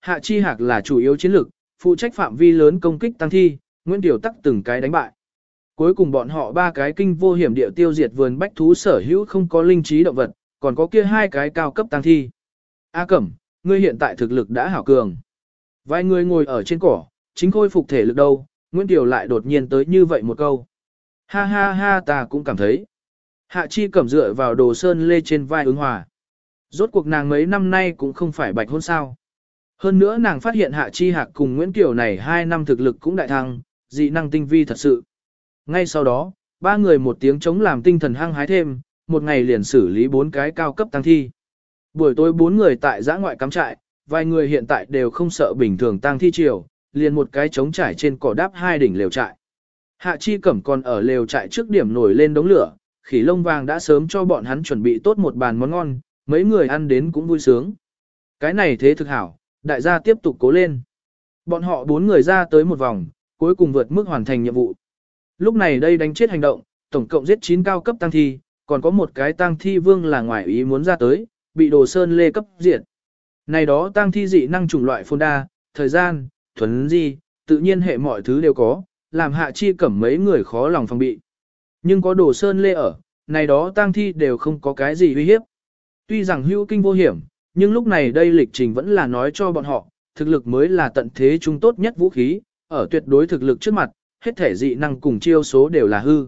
Hạ Chi Hạc là chủ yếu chiến lược, phụ trách phạm vi lớn công kích tăng thi, Nguyễn điều Tắc từng cái đánh bại. Cuối cùng bọn họ ba cái kinh vô hiểm địa tiêu diệt vườn bách thú sở hữu không có linh trí động vật, còn có kia hai cái cao cấp tăng thi. A Cẩm, ngươi hiện tại thực lực đã hảo cường. Vài người ngồi ở trên cỏ, chính khôi phục thể lực đâu, Nguyễn điều lại đột nhiên tới như vậy một câu. Ha ha ha ta cũng cảm thấy. Hạ Chi Cẩm dựa vào đồ sơn lê trên vai ứng hòa. Rốt cuộc nàng mấy năm nay cũng không phải bạch hôn sao. Hơn nữa nàng phát hiện Hạ Chi Hạc cùng Nguyễn Kiều này hai năm thực lực cũng đại thăng, dị năng tinh vi thật sự. Ngay sau đó, ba người một tiếng chống làm tinh thần hăng hái thêm, một ngày liền xử lý bốn cái cao cấp tăng thi. Buổi tối bốn người tại giã ngoại cắm trại, vài người hiện tại đều không sợ bình thường tăng thi chiều, liền một cái chống trải trên cỏ đáp hai đỉnh lều trại. Hạ Chi Cẩm còn ở lều trại trước điểm nổi lên đống lửa, khỉ lông vàng đã sớm cho bọn hắn chuẩn bị tốt một bàn món ngon, mấy người ăn đến cũng vui sướng. Cái này thế thực hảo, đại gia tiếp tục cố lên. Bọn họ bốn người ra tới một vòng, cuối cùng vượt mức hoàn thành nhiệm vụ. Lúc này đây đánh chết hành động, tổng cộng giết 9 cao cấp tăng thi, còn có một cái tăng thi vương là ngoài ý muốn ra tới, bị đồ sơn lê cấp diệt. Này đó tăng thi dị năng chủng loại phôn đa, thời gian, thuấn di, tự nhiên hệ mọi thứ đều có, làm hạ chi cẩm mấy người khó lòng phòng bị. Nhưng có đồ sơn lê ở, này đó tăng thi đều không có cái gì uy hiếp. Tuy rằng hữu kinh vô hiểm, nhưng lúc này đây lịch trình vẫn là nói cho bọn họ, thực lực mới là tận thế trung tốt nhất vũ khí, ở tuyệt đối thực lực trước mặt, hết thể dị năng cùng chiêu số đều là hư.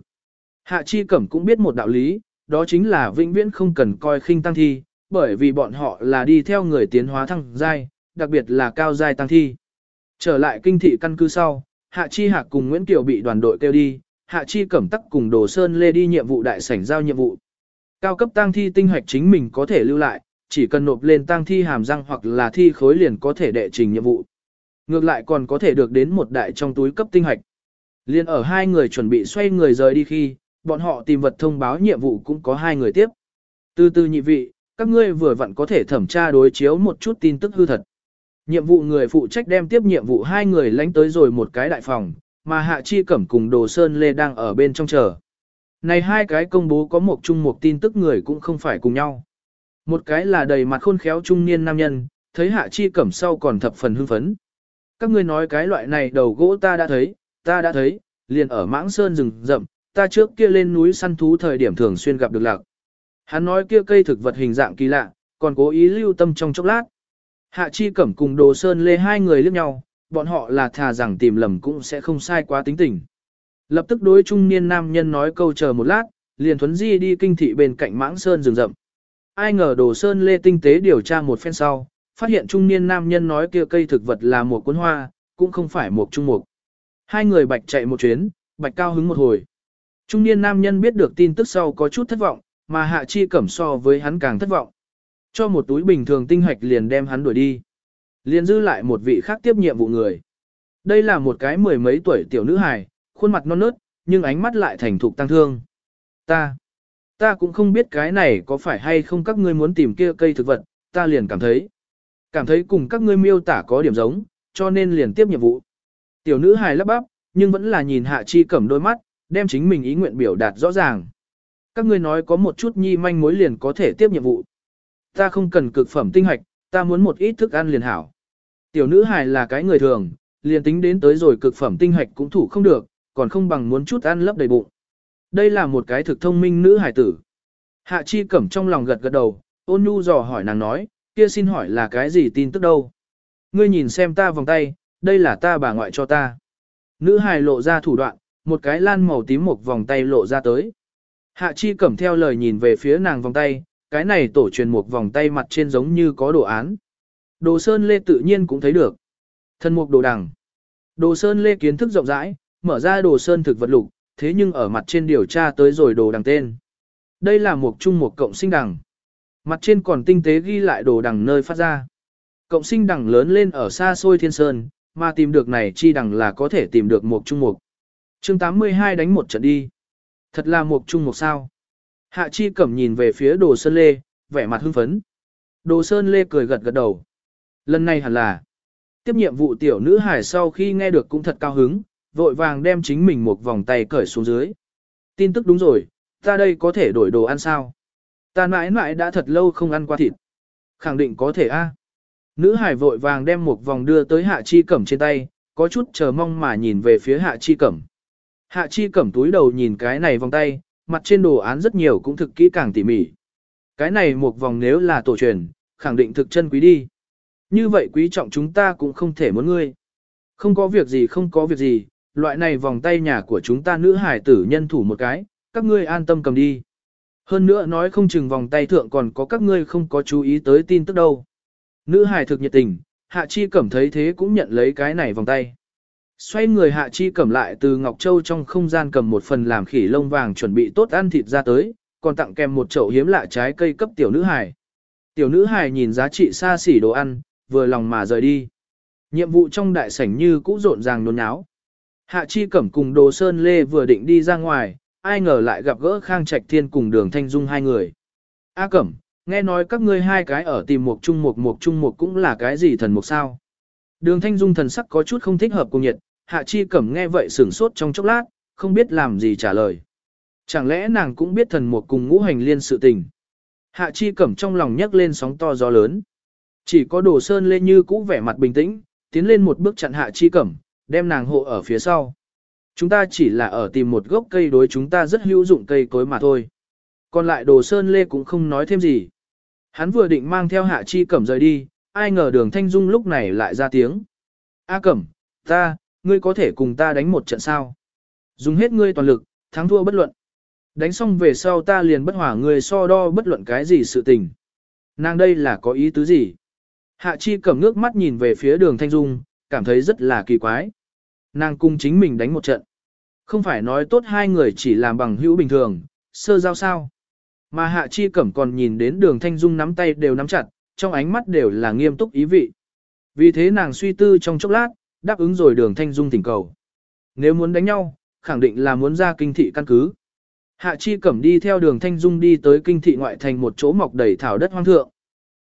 Hạ Chi Cẩm cũng biết một đạo lý, đó chính là vĩnh viễn không cần coi khinh tăng thi, bởi vì bọn họ là đi theo người tiến hóa thăng giai, đặc biệt là cao giai tăng thi. Trở lại kinh thị căn cứ sau, Hạ Chi Hạc cùng Nguyễn Kiều bị đoàn đội kêu đi, Hạ Chi Cẩm tắc cùng Đồ Sơn Lê đi nhiệm vụ đại sảnh giao nhiệm vụ. Cao cấp tăng thi tinh hoạch chính mình có thể lưu lại, chỉ cần nộp lên tăng thi hàm răng hoặc là thi khối liền có thể đệ trình nhiệm vụ. Ngược lại còn có thể được đến một đại trong túi cấp tinh hạch Liên ở hai người chuẩn bị xoay người rời đi khi, bọn họ tìm vật thông báo nhiệm vụ cũng có hai người tiếp. Từ từ nhị vị, các ngươi vừa vặn có thể thẩm tra đối chiếu một chút tin tức hư thật. Nhiệm vụ người phụ trách đem tiếp nhiệm vụ hai người lánh tới rồi một cái đại phòng, mà Hạ Chi Cẩm cùng Đồ Sơn Lê đang ở bên trong chờ. Này hai cái công bố có một chung một tin tức người cũng không phải cùng nhau. Một cái là đầy mặt khôn khéo trung niên nam nhân, thấy Hạ Chi Cẩm sau còn thập phần hưng phấn. Các ngươi nói cái loại này đầu gỗ ta đã thấy, ta đã thấy, liền ở mãng sơn rừng rậm, ta trước kia lên núi săn thú thời điểm thường xuyên gặp được lạc. Hắn nói kia cây thực vật hình dạng kỳ lạ, còn cố ý lưu tâm trong chốc lát. Hạ Chi Cẩm cùng Đồ Sơn Lê hai người liếc nhau, bọn họ là thà rằng tìm lầm cũng sẽ không sai quá tính tình. Lập tức đối trung niên nam nhân nói câu chờ một lát, liền thuấn di đi kinh thị bên cạnh mãng sơn rừng rậm. Ai ngờ Đồ Sơn Lê tinh tế điều tra một phen sau, phát hiện trung niên nam nhân nói kia cây thực vật là một cuốn hoa, cũng không phải một trung mục. Hai người bạch chạy một chuyến, bạch cao hứng một hồi. Trung niên nam nhân biết được tin tức sau có chút thất vọng, mà hạ chi cẩm so với hắn càng thất vọng. Cho một túi bình thường tinh hoạch liền đem hắn đuổi đi. Liền dư lại một vị khác tiếp nhiệm vụ người. Đây là một cái mười mấy tuổi tiểu nữ hài, khuôn mặt non nớt, nhưng ánh mắt lại thành thục tăng thương. Ta, ta cũng không biết cái này có phải hay không các ngươi muốn tìm kia cây thực vật, ta liền cảm thấy. Cảm thấy cùng các ngươi miêu tả có điểm giống, cho nên liền tiếp nhiệm vụ. Tiểu nữ hài lắp bắp, nhưng vẫn là nhìn hạ chi cẩm đôi mắt, đem chính mình ý nguyện biểu đạt rõ ràng. Các ngươi nói có một chút nhi manh mối liền có thể tiếp nhiệm vụ. Ta không cần cực phẩm tinh hoạch, ta muốn một ít thức ăn liền hảo. Tiểu nữ hài là cái người thường, liền tính đến tới rồi cực phẩm tinh hoạch cũng thủ không được, còn không bằng muốn chút ăn lấp đầy bụng. Đây là một cái thực thông minh nữ hài tử. Hạ chi cẩm trong lòng gật gật đầu, ôn nhu dò hỏi nàng nói, kia xin hỏi là cái gì tin tức đâu. Ngươi nhìn xem ta vòng tay, đây là ta bà ngoại cho ta. Nữ hài lộ ra thủ đoạn, một cái lan màu tím một vòng tay lộ ra tới. Hạ chi cẩm theo lời nhìn về phía nàng vòng tay, cái này tổ truyền một vòng tay mặt trên giống như có đồ án. Đồ Sơn Lê tự nhiên cũng thấy được. Thân mục đồ đằng. Đồ Sơn Lê kiến thức rộng rãi, mở ra đồ Sơn thực vật lục, thế nhưng ở mặt trên điều tra tới rồi đồ đằng tên. Đây là một chung một cộng sinh đằng. Mặt trên còn tinh tế ghi lại đồ đằng nơi phát ra. Cộng sinh đằng lớn lên ở xa xôi thiên sơn, mà tìm được này chi đằng là có thể tìm được một chung một. chương 82 đánh một trận đi. Thật là một chung một sao. Hạ chi cẩm nhìn về phía đồ sơn lê, vẻ mặt hưng phấn. Đồ sơn lê cười gật gật đầu. Lần này hẳn là. Tiếp nhiệm vụ tiểu nữ hải sau khi nghe được cũng thật cao hứng, vội vàng đem chính mình một vòng tay cởi xuống dưới. Tin tức đúng rồi, ta đây có thể đổi đồ ăn sao? Ta mãi mãi đã thật lâu không ăn qua thịt. Khẳng định có thể a. Nữ hải vội vàng đem một vòng đưa tới hạ chi cẩm trên tay, có chút chờ mong mà nhìn về phía hạ chi cẩm. Hạ chi cẩm túi đầu nhìn cái này vòng tay, mặt trên đồ án rất nhiều cũng thực kỹ càng tỉ mỉ. Cái này một vòng nếu là tổ truyền, khẳng định thực chân quý đi. Như vậy quý trọng chúng ta cũng không thể muốn ngươi. Không có việc gì không có việc gì, loại này vòng tay nhà của chúng ta nữ hải tử nhân thủ một cái, các ngươi an tâm cầm đi. Hơn nữa nói không chừng vòng tay thượng còn có các ngươi không có chú ý tới tin tức đâu. Nữ hải thực nhiệt tình, Hạ Chi Cẩm thấy thế cũng nhận lấy cái này vòng tay. Xoay người Hạ Chi Cẩm lại từ Ngọc Châu trong không gian cầm một phần làm khỉ lông vàng chuẩn bị tốt ăn thịt ra tới, còn tặng kèm một chậu hiếm lạ trái cây cấp tiểu nữ hải. Tiểu nữ hải nhìn giá trị xa xỉ đồ ăn, vừa lòng mà rời đi. Nhiệm vụ trong đại sảnh như cũ rộn ràng nôn náo. Hạ Chi Cẩm cùng Đồ Sơn Lê vừa định đi ra ngoài, ai ngờ lại gặp gỡ Khang Trạch Thiên cùng Đường Thanh Dung hai người. A Cẩm, nghe nói các ngươi hai cái ở tìm một chung một một chung một cũng là cái gì thần mục sao? Đường Thanh Dung thần sắc có chút không thích hợp cùng nhiệt, Hạ Chi Cẩm nghe vậy sửng sốt trong chốc lát, không biết làm gì trả lời. Chẳng lẽ nàng cũng biết thần mục cùng ngũ hành liên sự tình? Hạ Chi Cẩm trong lòng nhấc lên sóng to gió lớn. Chỉ có Đồ Sơn Lê như cũ vẻ mặt bình tĩnh, tiến lên một bước chặn Hạ Chi Cẩm, đem nàng hộ ở phía sau. Chúng ta chỉ là ở tìm một gốc cây đối chúng ta rất hữu dụng cây cối mà thôi. Còn lại Đồ Sơn Lê cũng không nói thêm gì. Hắn vừa định mang theo Hạ Chi Cẩm rời đi, ai ngờ đường Thanh Dung lúc này lại ra tiếng. A Cẩm, ta, ngươi có thể cùng ta đánh một trận sao? Dùng hết ngươi toàn lực, thắng thua bất luận. Đánh xong về sau ta liền bất hỏa ngươi so đo bất luận cái gì sự tình. Nàng đây là có ý tứ gì? Hạ Chi Cẩm nước mắt nhìn về phía đường Thanh Dung, cảm thấy rất là kỳ quái. Nàng cung chính mình đánh một trận. Không phải nói tốt hai người chỉ làm bằng hữu bình thường, sơ giao sao. Mà Hạ Chi Cẩm còn nhìn đến đường Thanh Dung nắm tay đều nắm chặt, trong ánh mắt đều là nghiêm túc ý vị. Vì thế nàng suy tư trong chốc lát, đáp ứng rồi đường Thanh Dung thỉnh cầu. Nếu muốn đánh nhau, khẳng định là muốn ra kinh thị căn cứ. Hạ Chi Cẩm đi theo đường Thanh Dung đi tới kinh thị ngoại thành một chỗ mọc đầy thảo đất hoang thượng.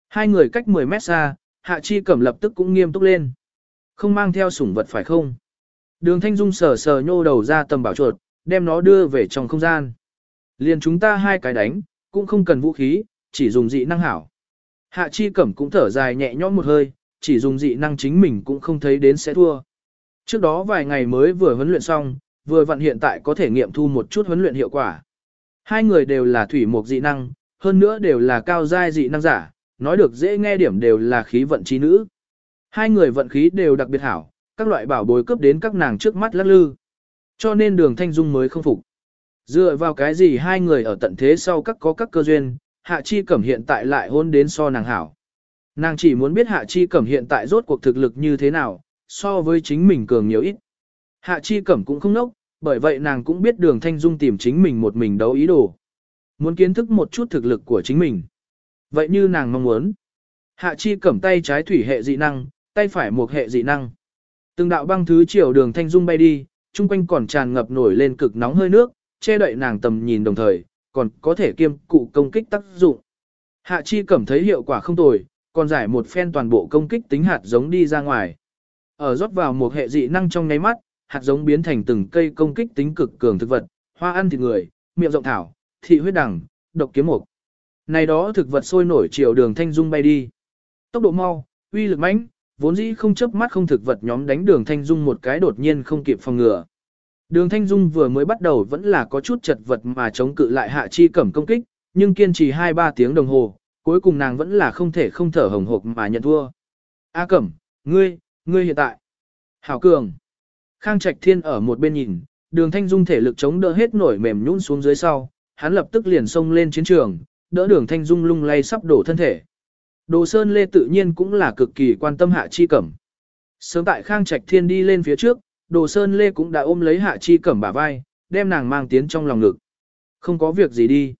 Hai người cách 10 mét xa, Hạ Chi Cẩm lập tức cũng nghiêm túc lên. Không mang theo sủng vật phải không? Đường Thanh Dung sờ sờ nhô đầu ra tầm bảo chuột, đem nó đưa về trong không gian. Liền chúng ta hai cái đánh, cũng không cần vũ khí, chỉ dùng dị năng hảo. Hạ Chi Cẩm cũng thở dài nhẹ nhõm một hơi, chỉ dùng dị năng chính mình cũng không thấy đến sẽ thua. Trước đó vài ngày mới vừa huấn luyện xong, vừa vặn hiện tại có thể nghiệm thu một chút huấn luyện hiệu quả. Hai người đều là thủy mục dị năng, hơn nữa đều là cao giai dị năng giả, nói được dễ nghe điểm đều là khí vận chi nữ. Hai người vận khí đều đặc biệt hảo, các loại bảo bối cướp đến các nàng trước mắt lắc lư. Cho nên đường thanh dung mới không phục. Dựa vào cái gì hai người ở tận thế sau các có các cơ duyên, hạ chi cẩm hiện tại lại hôn đến so nàng hảo. Nàng chỉ muốn biết hạ chi cẩm hiện tại rốt cuộc thực lực như thế nào, so với chính mình cường nhiều ít. Hạ chi cẩm cũng không nốc, bởi vậy nàng cũng biết đường thanh dung tìm chính mình một mình đấu ý đồ. Muốn kiến thức một chút thực lực của chính mình. Vậy như nàng mong muốn. Hạ chi cẩm tay trái thủy hệ dị năng, tay phải một hệ dị năng. Từng đạo băng thứ chiều đường thanh dung bay đi, chung quanh còn tràn ngập nổi lên cực nóng hơi nước, che đậy nàng tầm nhìn đồng thời, còn có thể kiêm cụ công kích tác dụng. Hạ chi cảm thấy hiệu quả không tồi, còn giải một phen toàn bộ công kích tính hạt giống đi ra ngoài. Ở rót vào một hệ dị năng trong nháy mắt, hạt giống biến thành từng cây công kích tính cực cường thực vật, hoa ăn thịt người, miệng rộng thảo, thị huyết đằng, độc kiếm mục. Này đó thực vật sôi nổi chiều đường thanh dung bay đi. Tốc độ mau, uy lực mãnh, vốn dĩ không chớp mắt không thực vật nhóm đánh đường thanh dung một cái đột nhiên không kịp phòng ngừa. Đường thanh dung vừa mới bắt đầu vẫn là có chút chật vật mà chống cự lại hạ chi cẩm công kích, nhưng kiên trì 2-3 tiếng đồng hồ, cuối cùng nàng vẫn là không thể không thở hồng hộc mà nhận thua. A cẩm, ngươi, ngươi hiện tại. Hảo cường. Khang Trạch Thiên ở một bên nhìn, đường thanh dung thể lực chống đỡ hết nổi mềm nhũn xuống dưới sau, hắn lập tức liền xông lên chiến trường, đỡ đường thanh dung lung lay sắp đổ thân thể. Đồ Sơn Lê tự nhiên cũng là cực kỳ quan tâm Hạ Chi Cẩm. Sớm tại Khang Trạch Thiên đi lên phía trước, Đồ Sơn Lê cũng đã ôm lấy Hạ Chi Cẩm bả vai, đem nàng mang tiến trong lòng ngực. Không có việc gì đi.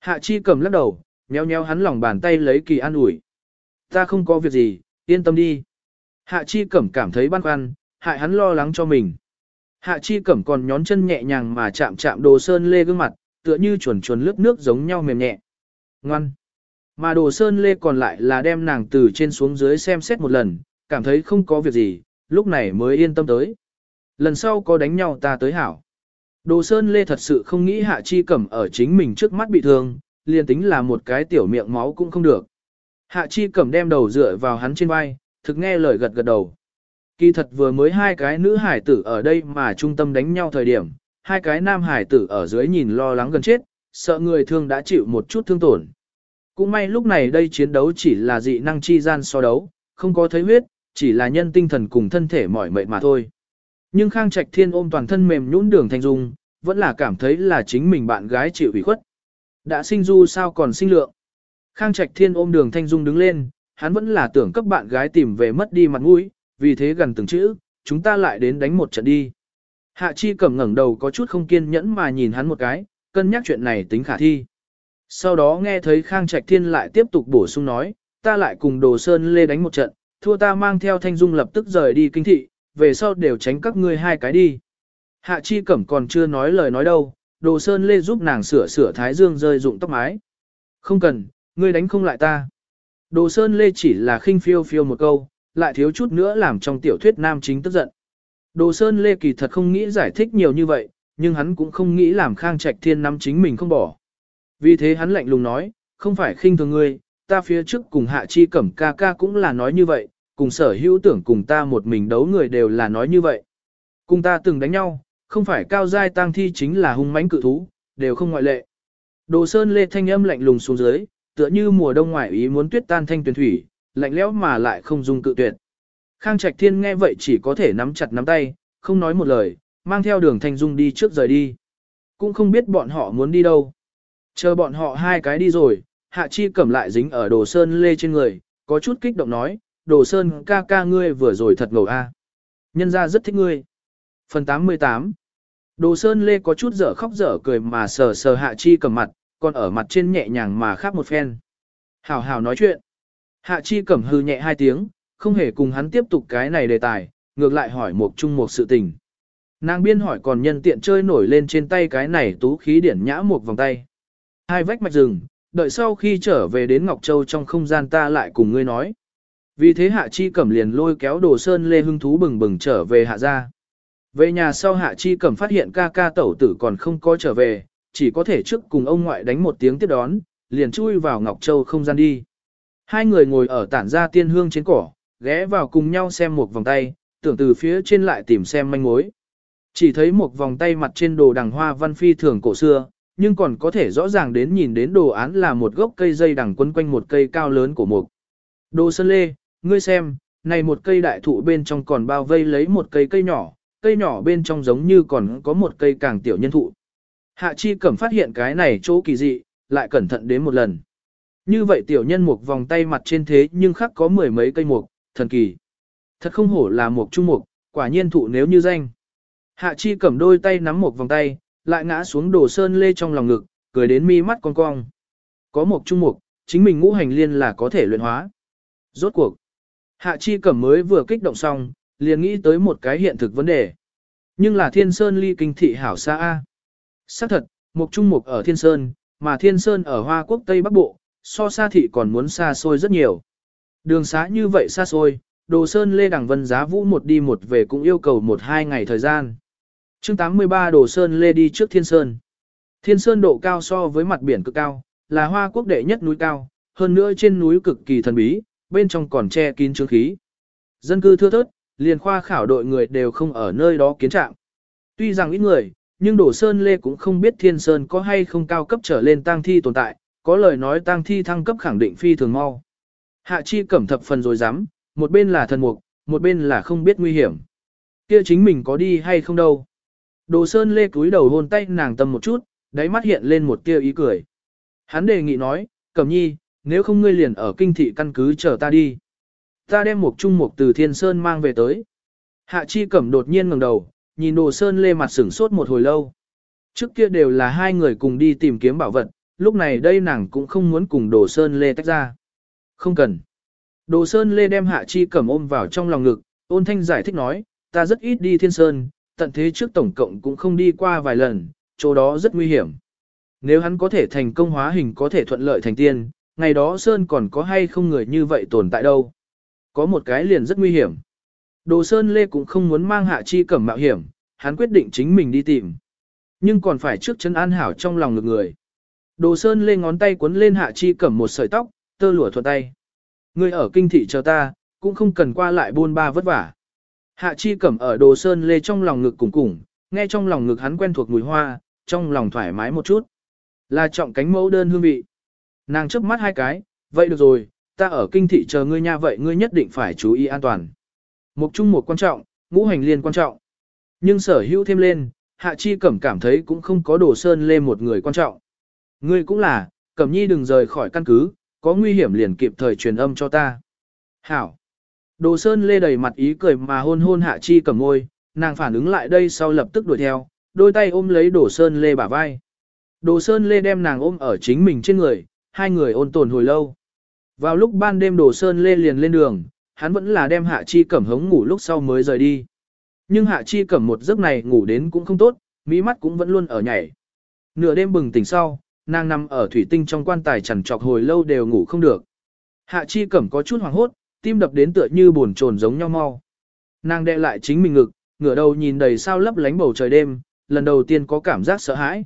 Hạ Chi Cẩm lắc đầu, nheo nheo hắn lòng bàn tay lấy kỳ an ủi. Ta không có việc gì, yên tâm đi. Hạ Chi Cẩm cảm thấy băn khoăn, hại hắn lo lắng cho mình. Hạ Chi Cẩm còn nhón chân nhẹ nhàng mà chạm chạm Đồ Sơn Lê gương mặt, tựa như chuồn chuồn lướt nước giống nhau mềm nhẹ. Ngoan. Mà đồ sơn lê còn lại là đem nàng từ trên xuống dưới xem xét một lần, cảm thấy không có việc gì, lúc này mới yên tâm tới. Lần sau có đánh nhau ta tới hảo. Đồ sơn lê thật sự không nghĩ hạ chi cẩm ở chính mình trước mắt bị thương, liền tính là một cái tiểu miệng máu cũng không được. Hạ chi cẩm đem đầu dựa vào hắn trên vai, thực nghe lời gật gật đầu. Kỳ thật vừa mới hai cái nữ hải tử ở đây mà trung tâm đánh nhau thời điểm, hai cái nam hải tử ở dưới nhìn lo lắng gần chết, sợ người thương đã chịu một chút thương tổn. Cũng may lúc này đây chiến đấu chỉ là dị năng chi gian so đấu, không có thấy huyết, chỉ là nhân tinh thần cùng thân thể mỏi mệt mà thôi. Nhưng Khang Trạch Thiên ôm toàn thân mềm nhũn đường thanh dung, vẫn là cảm thấy là chính mình bạn gái chịu ủy khuất. Đã sinh du sao còn sinh lượng. Khang Trạch Thiên ôm đường thanh dung đứng lên, hắn vẫn là tưởng cấp bạn gái tìm về mất đi mặt mũi, vì thế gần từng chữ, chúng ta lại đến đánh một trận đi. Hạ Chi cẩm ngẩng đầu có chút không kiên nhẫn mà nhìn hắn một cái, cân nhắc chuyện này tính khả thi. Sau đó nghe thấy Khang Trạch Thiên lại tiếp tục bổ sung nói, ta lại cùng Đồ Sơn Lê đánh một trận, thua ta mang theo Thanh Dung lập tức rời đi kinh thị, về sau đều tránh các ngươi hai cái đi. Hạ Chi Cẩm còn chưa nói lời nói đâu, Đồ Sơn Lê giúp nàng sửa sửa thái dương rơi dụng tóc mái. Không cần, ngươi đánh không lại ta. Đồ Sơn Lê chỉ là khinh phiêu phiêu một câu, lại thiếu chút nữa làm trong tiểu thuyết nam chính tức giận. Đồ Sơn Lê kỳ thật không nghĩ giải thích nhiều như vậy, nhưng hắn cũng không nghĩ làm Khang Trạch Thiên nắm chính mình không bỏ. Vì thế hắn lạnh lùng nói, không phải khinh thường ngươi, ta phía trước cùng Hạ Chi Cẩm ca ca cũng là nói như vậy, cùng sở hữu tưởng cùng ta một mình đấu người đều là nói như vậy. Cùng ta từng đánh nhau, không phải cao giai tăng thi chính là hung mãnh cự thú, đều không ngoại lệ. Đồ Sơn Lê thanh âm lạnh lùng xuống dưới, tựa như mùa đông ngoại ý muốn tuyết tan thanh tuyển thủy, lạnh lẽo mà lại không dung cự tuyệt. Khang Trạch Thiên nghe vậy chỉ có thể nắm chặt nắm tay, không nói một lời, mang theo đường thanh dung đi trước rời đi. Cũng không biết bọn họ muốn đi đâu. Chờ bọn họ hai cái đi rồi, Hạ Chi cầm lại dính ở Đồ Sơn Lê trên người, có chút kích động nói, Đồ Sơn ca ca ngươi vừa rồi thật ngầu a. Nhân ra rất thích ngươi. Phần 88 Đồ Sơn Lê có chút dở khóc dở cười mà sờ sờ Hạ Chi cầm mặt, còn ở mặt trên nhẹ nhàng mà khác một phen. Hảo hảo nói chuyện. Hạ Chi cầm hư nhẹ hai tiếng, không hề cùng hắn tiếp tục cái này đề tài, ngược lại hỏi một chung một sự tình. Nàng biên hỏi còn nhân tiện chơi nổi lên trên tay cái này tú khí điển nhã một vòng tay. Hai vách mạch rừng, đợi sau khi trở về đến Ngọc Châu trong không gian ta lại cùng ngươi nói. Vì thế Hạ Chi Cẩm liền lôi kéo Đồ Sơn Lê hưng thú bừng bừng trở về Hạ gia. Về nhà sau Hạ Chi Cẩm phát hiện ca ca tẩu tử còn không có trở về, chỉ có thể trước cùng ông ngoại đánh một tiếng tiếp đón, liền chui vào Ngọc Châu không gian đi. Hai người ngồi ở tản gia tiên hương trên cỏ, ghé vào cùng nhau xem một vòng tay, tưởng từ phía trên lại tìm xem manh mối. Chỉ thấy một vòng tay mặt trên đồ đằng hoa văn phi thường cổ xưa, nhưng còn có thể rõ ràng đến nhìn đến đồ án là một gốc cây dây đằng quấn quanh một cây cao lớn của mục. Đồ sơn lê, ngươi xem, này một cây đại thụ bên trong còn bao vây lấy một cây cây nhỏ, cây nhỏ bên trong giống như còn có một cây càng tiểu nhân thụ. Hạ chi cẩm phát hiện cái này chỗ kỳ dị, lại cẩn thận đến một lần. Như vậy tiểu nhân mục vòng tay mặt trên thế nhưng khắc có mười mấy cây mục, thần kỳ. Thật không hổ là mục trung mục, quả nhiên thụ nếu như danh. Hạ chi cẩm đôi tay nắm một vòng tay, lại ngã xuống đồ sơn lê trong lòng ngực, cười đến mi mắt con cong. Có một trung mục, chính mình ngũ hành liên là có thể luyện hóa. Rốt cuộc. Hạ chi cẩm mới vừa kích động xong, liền nghĩ tới một cái hiện thực vấn đề. Nhưng là thiên sơn ly kinh thị hảo xa A. Xác thật, một trung mục ở thiên sơn, mà thiên sơn ở Hoa Quốc Tây Bắc Bộ, so xa thị còn muốn xa xôi rất nhiều. Đường xá như vậy xa xôi, đồ sơn lê đằng vân giá vũ một đi một về cũng yêu cầu một hai ngày thời gian chương 83 đồ sơn lê đi trước thiên sơn. Thiên sơn độ cao so với mặt biển cực cao, là hoa quốc đệ nhất núi cao, hơn nữa trên núi cực kỳ thần bí, bên trong còn che kín trướng khí. Dân cư thưa thớt, liền khoa khảo đội người đều không ở nơi đó kiến trạng. Tuy rằng ít người, nhưng Đồ Sơn Lê cũng không biết Thiên Sơn có hay không cao cấp trở lên tang thi tồn tại, có lời nói tang thi thăng cấp khẳng định phi thường mau. Hạ chi cẩm thập phần rồi dám, một bên là thần mục, một bên là không biết nguy hiểm. Kia chính mình có đi hay không đâu. Đồ Sơn Lê cúi đầu hôn tay nàng tâm một chút, đáy mắt hiện lên một tia ý cười. Hắn đề nghị nói, Cẩm nhi, nếu không ngươi liền ở kinh thị căn cứ chờ ta đi. Ta đem một trung mục từ Thiên Sơn mang về tới. Hạ chi cẩm đột nhiên ngẩng đầu, nhìn Đồ Sơn Lê mặt sửng sốt một hồi lâu. Trước kia đều là hai người cùng đi tìm kiếm bảo vật, lúc này đây nàng cũng không muốn cùng Đồ Sơn Lê tách ra. Không cần. Đồ Sơn Lê đem Hạ Chi Cẩm ôm vào trong lòng ngực, ôn thanh giải thích nói, ta rất ít đi thiên sơn, tận thế trước tổng cộng cũng không đi qua vài lần, chỗ đó rất nguy hiểm. Nếu hắn có thể thành công hóa hình có thể thuận lợi thành tiên, ngày đó Sơn còn có hay không người như vậy tồn tại đâu. Có một cái liền rất nguy hiểm. Đồ Sơn Lê cũng không muốn mang Hạ Chi Cẩm mạo hiểm, hắn quyết định chính mình đi tìm. Nhưng còn phải trước chân an hảo trong lòng ngực người. Đồ Sơn Lê ngón tay cuốn lên Hạ Chi Cẩm một sợi tóc, tơ lụa thuận tay. Ngươi ở kinh thị chờ ta, cũng không cần qua lại buôn ba vất vả. Hạ chi cẩm ở đồ sơn lê trong lòng ngực cùng cùng, nghe trong lòng ngực hắn quen thuộc mùi hoa, trong lòng thoải mái một chút. Là trọng cánh mẫu đơn hương vị. Nàng chớp mắt hai cái, vậy được rồi, ta ở kinh thị chờ ngươi nha vậy ngươi nhất định phải chú ý an toàn. Mục trung một quan trọng, ngũ hành liên quan trọng. Nhưng sở hữu thêm lên, hạ chi cẩm cảm thấy cũng không có đồ sơn lê một người quan trọng. Ngươi cũng là, cẩm nhi đừng rời khỏi căn cứ, có nguy hiểm liền kịp thời truyền âm cho ta. Hảo. Đồ sơn lê đầy mặt ý cười mà hôn hôn hạ chi cẩm môi, nàng phản ứng lại đây sau lập tức đuổi theo, đôi tay ôm lấy đồ sơn lê bả vai. Đồ sơn lê đem nàng ôm ở chính mình trên người, hai người ôn tồn hồi lâu. Vào lúc ban đêm đồ sơn lê liền lên đường, hắn vẫn là đem hạ chi cẩm hống ngủ lúc sau mới rời đi. Nhưng hạ chi cẩm một giấc này ngủ đến cũng không tốt, mỹ mắt cũng vẫn luôn ở nhảy. Nửa đêm bừng tỉnh sau, nàng nằm ở thủy tinh trong quan tài chằn trọc hồi lâu đều ngủ không được. Hạ chi cẩm có chút hoảng hốt, tim đập đến tựa như buồn trồn giống nhau mau. Nàng đệ lại chính mình ngực, ngửa đầu nhìn đầy sao lấp lánh bầu trời đêm, lần đầu tiên có cảm giác sợ hãi.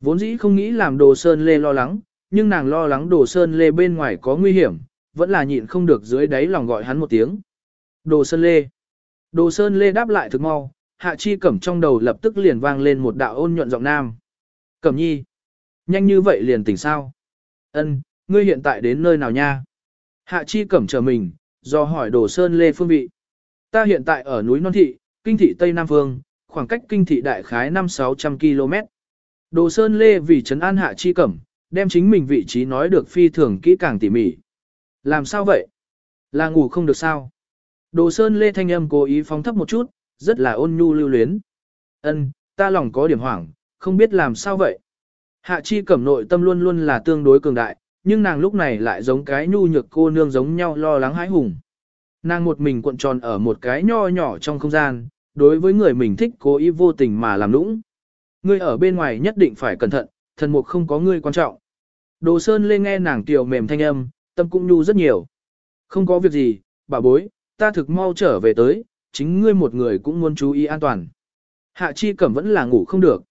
Vốn dĩ không nghĩ làm đồ sơn lê lo lắng, nhưng nàng lo lắng đồ sơn lê bên ngoài có nguy hiểm, vẫn là nhịn không được dưới đáy lòng gọi hắn một tiếng. Đồ sơn lê. Đồ sơn lê đáp lại thực mau, hạ chi cẩm trong đầu lập tức liền vang lên một đạo ôn nhuận giọng nam. Cẩm nhi. Nhanh như vậy liền tỉnh sao? Ân, ngươi hiện tại đến nơi nào nha? Hạ chi cẩm chờ mình, do hỏi đồ sơn lê phương vị. Ta hiện tại ở núi Non Thị, kinh thị Tây Nam Phương, khoảng cách kinh thị đại khái 5-600 km. Đồ sơn lê vì trấn an hạ chi cẩm, đem chính mình vị trí nói được phi thường kỹ càng tỉ mỉ. Làm sao vậy? Là ngủ không được sao? Đồ sơn lê thanh âm cố ý phóng thấp một chút, rất là ôn nhu lưu luyến. Ân, ta lòng có điểm hoảng, không biết làm sao vậy. Hạ chi cẩm nội tâm luôn luôn là tương đối cường đại, nhưng nàng lúc này lại giống cái nhu nhược cô nương giống nhau lo lắng hãi hùng. Nàng một mình cuộn tròn ở một cái nho nhỏ trong không gian, đối với người mình thích cố ý vô tình mà làm lũng. Ngươi ở bên ngoài nhất định phải cẩn thận, thần mục không có ngươi quan trọng. Đồ Sơn lên nghe nàng tiểu mềm thanh âm, tâm cũng nhu rất nhiều. Không có việc gì, bà bối, ta thực mau trở về tới, chính ngươi một người cũng muốn chú ý an toàn. Hạ chi cẩm vẫn là ngủ không được.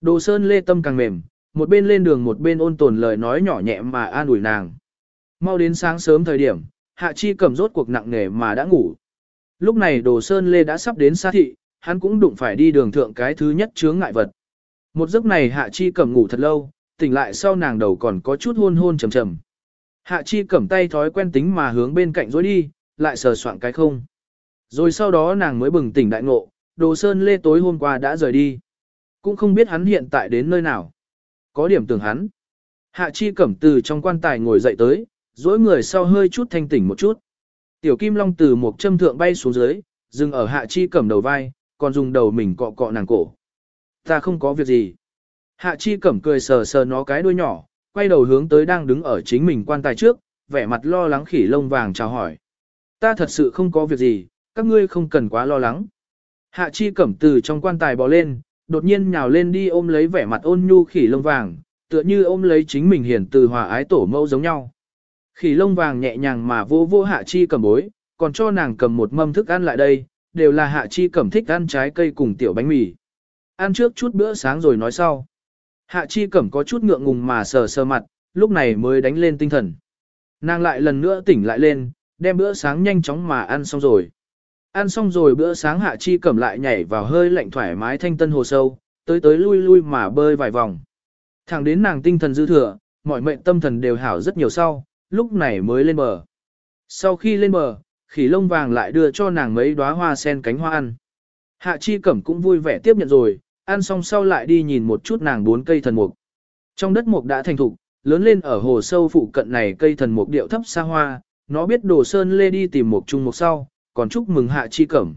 Đồ Sơn lê tâm càng mềm, một bên lên đường một bên ôn tồn lời nói nhỏ nhẹ mà an ủi nàng. Mau đến sáng sớm thời điểm, Hạ Chi cầm rốt cuộc nặng nề mà đã ngủ. Lúc này Đồ Sơn Lê đã sắp đến xa thị, hắn cũng đụng phải đi đường thượng cái thứ nhất chướng ngại vật. Một giấc này Hạ Chi cầm ngủ thật lâu, tỉnh lại sau nàng đầu còn có chút hôn hôn trầm trầm. Hạ Chi cầm tay thói quen tính mà hướng bên cạnh dối đi, lại sờ soạn cái không. Rồi sau đó nàng mới bừng tỉnh đại ngộ, Đồ Sơn Lê tối hôm qua đã rời đi. Cũng không biết hắn hiện tại đến nơi nào. Có điểm tưởng hắn. Hạ Chi cẩm từ trong quan tài ngồi dậy tới, dối người sau hơi chút thanh tỉnh một chút. Tiểu Kim Long từ một châm thượng bay xuống dưới, dừng ở Hạ Chi cẩm đầu vai, còn dùng đầu mình cọ cọ nàng cổ. Ta không có việc gì. Hạ Chi cẩm cười sờ sờ nó cái đuôi nhỏ, quay đầu hướng tới đang đứng ở chính mình quan tài trước, vẻ mặt lo lắng khỉ lông vàng chào hỏi. Ta thật sự không có việc gì, các ngươi không cần quá lo lắng. Hạ Chi cẩm từ trong quan tài bò lên, đột nhiên nhào lên đi ôm lấy vẻ mặt ôn nhu khỉ lông vàng, tựa như ôm lấy chính mình hiền từ hòa ái tổ mẫu giống nhau. Khỉ lông vàng nhẹ nhàng mà vô vô hạ chi cầm bối, còn cho nàng cầm một mâm thức ăn lại đây, đều là hạ chi cầm thích ăn trái cây cùng tiểu bánh mì. Ăn trước chút bữa sáng rồi nói sau. Hạ chi cẩm có chút ngượng ngùng mà sờ sờ mặt, lúc này mới đánh lên tinh thần. Nàng lại lần nữa tỉnh lại lên, đem bữa sáng nhanh chóng mà ăn xong rồi. Ăn xong rồi bữa sáng hạ chi cẩm lại nhảy vào hơi lạnh thoải mái thanh tân hồ sâu, tới tới lui lui mà bơi vài vòng. Thẳng đến nàng tinh thần dư thừa, mọi mệnh tâm thần đều hảo rất nhiều sau, lúc này mới lên bờ. Sau khi lên bờ, khỉ lông vàng lại đưa cho nàng mấy đóa hoa sen cánh hoa ăn. Hạ chi cẩm cũng vui vẻ tiếp nhận rồi, ăn xong sau lại đi nhìn một chút nàng bốn cây thần mục. Trong đất mục đã thành thục, lớn lên ở hồ sâu phụ cận này cây thần mục điệu thấp xa hoa, nó biết đồ sơn lê đi tìm mục chung mục sau, còn chúc mừng hạ chi cẩm.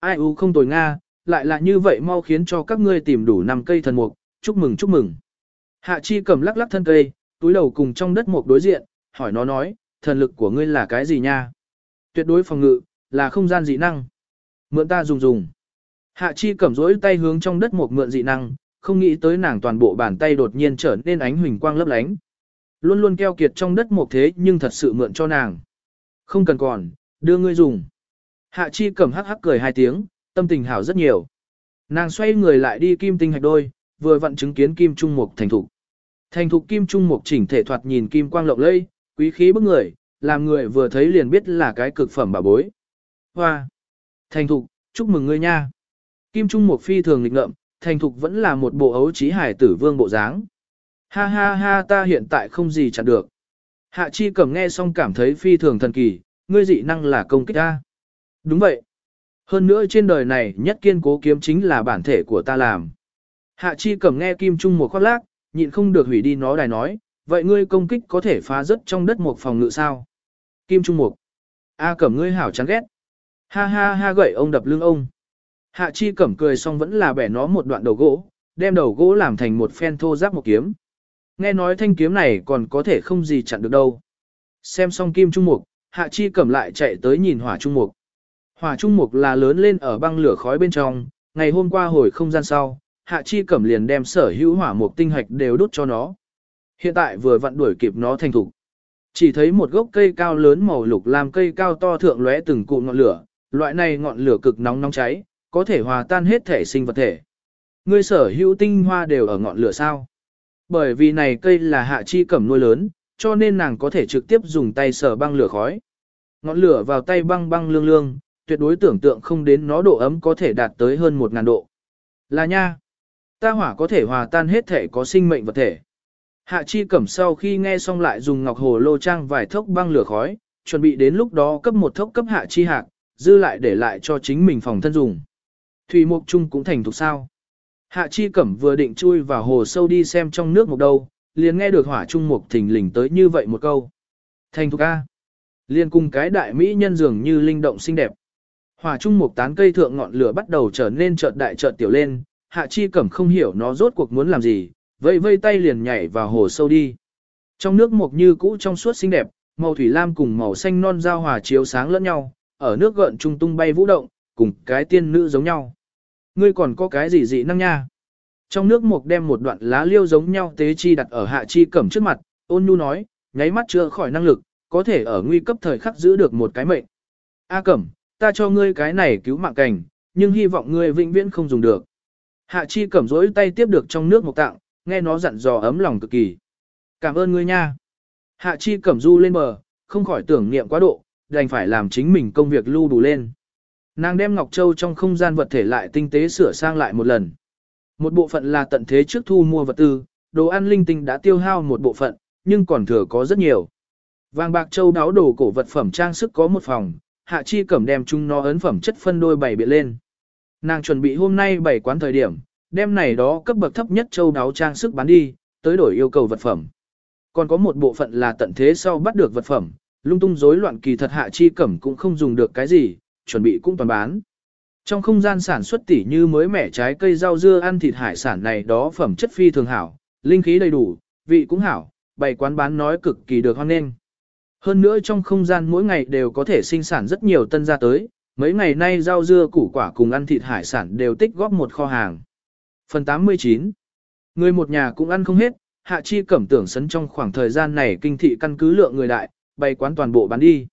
Ai u không tồi Nga, lại là như vậy mau khiến cho các ngươi tìm đủ năm cây thần mục, chúc mừng chúc mừng. Hạ chi cẩm lắc lắc thân cây, túi đầu cùng trong đất mục đối diện, hỏi nó nói, thần lực của ngươi là cái gì nha? Tuyệt đối phòng ngự, là không gian dị năng. Mượn ta dùng dùng. Hạ chi cẩm rỗi tay hướng trong đất mục mượn dị năng, không nghĩ tới nàng toàn bộ bàn tay đột nhiên trở nên ánh huỳnh quang lấp lánh. Luôn luôn keo kiệt trong đất mục thế nhưng thật sự mượn cho nàng. Không cần còn, đưa ngươi dùng. Hạ chi cầm hắc hắc cười hai tiếng, tâm tình hảo rất nhiều. Nàng xoay người lại đi kim tinh hạch đôi, vừa vặn chứng kiến kim trung mục thành thục. Thành thục kim trung mục chỉnh thể thoạt nhìn kim quang lộng lẫy, quý khí bức người, làm người vừa thấy liền biết là cái cực phẩm bà bối. Hoa! Thành thục, chúc mừng ngươi nha. Kim Trung Mục phi thường lịch ngợm, thành thục vẫn là một bộ ấu trí hải tử vương bộ dáng. Ha ha ha ta hiện tại không gì chặn được. Hạ chi cẩm nghe xong cảm thấy phi thường thần kỳ, ngươi dị năng là công kích ta. Đúng vậy. Hơn nữa trên đời này nhất kiên cố kiếm chính là bản thể của ta làm. Hạ chi cẩm nghe kim trung một khoác lác, nhịn không được hủy đi nó đài nói, vậy ngươi công kích có thể phá rất trong đất một phòng ngự sao? Kim trung mục. A cẩm ngươi hảo chán ghét. Ha ha ha gậy ông đập lưng ông. Hạ chi cẩm cười xong vẫn là bẻ nó một đoạn đầu gỗ, đem đầu gỗ làm thành một phen thô giáp một kiếm. Nghe nói thanh kiếm này còn có thể không gì chặn được đâu. Xem xong kim trung mục, hạ chi cẩm lại chạy tới nhìn hỏa trung mục. Hỏa trung mục là lớn lên ở băng lửa khói bên trong, ngày hôm qua hồi không gian sau, hạ chi cẩm liền đem sở hữu hỏa mục tinh hạch đều đốt cho nó. Hiện tại vừa vặn đuổi kịp nó thành thục. Chỉ thấy một gốc cây cao lớn màu lục làm cây cao to thượng lóe từng cụm ngọn lửa, loại này ngọn lửa cực nóng nóng cháy, có thể hòa tan hết thể sinh vật thể. Ngươi sở hữu tinh hoa đều ở ngọn lửa sao? Bởi vì này cây là hạ chi cẩm nuôi lớn, cho nên nàng có thể trực tiếp dùng tay sở băng lửa khói. Ngọn lửa vào tay băng băng lương lương, tuyệt đối tưởng tượng không đến nó độ ấm có thể đạt tới hơn 1.000 độ. Là nha. Ta hỏa có thể hòa tan hết thể có sinh mệnh vật thể. Hạ chi cẩm sau khi nghe xong lại dùng ngọc hồ lô trang vài thốc băng lửa khói, chuẩn bị đến lúc đó cấp một thốc cấp hạ chi hạc, dư lại để lại cho chính mình phòng thân dùng. Thủy mục trung cũng thành thục sao. Hạ chi cẩm vừa định chui vào hồ sâu đi xem trong nước một đâu, liền nghe được hỏa trung mục thình lình tới như vậy một câu. Thành thục A. liền cùng cái đại mỹ nhân dường như linh động xinh đẹp. Hỏa trung mục tán cây thượng ngọn lửa bắt đầu trở nên chợt đại chợt tiểu lên, hạ chi cẩm không hiểu nó rốt cuộc muốn làm gì, vây vây tay liền nhảy vào hồ sâu đi. Trong nước mục như cũ trong suốt xinh đẹp, màu thủy lam cùng màu xanh non giao hòa chiếu sáng lẫn nhau, ở nước gợn trung tung bay vũ động, cùng cái tiên nữ giống nhau. Ngươi còn có cái gì dị năng nha? Trong nước mục đem một đoạn lá liêu giống nhau tế chi đặt ở hạ chi cẩm trước mặt, ôn nhu nói, nháy mắt chưa khỏi năng lực, có thể ở nguy cấp thời khắc giữ được một cái mệnh. A cẩm, ta cho ngươi cái này cứu mạng cảnh, nhưng hy vọng ngươi vĩnh viễn không dùng được. Hạ chi cầm rỗi tay tiếp được trong nước một tạng, nghe nó dặn dò ấm lòng cực kỳ. Cảm ơn ngươi nha. Hạ chi cẩm du lên bờ, không khỏi tưởng niệm quá độ, đành phải làm chính mình công việc lưu đủ lên. Nàng đem Ngọc Châu trong không gian vật thể lại tinh tế sửa sang lại một lần. Một bộ phận là tận thế trước thu mua vật tư, đồ ăn linh tinh đã tiêu hao một bộ phận, nhưng còn thừa có rất nhiều. Vàng bạc châu đáo đồ cổ vật phẩm trang sức có một phòng, hạ chi cẩm đem chung nó ấn phẩm chất phân đôi bảy biện lên. Nàng chuẩn bị hôm nay bảy quán thời điểm, đem này đó cấp bậc thấp nhất châu đáo trang sức bán đi, tới đổi yêu cầu vật phẩm. Còn có một bộ phận là tận thế sau bắt được vật phẩm, lung tung rối loạn kỳ thật hạ chi cẩm cũng không dùng được cái gì, chuẩn bị cũng toàn bán. Trong không gian sản xuất tỉ như mới mẻ trái cây rau dưa ăn thịt hải sản này đó phẩm chất phi thường hảo, linh khí đầy đủ, vị cũng hảo, bày quán bán nói cực kỳ được hoan nghênh. Hơn nữa trong không gian mỗi ngày đều có thể sinh sản rất nhiều tân gia tới, mấy ngày nay rau dưa củ quả cùng ăn thịt hải sản đều tích góp một kho hàng. Phần 89 Người một nhà cũng ăn không hết, hạ chi cẩm tưởng sấn trong khoảng thời gian này kinh thị căn cứ lượng người đại, bày quán toàn bộ bán đi.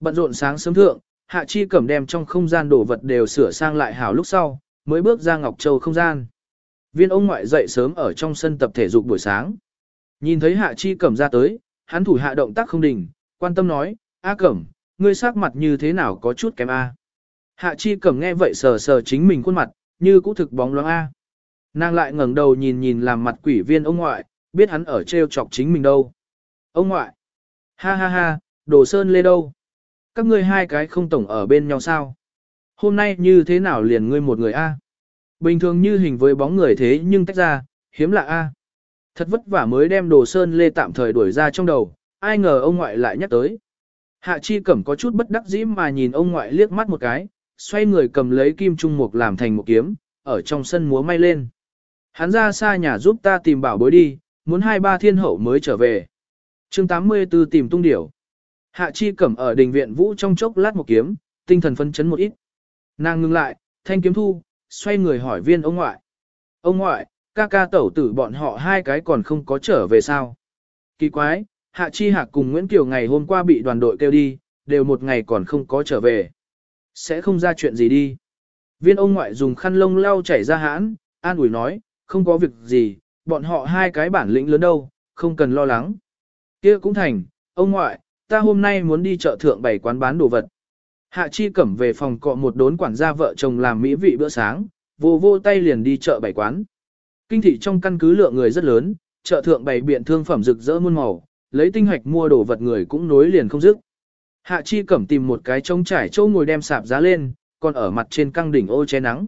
Bận rộn sáng sớm thượng, hạ chi cẩm đem trong không gian đồ vật đều sửa sang lại hảo lúc sau, mới bước ra Ngọc Châu không gian. Viên ông ngoại dậy sớm ở trong sân tập thể dục buổi sáng. Nhìn thấy hạ chi cẩm ra tới, hắn thủ hạ động tác không đình, quan tâm nói, A cẩm, ngươi sắc mặt như thế nào có chút kém A. Hạ chi cẩm nghe vậy sờ sờ chính mình khuôn mặt, như cũ thực bóng loáng A. Nàng lại ngẩng đầu nhìn nhìn làm mặt quỷ viên ông ngoại, biết hắn ở treo chọc chính mình đâu. Ông ngoại, ha ha ha, đồ sơn lê đâu? Các ngươi hai cái không tổng ở bên nhau sao? Hôm nay như thế nào liền ngươi một người A? Bình thường như hình với bóng người thế nhưng tách ra, hiếm lạ A. Thật vất vả mới đem đồ sơn lê tạm thời đuổi ra trong đầu, ai ngờ ông ngoại lại nhắc tới. Hạ chi cẩm có chút bất đắc dĩ mà nhìn ông ngoại liếc mắt một cái, xoay người cầm lấy kim trung mục làm thành một kiếm, ở trong sân múa may lên. Hắn ra xa nhà giúp ta tìm bảo bối đi, muốn hai ba thiên hậu mới trở về. chương 84 tìm tung điểu. Hạ chi cẩm ở đình viện vũ trong chốc lát một kiếm, tinh thần phân chấn một ít. Nàng ngừng lại, thanh kiếm thu, xoay người hỏi viên ông ngoại. Ông ngoại, ca ca tẩu tử bọn họ hai cái còn không có trở về sao? Kỳ quái, Hạ Chi Hạc cùng Nguyễn Kiều ngày hôm qua bị đoàn đội kêu đi, đều một ngày còn không có trở về. Sẽ không ra chuyện gì đi. Viên ông ngoại dùng khăn lông lau chảy ra hãn, an ủi nói, không có việc gì, bọn họ hai cái bản lĩnh lớn đâu, không cần lo lắng. kia cũng thành, ông ngoại, ta hôm nay muốn đi chợ thượng bày quán bán đồ vật. Hạ Chi Cẩm về phòng cọ một đốn quản gia vợ chồng làm mỹ vị bữa sáng, vô vô tay liền đi chợ bày quán. Kinh thị trong căn cứ lượng người rất lớn, chợ thượng bày biện thương phẩm rực rỡ muôn màu, lấy tinh hoạch mua đồ vật người cũng nối liền không dứt. Hạ Chi Cẩm tìm một cái trống trải châu ngồi đem sạp giá lên, còn ở mặt trên căng đỉnh ô che nắng.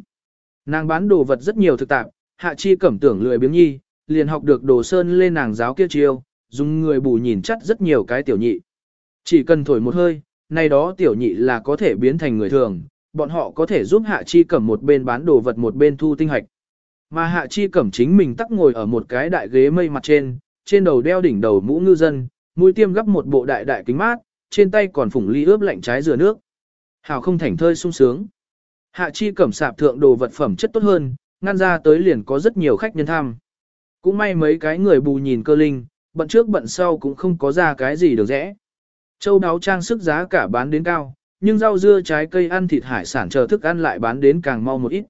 Nàng bán đồ vật rất nhiều thực tạp, Hạ Chi Cẩm tưởng lười biếng nhi, liền học được đồ sơn lên nàng giáo kia chiêu, dùng người bù nhìn chắt rất nhiều cái tiểu nhị. Chỉ cần thổi một hơi, nay đó tiểu nhị là có thể biến thành người thường, bọn họ có thể giúp Hạ Chi Cẩm một bên bán đồ vật một bên thu tinh hạch. Mà Hạ Chi Cẩm chính mình tắc ngồi ở một cái đại ghế mây mặt trên, trên đầu đeo đỉnh đầu mũ ngư dân, mũi tiêm gấp một bộ đại đại kính mát, trên tay còn phủng ly ướp lạnh trái dừa nước. Hảo không thành thơi sung sướng. Hạ Chi Cẩm sạp thượng đồ vật phẩm chất tốt hơn, ngăn ra tới liền có rất nhiều khách nhân tham. Cũng may mấy cái người bù nhìn cơ linh, bận trước bận sau cũng không có ra cái gì được rẽ. Châu đáo trang sức giá cả bán đến cao, nhưng rau dưa trái cây ăn thịt hải sản chờ thức ăn lại bán đến càng mau một ít.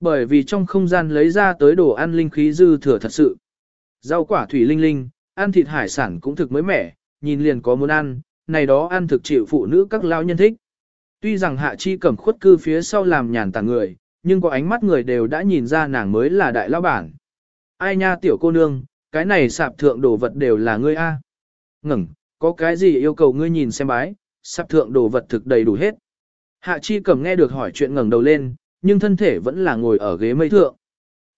Bởi vì trong không gian lấy ra tới đồ ăn linh khí dư thừa thật sự. Rau quả thủy linh linh, ăn thịt hải sản cũng thực mới mẻ, nhìn liền có muốn ăn, này đó ăn thực chịu phụ nữ các lao nhân thích. Tuy rằng hạ chi cẩm khuất cư phía sau làm nhàn tàng người, nhưng có ánh mắt người đều đã nhìn ra nàng mới là đại lao bản. Ai nha tiểu cô nương, cái này sạp thượng đồ vật đều là ngươi a. Ngừng, có cái gì yêu cầu ngươi nhìn xem bái, sạp thượng đồ vật thực đầy đủ hết. Hạ chi cẩm nghe được hỏi chuyện ngẩng đầu lên, nhưng thân thể vẫn là ngồi ở ghế mây thượng.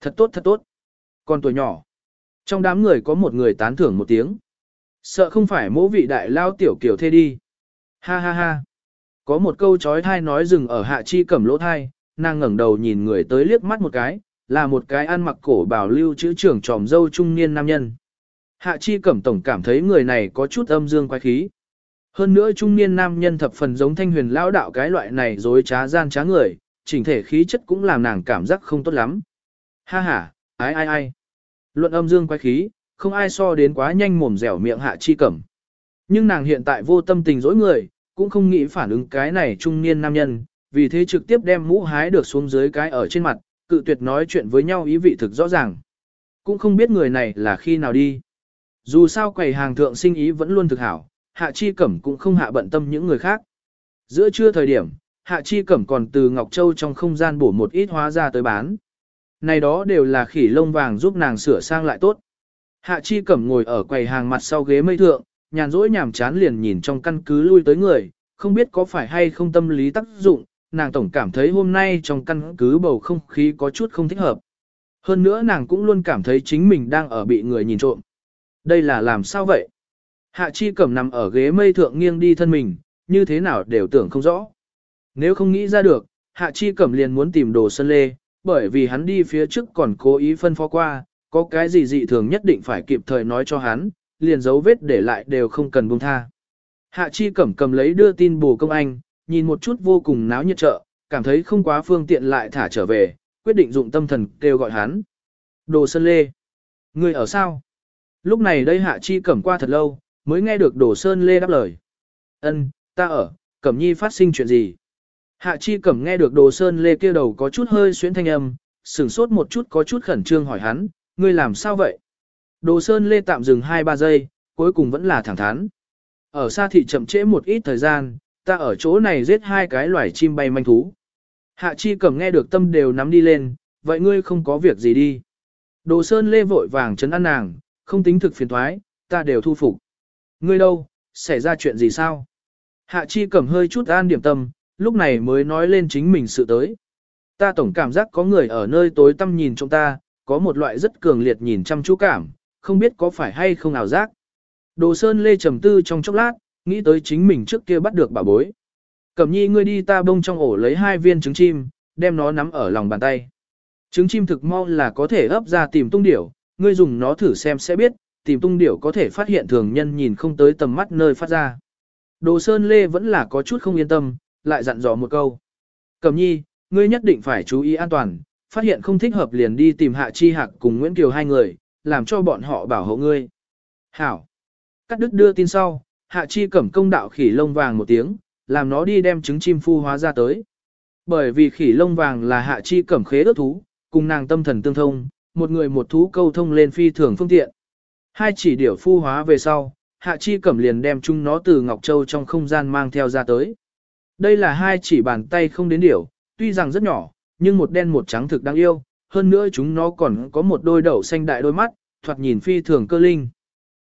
Thật tốt thật tốt. Con tuổi nhỏ. Trong đám người có một người tán thưởng một tiếng. Sợ không phải mỗ vị đại lao tiểu kiểu thê đi. Ha ha ha. Có một câu chói thai nói dừng ở hạ chi cẩm lỗ thai, nàng ngẩng đầu nhìn người tới liếc mắt một cái, là một cái ăn mặc cổ bảo lưu chữ trưởng tròm dâu trung niên nam nhân. Hạ chi cẩm tổng cảm thấy người này có chút âm dương quái khí. Hơn nữa trung niên nam nhân thập phần giống thanh huyền lão đạo cái loại này dối trá gian trá người, chỉnh thể khí chất cũng làm nàng cảm giác không tốt lắm. Ha ha, ai ai ai. Luận âm dương quái khí, không ai so đến quá nhanh mồm dẻo miệng hạ chi cẩm. Nhưng nàng hiện tại vô tâm tình dối người, cũng không nghĩ phản ứng cái này trung niên nam nhân, vì thế trực tiếp đem mũ hái được xuống dưới cái ở trên mặt, cự tuyệt nói chuyện với nhau ý vị thực rõ ràng. Cũng không biết người này là khi nào đi. Dù sao quầy hàng thượng sinh ý vẫn luôn thực hảo, hạ chi cẩm cũng không hạ bận tâm những người khác. Giữa trưa thời điểm, hạ chi cẩm còn từ Ngọc Châu trong không gian bổ một ít hóa ra tới bán. Này đó đều là khỉ lông vàng giúp nàng sửa sang lại tốt. Hạ chi cẩm ngồi ở quầy hàng mặt sau ghế mây thượng, nhàn rỗi nhàm chán liền nhìn trong căn cứ lui tới người, không biết có phải hay không tâm lý tác dụng, nàng tổng cảm thấy hôm nay trong căn cứ bầu không khí có chút không thích hợp. Hơn nữa nàng cũng luôn cảm thấy chính mình đang ở bị người nhìn trộm. Đây là làm sao vậy? Hạ chi cẩm nằm ở ghế mây thượng nghiêng đi thân mình, như thế nào đều tưởng không rõ. Nếu không nghĩ ra được, hạ chi cẩm liền muốn tìm đồ sân lê, bởi vì hắn đi phía trước còn cố ý phân phó qua, có cái gì dị thường nhất định phải kịp thời nói cho hắn, liền dấu vết để lại đều không cần buông tha. Hạ chi cẩm cầm lấy đưa tin bù công anh, nhìn một chút vô cùng náo nhiệt chợ, cảm thấy không quá phương tiện lại thả trở về, quyết định dụng tâm thần kêu gọi hắn. Đồ Sơn Lê. Người ở sao? Lúc này đây Hạ Chi Cẩm qua thật lâu, mới nghe được Đồ Sơn Lê đáp lời. Ân, ta ở, Cẩm Nhi phát sinh chuyện gì? Hạ Chi Cẩm nghe được Đồ Sơn Lê kia đầu có chút hơi xuyến thanh âm, sửng sốt một chút có chút khẩn trương hỏi hắn, ngươi làm sao vậy? Đồ Sơn Lê tạm dừng 2-3 giây, cuối cùng vẫn là thẳng thắn. Ở xa thị chậm trễ một ít thời gian, ta ở chỗ này giết hai cái loài chim bay manh thú. Hạ chi cẩm nghe được tâm đều nắm đi lên, vậy ngươi không có việc gì đi. Đồ Sơn Lê vội vàng chấn an nàng, không tính thực phiền thoái, ta đều thu phục. Ngươi đâu, xảy ra chuyện gì sao? Hạ chi cẩm hơi chút an điểm tâm, lúc này mới nói lên chính mình sự tới. Ta tổng cảm giác có người ở nơi tối tăm nhìn chúng ta, có một loại rất cường liệt nhìn chăm chú cảm, không biết có phải hay không ảo giác. Đồ Sơn Lê trầm tư trong chốc lát, nghĩ tới chính mình trước kia bắt được bà bối. Cẩm nhi ngươi đi ta bông trong ổ lấy hai viên trứng chim, đem nó nắm ở lòng bàn tay. Trứng chim thực mau là có thể ấp ra tìm tung điểu, ngươi dùng nó thử xem sẽ biết, tìm tung điểu có thể phát hiện thường nhân nhìn không tới tầm mắt nơi phát ra. Đồ Sơn Lê vẫn là có chút không yên tâm, lại dặn dò một câu. Cẩm nhi, ngươi nhất định phải chú ý an toàn, phát hiện không thích hợp liền đi tìm Hạ Chi Hạc cùng Nguyễn Kiều hai người, làm cho bọn họ bảo hộ ngươi. Hảo. Cắt đứt đưa tin sau, Hạ Chi cẩm công đạo khỉ lông vàng một tiếng, làm nó đi đem trứng chim phu hóa ra tới. Bởi vì khỉ lông vàng là Hạ Chi cẩm khế ước thú, cùng nàng tâm thần tương thông, một người một thú câu thông lên phi thường phương tiện. Hai chỉ điểu phu hóa về sau, Hạ Chi Cẩm liền đem chúng nó từ Ngọc Châu trong không gian mang theo ra tới. Đây là hai chỉ bàn tay không đến điểu, tuy rằng rất nhỏ, nhưng một đen một trắng thực đáng yêu, hơn nữa chúng nó còn có một đôi đậu xanh đại đôi mắt, thoạt nhìn phi thường cơ linh.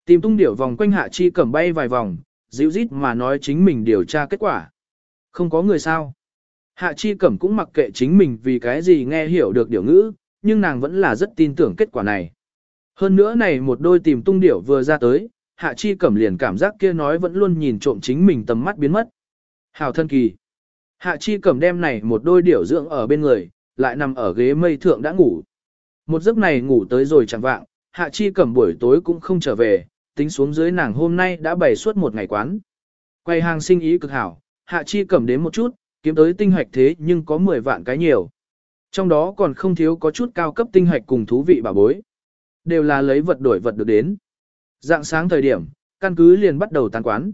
Tìm tung điểu vòng quanh Hạ Chi Cẩm bay vài vòng, dịu rít mà nói chính mình điều tra kết quả. Không có người sao. Hạ Chi Cẩm cũng mặc kệ chính mình vì cái gì nghe hiểu được điều ngữ, nhưng nàng vẫn là rất tin tưởng kết quả này. Hơn nữa này một đôi tìm tung điểu vừa ra tới, Hạ Chi Cẩm liền cảm giác kia nói vẫn luôn nhìn trộm chính mình tầm mắt biến mất. Hào thân kỳ. Hạ Chi Cẩm đem này một đôi điểu dưỡng ở bên người, lại nằm ở ghế mây thượng đã ngủ. Một giấc này ngủ tới rồi chẳng vạng, Hạ Chi Cẩm buổi tối cũng không trở về, tính xuống dưới nàng hôm nay đã bày suốt một ngày quán. Quay hàng sinh ý cực hảo, Hạ Chi Cẩm đến một chút, kiếm tới tinh hoạch thế nhưng có 10 vạn cái nhiều. Trong đó còn không thiếu có chút cao cấp tinh hoạch cùng thú vị bà bối. Đều là lấy vật đổi vật được đến. Dạng sáng thời điểm, căn cứ liền bắt đầu tán quán.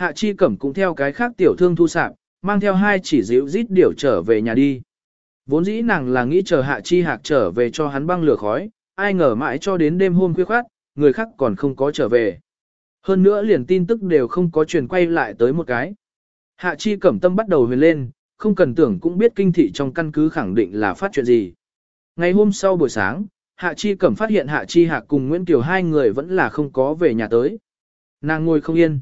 Hạ Chi Cẩm cũng theo cái khác tiểu thương thu sạp, mang theo hai chỉ dịu rít điểu trở về nhà đi. Vốn dĩ nàng là nghĩ chờ Hạ Chi Hạc trở về cho hắn băng lửa khói, ai ngờ mãi cho đến đêm hôm khuya khoát, người khác còn không có trở về. Hơn nữa liền tin tức đều không có truyền quay lại tới một cái. Hạ Chi Cẩm tâm bắt đầu huyền lên, không cần tưởng cũng biết kinh thị trong căn cứ khẳng định là phát chuyện gì. Ngày hôm sau buổi sáng, Hạ Chi Cẩm phát hiện Hạ Chi Hạc cùng Nguyễn Kiều hai người vẫn là không có về nhà tới. Nàng ngồi không yên.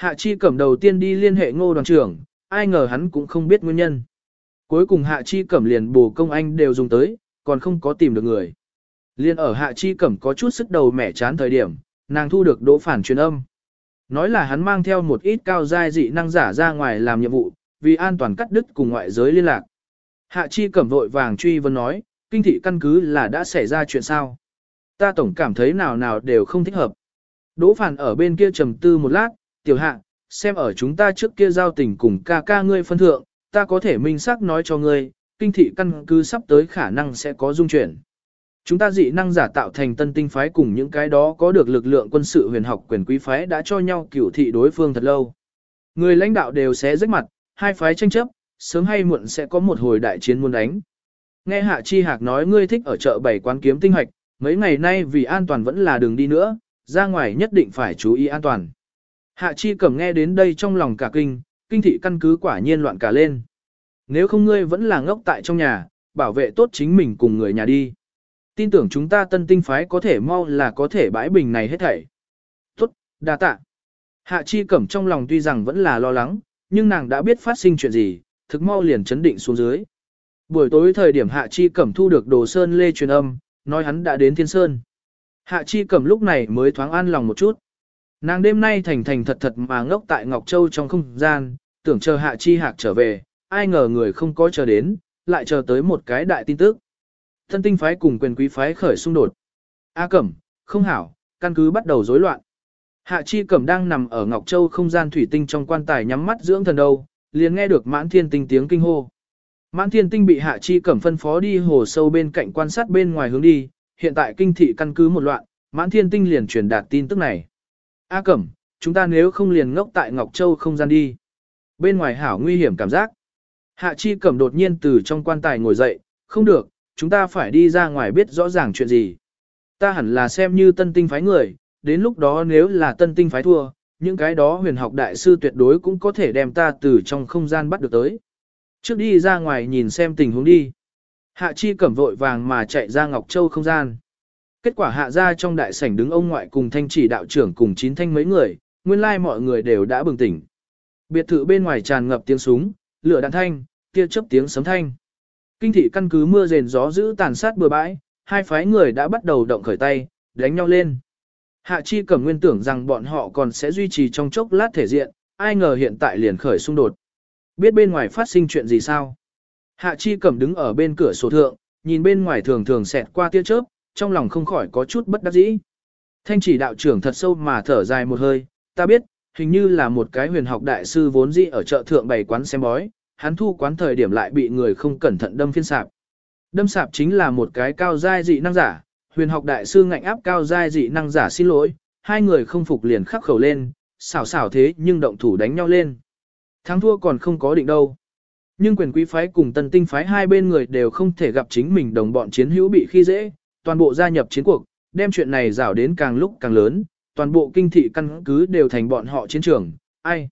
Hạ Chi Cẩm đầu tiên đi liên hệ ngô đoàn trưởng, ai ngờ hắn cũng không biết nguyên nhân. Cuối cùng Hạ Chi Cẩm liền bổ công anh đều dùng tới, còn không có tìm được người. Liên ở Hạ Chi Cẩm có chút sức đầu mẻ chán thời điểm, nàng thu được đỗ phản truyền âm. Nói là hắn mang theo một ít cao giai dị năng giả ra ngoài làm nhiệm vụ, vì an toàn cắt đứt cùng ngoại giới liên lạc. Hạ Chi Cẩm vội vàng truy vấn nói, kinh thị căn cứ là đã xảy ra chuyện sao. Ta tổng cảm thấy nào nào đều không thích hợp. Đỗ phản ở bên kia trầm tư một lát, tiểu hạ, xem ở chúng ta trước kia giao tình cùng ca ca ngươi phân thượng, ta có thể minh xác nói cho ngươi, kinh thị căn cứ sắp tới khả năng sẽ có dung chuyển. Chúng ta dị năng giả tạo thành tân tinh phái cùng những cái đó có được lực lượng quân sự huyền học quyền quý phái đã cho nhau cửu thị đối phương thật lâu. Người lãnh đạo đều sẽ rách mặt, hai phái tranh chấp, sớm hay muộn sẽ có một hồi đại chiến muốn đánh. Nghe Hạ Chi Hạc nói ngươi thích ở chợ bảy quán kiếm tinh hoạch, mấy ngày nay vì an toàn vẫn là đường đi nữa, ra ngoài nhất định phải chú ý an toàn. Hạ Chi Cẩm nghe đến đây trong lòng cả kinh, kinh thị căn cứ quả nhiên loạn cả lên. Nếu không ngươi vẫn là ngốc tại trong nhà, bảo vệ tốt chính mình cùng người nhà đi. Tin tưởng chúng ta tân tinh phái có thể mau là có thể bãi bình này hết thảy. Tốt, đa tạ. Hạ Chi Cẩm trong lòng tuy rằng vẫn là lo lắng, nhưng nàng đã biết phát sinh chuyện gì, thực mau liền chấn định xuống dưới. Buổi tối thời điểm Hạ Chi Cẩm thu được Đồ Sơn Lê truyền âm, nói hắn đã đến Thiên Sơn. Hạ Chi Cẩm lúc này mới thoáng an lòng một chút. Nàng đêm nay thành thành thật thật mà ngốc tại Ngọc Châu trong không gian, tưởng chờ Hạ Chi Hạc trở về, ai ngờ người không có chờ đến, lại chờ tới một cái đại tin tức. Thân tinh phái cùng quyền quý phái khởi xung đột. A Cẩm, không hảo, căn cứ bắt đầu rối loạn. Hạ Chi Cẩm đang nằm ở Ngọc Châu không gian thủy tinh trong quan tài nhắm mắt dưỡng thần đâu, liền nghe được mãn thiên tinh tiếng kinh hô. Mãn thiên tinh bị Hạ Chi Cẩm phân phó đi hồ sâu bên cạnh quan sát bên ngoài hướng đi, hiện tại kinh thị căn cứ một loạn, mãn thiên tinh liền truyền đạt tin tức này. A Cẩm, chúng ta nếu không liền ngốc tại Ngọc Châu không gian đi. Bên ngoài hảo nguy hiểm cảm giác. Hạ Chi Cẩm đột nhiên từ trong quan tài ngồi dậy, không được, chúng ta phải đi ra ngoài biết rõ ràng chuyện gì. Ta hẳn là xem như tân tinh phái người, đến lúc đó nếu là tân tinh phái thua, những cái đó huyền học đại sư tuyệt đối cũng có thể đem ta từ trong không gian bắt được tới. Trước đi ra ngoài nhìn xem tình huống đi. Hạ Chi cẩm vội vàng mà chạy ra Ngọc Châu không gian. Kết quả hạ ra trong đại sảnh đứng ông ngoại cùng thanh chỉ đạo trưởng cùng chín thanh mấy người, nguyên lai mọi người đều đã bừng tỉnh. Biệt thự bên ngoài tràn ngập tiếng súng, lửa đạn thanh, tia chớp tiếng sấm thanh. Kinh thị căn cứ mưa rền gió giữ tàn sát bừa bãi, hai phái người đã bắt đầu động khởi tay, đánh nhau lên. Hạ Chi Cẩm nguyên tưởng rằng bọn họ còn sẽ duy trì trong chốc lát thể diện, ai ngờ hiện tại liền khởi xung đột. Biết bên ngoài phát sinh chuyện gì sao? Hạ Chi Cẩm đứng ở bên cửa sổ thượng, nhìn bên ngoài thường thường xẹt qua tia chớp, trong lòng không khỏi có chút bất đắc dĩ. Thanh chỉ đạo trưởng thật sâu mà thở dài một hơi, ta biết, hình như là một cái huyền học đại sư vốn dĩ ở chợ thượng bày quán xem bói, hắn thu quán thời điểm lại bị người không cẩn thận đâm phiên sạp. Đâm sạp chính là một cái cao giai dị năng giả, huyền học đại sư ngạnh áp cao giai dị năng giả xin lỗi, hai người không phục liền khắc khẩu lên, xảo xảo thế nhưng động thủ đánh nhau lên. Thắng thua còn không có định đâu. Nhưng quyền quý phái cùng tân tinh phái hai bên người đều không thể gặp chính mình đồng bọn chiến hữu bị khi dễ, toàn bộ gia nhập chiến cuộc, đem chuyện này rảo đến càng lúc càng lớn, toàn bộ kinh thị căn cứ đều thành bọn họ chiến trường, ai?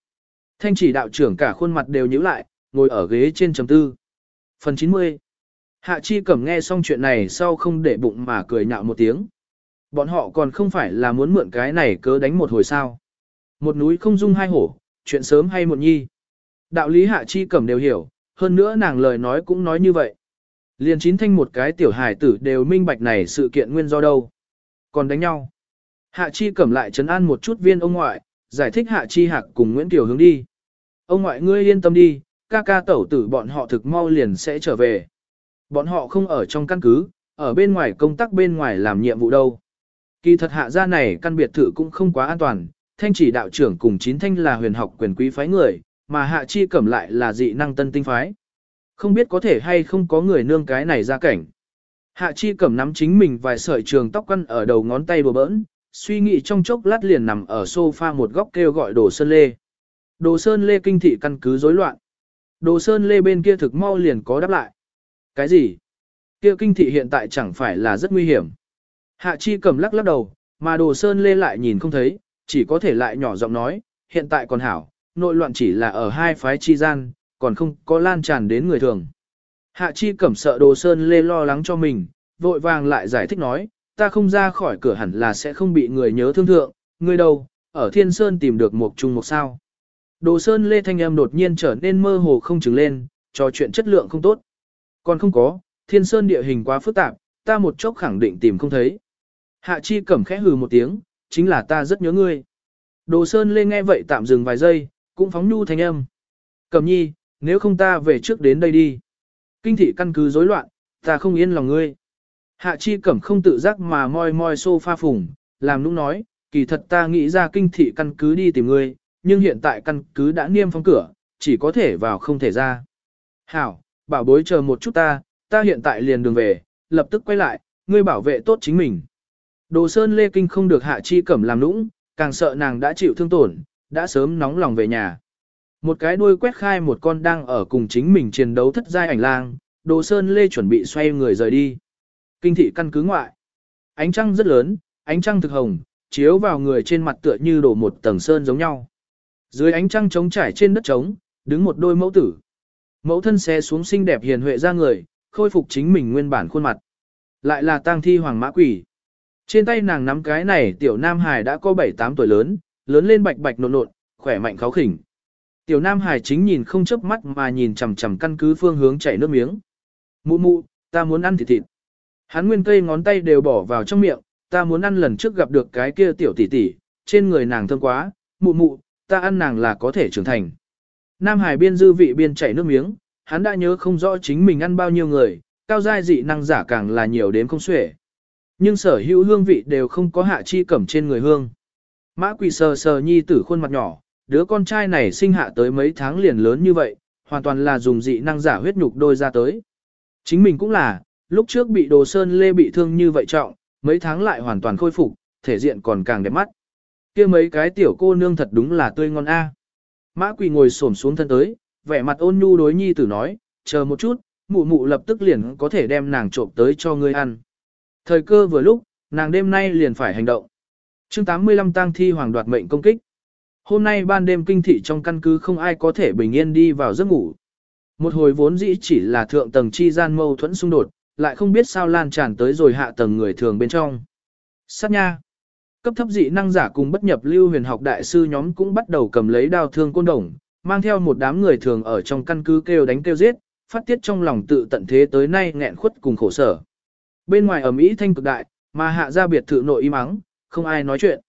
Thanh chỉ đạo trưởng cả khuôn mặt đều nhíu lại, ngồi ở ghế trên chấm tư. Phần 90 Hạ Chi Cẩm nghe xong chuyện này sau không để bụng mà cười nhạo một tiếng. Bọn họ còn không phải là muốn mượn cái này cớ đánh một hồi sao. Một núi không dung hai hổ, chuyện sớm hay muộn nhi. Đạo lý Hạ Chi Cẩm đều hiểu, hơn nữa nàng lời nói cũng nói như vậy. Liền chín thanh một cái tiểu hài tử đều minh bạch này sự kiện nguyên do đâu. Còn đánh nhau. Hạ Chi Cẩm lại trấn an một chút viên ông ngoại, giải thích Hạ Chi Hạc cùng Nguyễn Kiều hướng đi. Ông ngoại ngươi yên tâm đi, ca ca tẩu tử bọn họ thực mau liền sẽ trở về. Bọn họ không ở trong căn cứ, ở bên ngoài công tác bên ngoài làm nhiệm vụ đâu. Kỳ thật hạ gia này căn biệt thự cũng không quá an toàn, thanh chỉ đạo trưởng cùng chín thanh là huyền học quyền quý phái người, mà hạ chi cẩm lại là dị năng tân tinh phái. Không biết có thể hay không có người nương cái này ra cảnh. Hạ chi cầm nắm chính mình vài sợi trường tóc quăn ở đầu ngón tay bừa bỡn, suy nghĩ trong chốc lát liền nằm ở sofa một góc kêu gọi đồ sơn lê. Đồ sơn lê kinh thị căn cứ rối loạn. Đồ sơn lê bên kia thực mau liền có đáp lại. Cái gì? Kia kinh thị hiện tại chẳng phải là rất nguy hiểm. Hạ chi cầm lắc lắc đầu, mà đồ sơn lê lại nhìn không thấy, chỉ có thể lại nhỏ giọng nói, hiện tại còn hảo, nội loạn chỉ là ở hai phái chi gian, còn không có lan tràn đến người thường. Hạ chi cẩm sợ đồ sơn lê lo lắng cho mình, vội vàng lại giải thích nói, ta không ra khỏi cửa hẳn là sẽ không bị người nhớ thương thượng, người đâu, ở thiên sơn tìm được một chung một sao. Đồ sơn lê thanh âm đột nhiên trở nên mơ hồ không chứng lên, trò chuyện chất lượng không tốt. Còn không có, thiên sơn địa hình quá phức tạp, ta một chốc khẳng định tìm không thấy. Hạ chi cẩm khẽ hừ một tiếng, chính là ta rất nhớ ngươi. Đồ sơn lê nghe vậy tạm dừng vài giây, cũng phóng nhu thanh âm. Cẩm nhi, nếu không ta về trước đến đây đi. Kinh thị căn cứ rối loạn, ta không yên lòng ngươi. Hạ chi cẩm không tự giác mà moi moi sofa phùng, làm lúc nói, kỳ thật ta nghĩ ra kinh thị căn cứ đi tìm ngươi, nhưng hiện tại căn cứ đã niêm phong cửa, chỉ có thể vào không thể ra. Hảo, bảo bối chờ một chút ta, ta hiện tại liền đường về, lập tức quay lại, ngươi bảo vệ tốt chính mình. Đồ Sơn Lê Kinh không được Hạ Chi Cẩm làm nũng, càng sợ nàng đã chịu thương tổn, đã sớm nóng lòng về nhà. Một cái đuôi quét khai một con đang ở cùng chính mình chiến đấu thất giai ảnh lang, Đồ Sơn Lê chuẩn bị xoay người rời đi. Kinh thị căn cứ ngoại. Ánh trăng rất lớn, ánh trăng thực hồng, chiếu vào người trên mặt tựa như đổ một tầng sơn giống nhau. Dưới ánh trăng trống trải trên đất trống, đứng một đôi mẫu tử. Mẫu thân xe xuống xinh đẹp hiền huệ ra người, khôi phục chính mình nguyên bản khuôn mặt. Lại là tang thi hoàng mã quỷ. Trên tay nàng nắm cái này tiểu nam hải đã có 7-8 tuổi lớn, lớn lên bạch bạch nộn nộn, khỏe mạnh kháo khỉnh. Tiểu nam hải chính nhìn không chớp mắt mà nhìn chằm chằm căn cứ phương hướng chảy nước miếng. Mụ mụ, ta muốn ăn thịt thịt. Hắn nguyên cây ngón tay đều bỏ vào trong miệng, ta muốn ăn lần trước gặp được cái kia tiểu tỷ tỷ, trên người nàng thơm quá, mụ mụ, ta ăn nàng là có thể trưởng thành. Nam Hải biên dư vị biên chảy nước miếng, hắn đã nhớ không rõ chính mình ăn bao nhiêu người, cao giai dị năng giả càng là nhiều đến không xuể. Nhưng sở hữu hương vị đều không có hạ chi cẩm trên người hương. Mã quỷ sờ sờ nhi tử khuôn mặt nhỏ, đứa con trai này sinh hạ tới mấy tháng liền lớn như vậy, hoàn toàn là dùng dị năng giả huyết nhục đôi ra tới. Chính mình cũng là, lúc trước bị đồ sơn lê bị thương như vậy trọng, mấy tháng lại hoàn toàn khôi phục, thể diện còn càng đẹp mắt. kia mấy cái tiểu cô nương thật đúng là tươi ngon a. Mã Quỳ ngồi xổm xuống thân tới, vẻ mặt ôn nhu đối nhi tử nói, chờ một chút, mụ mụ lập tức liền có thể đem nàng trộm tới cho ngươi ăn. Thời cơ vừa lúc, nàng đêm nay liền phải hành động. chương 85 tang thi hoàng đoạt mệnh công kích. Hôm nay ban đêm kinh thị trong căn cứ không ai có thể bình yên đi vào giấc ngủ. Một hồi vốn dĩ chỉ là thượng tầng chi gian mâu thuẫn xung đột, lại không biết sao lan tràn tới rồi hạ tầng người thường bên trong. Sát nha. Cấp thấp dị năng giả cùng bất nhập lưu huyền học đại sư nhóm cũng bắt đầu cầm lấy đao thương côn đồng, mang theo một đám người thường ở trong căn cứ kêu đánh kêu giết, phát tiết trong lòng tự tận thế tới nay nghẹn khuất cùng khổ sở. Bên ngoài ở Mỹ thanh cực đại, mà hạ ra biệt thự nội im mắng, không ai nói chuyện.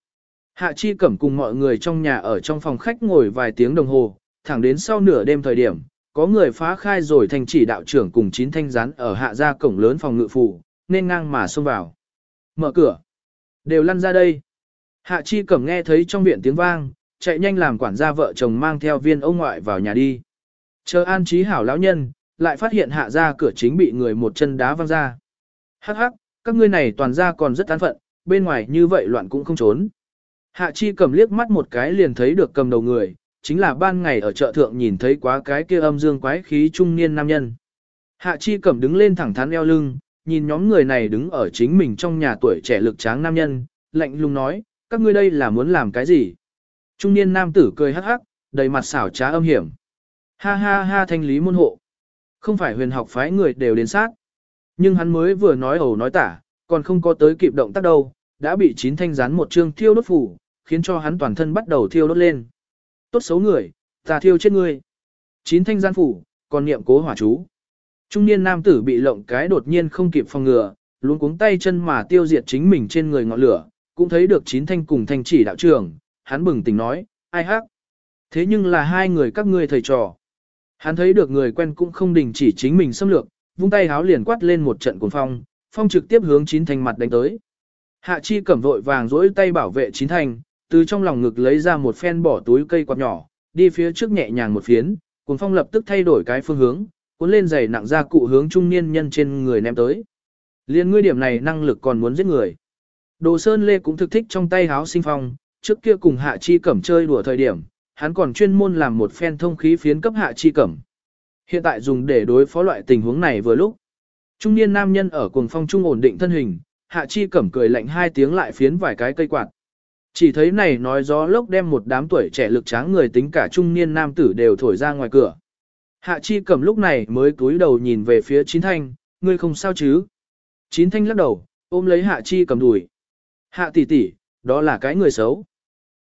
Hạ chi cẩm cùng mọi người trong nhà ở trong phòng khách ngồi vài tiếng đồng hồ, thẳng đến sau nửa đêm thời điểm, có người phá khai rồi thành chỉ đạo trưởng cùng chín thanh rán ở hạ ra cổng lớn phòng ngự phủ, nên ngang mà xông vào. Mở cửa. Đều lăn ra đây. Hạ chi cẩm nghe thấy trong viện tiếng vang, chạy nhanh làm quản gia vợ chồng mang theo viên ông ngoại vào nhà đi. Chờ an trí hảo lão nhân, lại phát hiện hạ ra cửa chính bị người một chân đá văng ra. Hắc hắc, các ngươi này toàn ra còn rất tán phận, bên ngoài như vậy loạn cũng không trốn. Hạ chi cầm liếc mắt một cái liền thấy được cầm đầu người, chính là ban ngày ở chợ thượng nhìn thấy quá cái kia âm dương quái khí trung niên nam nhân. Hạ chi cầm đứng lên thẳng thắn eo lưng, nhìn nhóm người này đứng ở chính mình trong nhà tuổi trẻ lực tráng nam nhân, lạnh lùng nói, các ngươi đây là muốn làm cái gì? Trung niên nam tử cười hắc hắc, đầy mặt xảo trá âm hiểm. Ha ha ha thanh lý môn hộ. Không phải huyền học phái người đều đến sát. Nhưng hắn mới vừa nói ẩu nói tả, còn không có tới kịp động tác đâu, đã bị chín thanh rán một chương thiêu đốt phủ, khiến cho hắn toàn thân bắt đầu thiêu đốt lên. Tốt xấu người, ta thiêu chết ngươi. Chín thanh gian phủ, còn niệm cố hỏa chú. Trung niên nam tử bị lộng cái đột nhiên không kịp phòng ngừa, luôn cuống tay chân mà tiêu diệt chính mình trên người ngọn lửa, cũng thấy được chín thanh cùng thanh chỉ đạo trưởng, hắn bừng tỉnh nói, ai hắc. Thế nhưng là hai người các ngươi thầy trò. Hắn thấy được người quen cũng không đình chỉ chính mình xâm lược, vung tay háo liền quát lên một trận cuồng phong, phong trực tiếp hướng chín thanh mặt đánh tới. Hạ chi cẩm vội vàng rỗi tay bảo vệ chín thành, từ trong lòng ngực lấy ra một phen bỏ túi cây quạt nhỏ, đi phía trước nhẹ nhàng một phiến, cuồng phong lập tức thay đổi cái phương hướng, cuốn lên giày nặng ra cụ hướng trung niên nhân trên người ném tới. Liên ngươi điểm này năng lực còn muốn giết người. Đồ Sơn Lê cũng thực thích trong tay háo sinh phong, trước kia cùng Hạ Chi Cẩm chơi đùa thời điểm, hắn còn chuyên môn làm một phen thông khí phiến cấp Hạ Chi Cẩm. Hiện tại dùng để đối phó loại tình huống này vừa lúc. Trung niên nam nhân ở cuồng phong trung ổn định thân hình, Hạ Chi Cẩm cười lạnh hai tiếng lại phiến vài cái cây quạt. Chỉ thấy này nói gió lốc đem một đám tuổi trẻ lực tráng người tính cả trung niên nam tử đều thổi ra ngoài cửa. Hạ Chi Cẩm lúc này mới cúi đầu nhìn về phía Chín Thanh, ngươi không sao chứ? Chín Thanh lắc đầu, ôm lấy Hạ Chi Cẩm đùi. Hạ tỷ tỷ, đó là cái người xấu.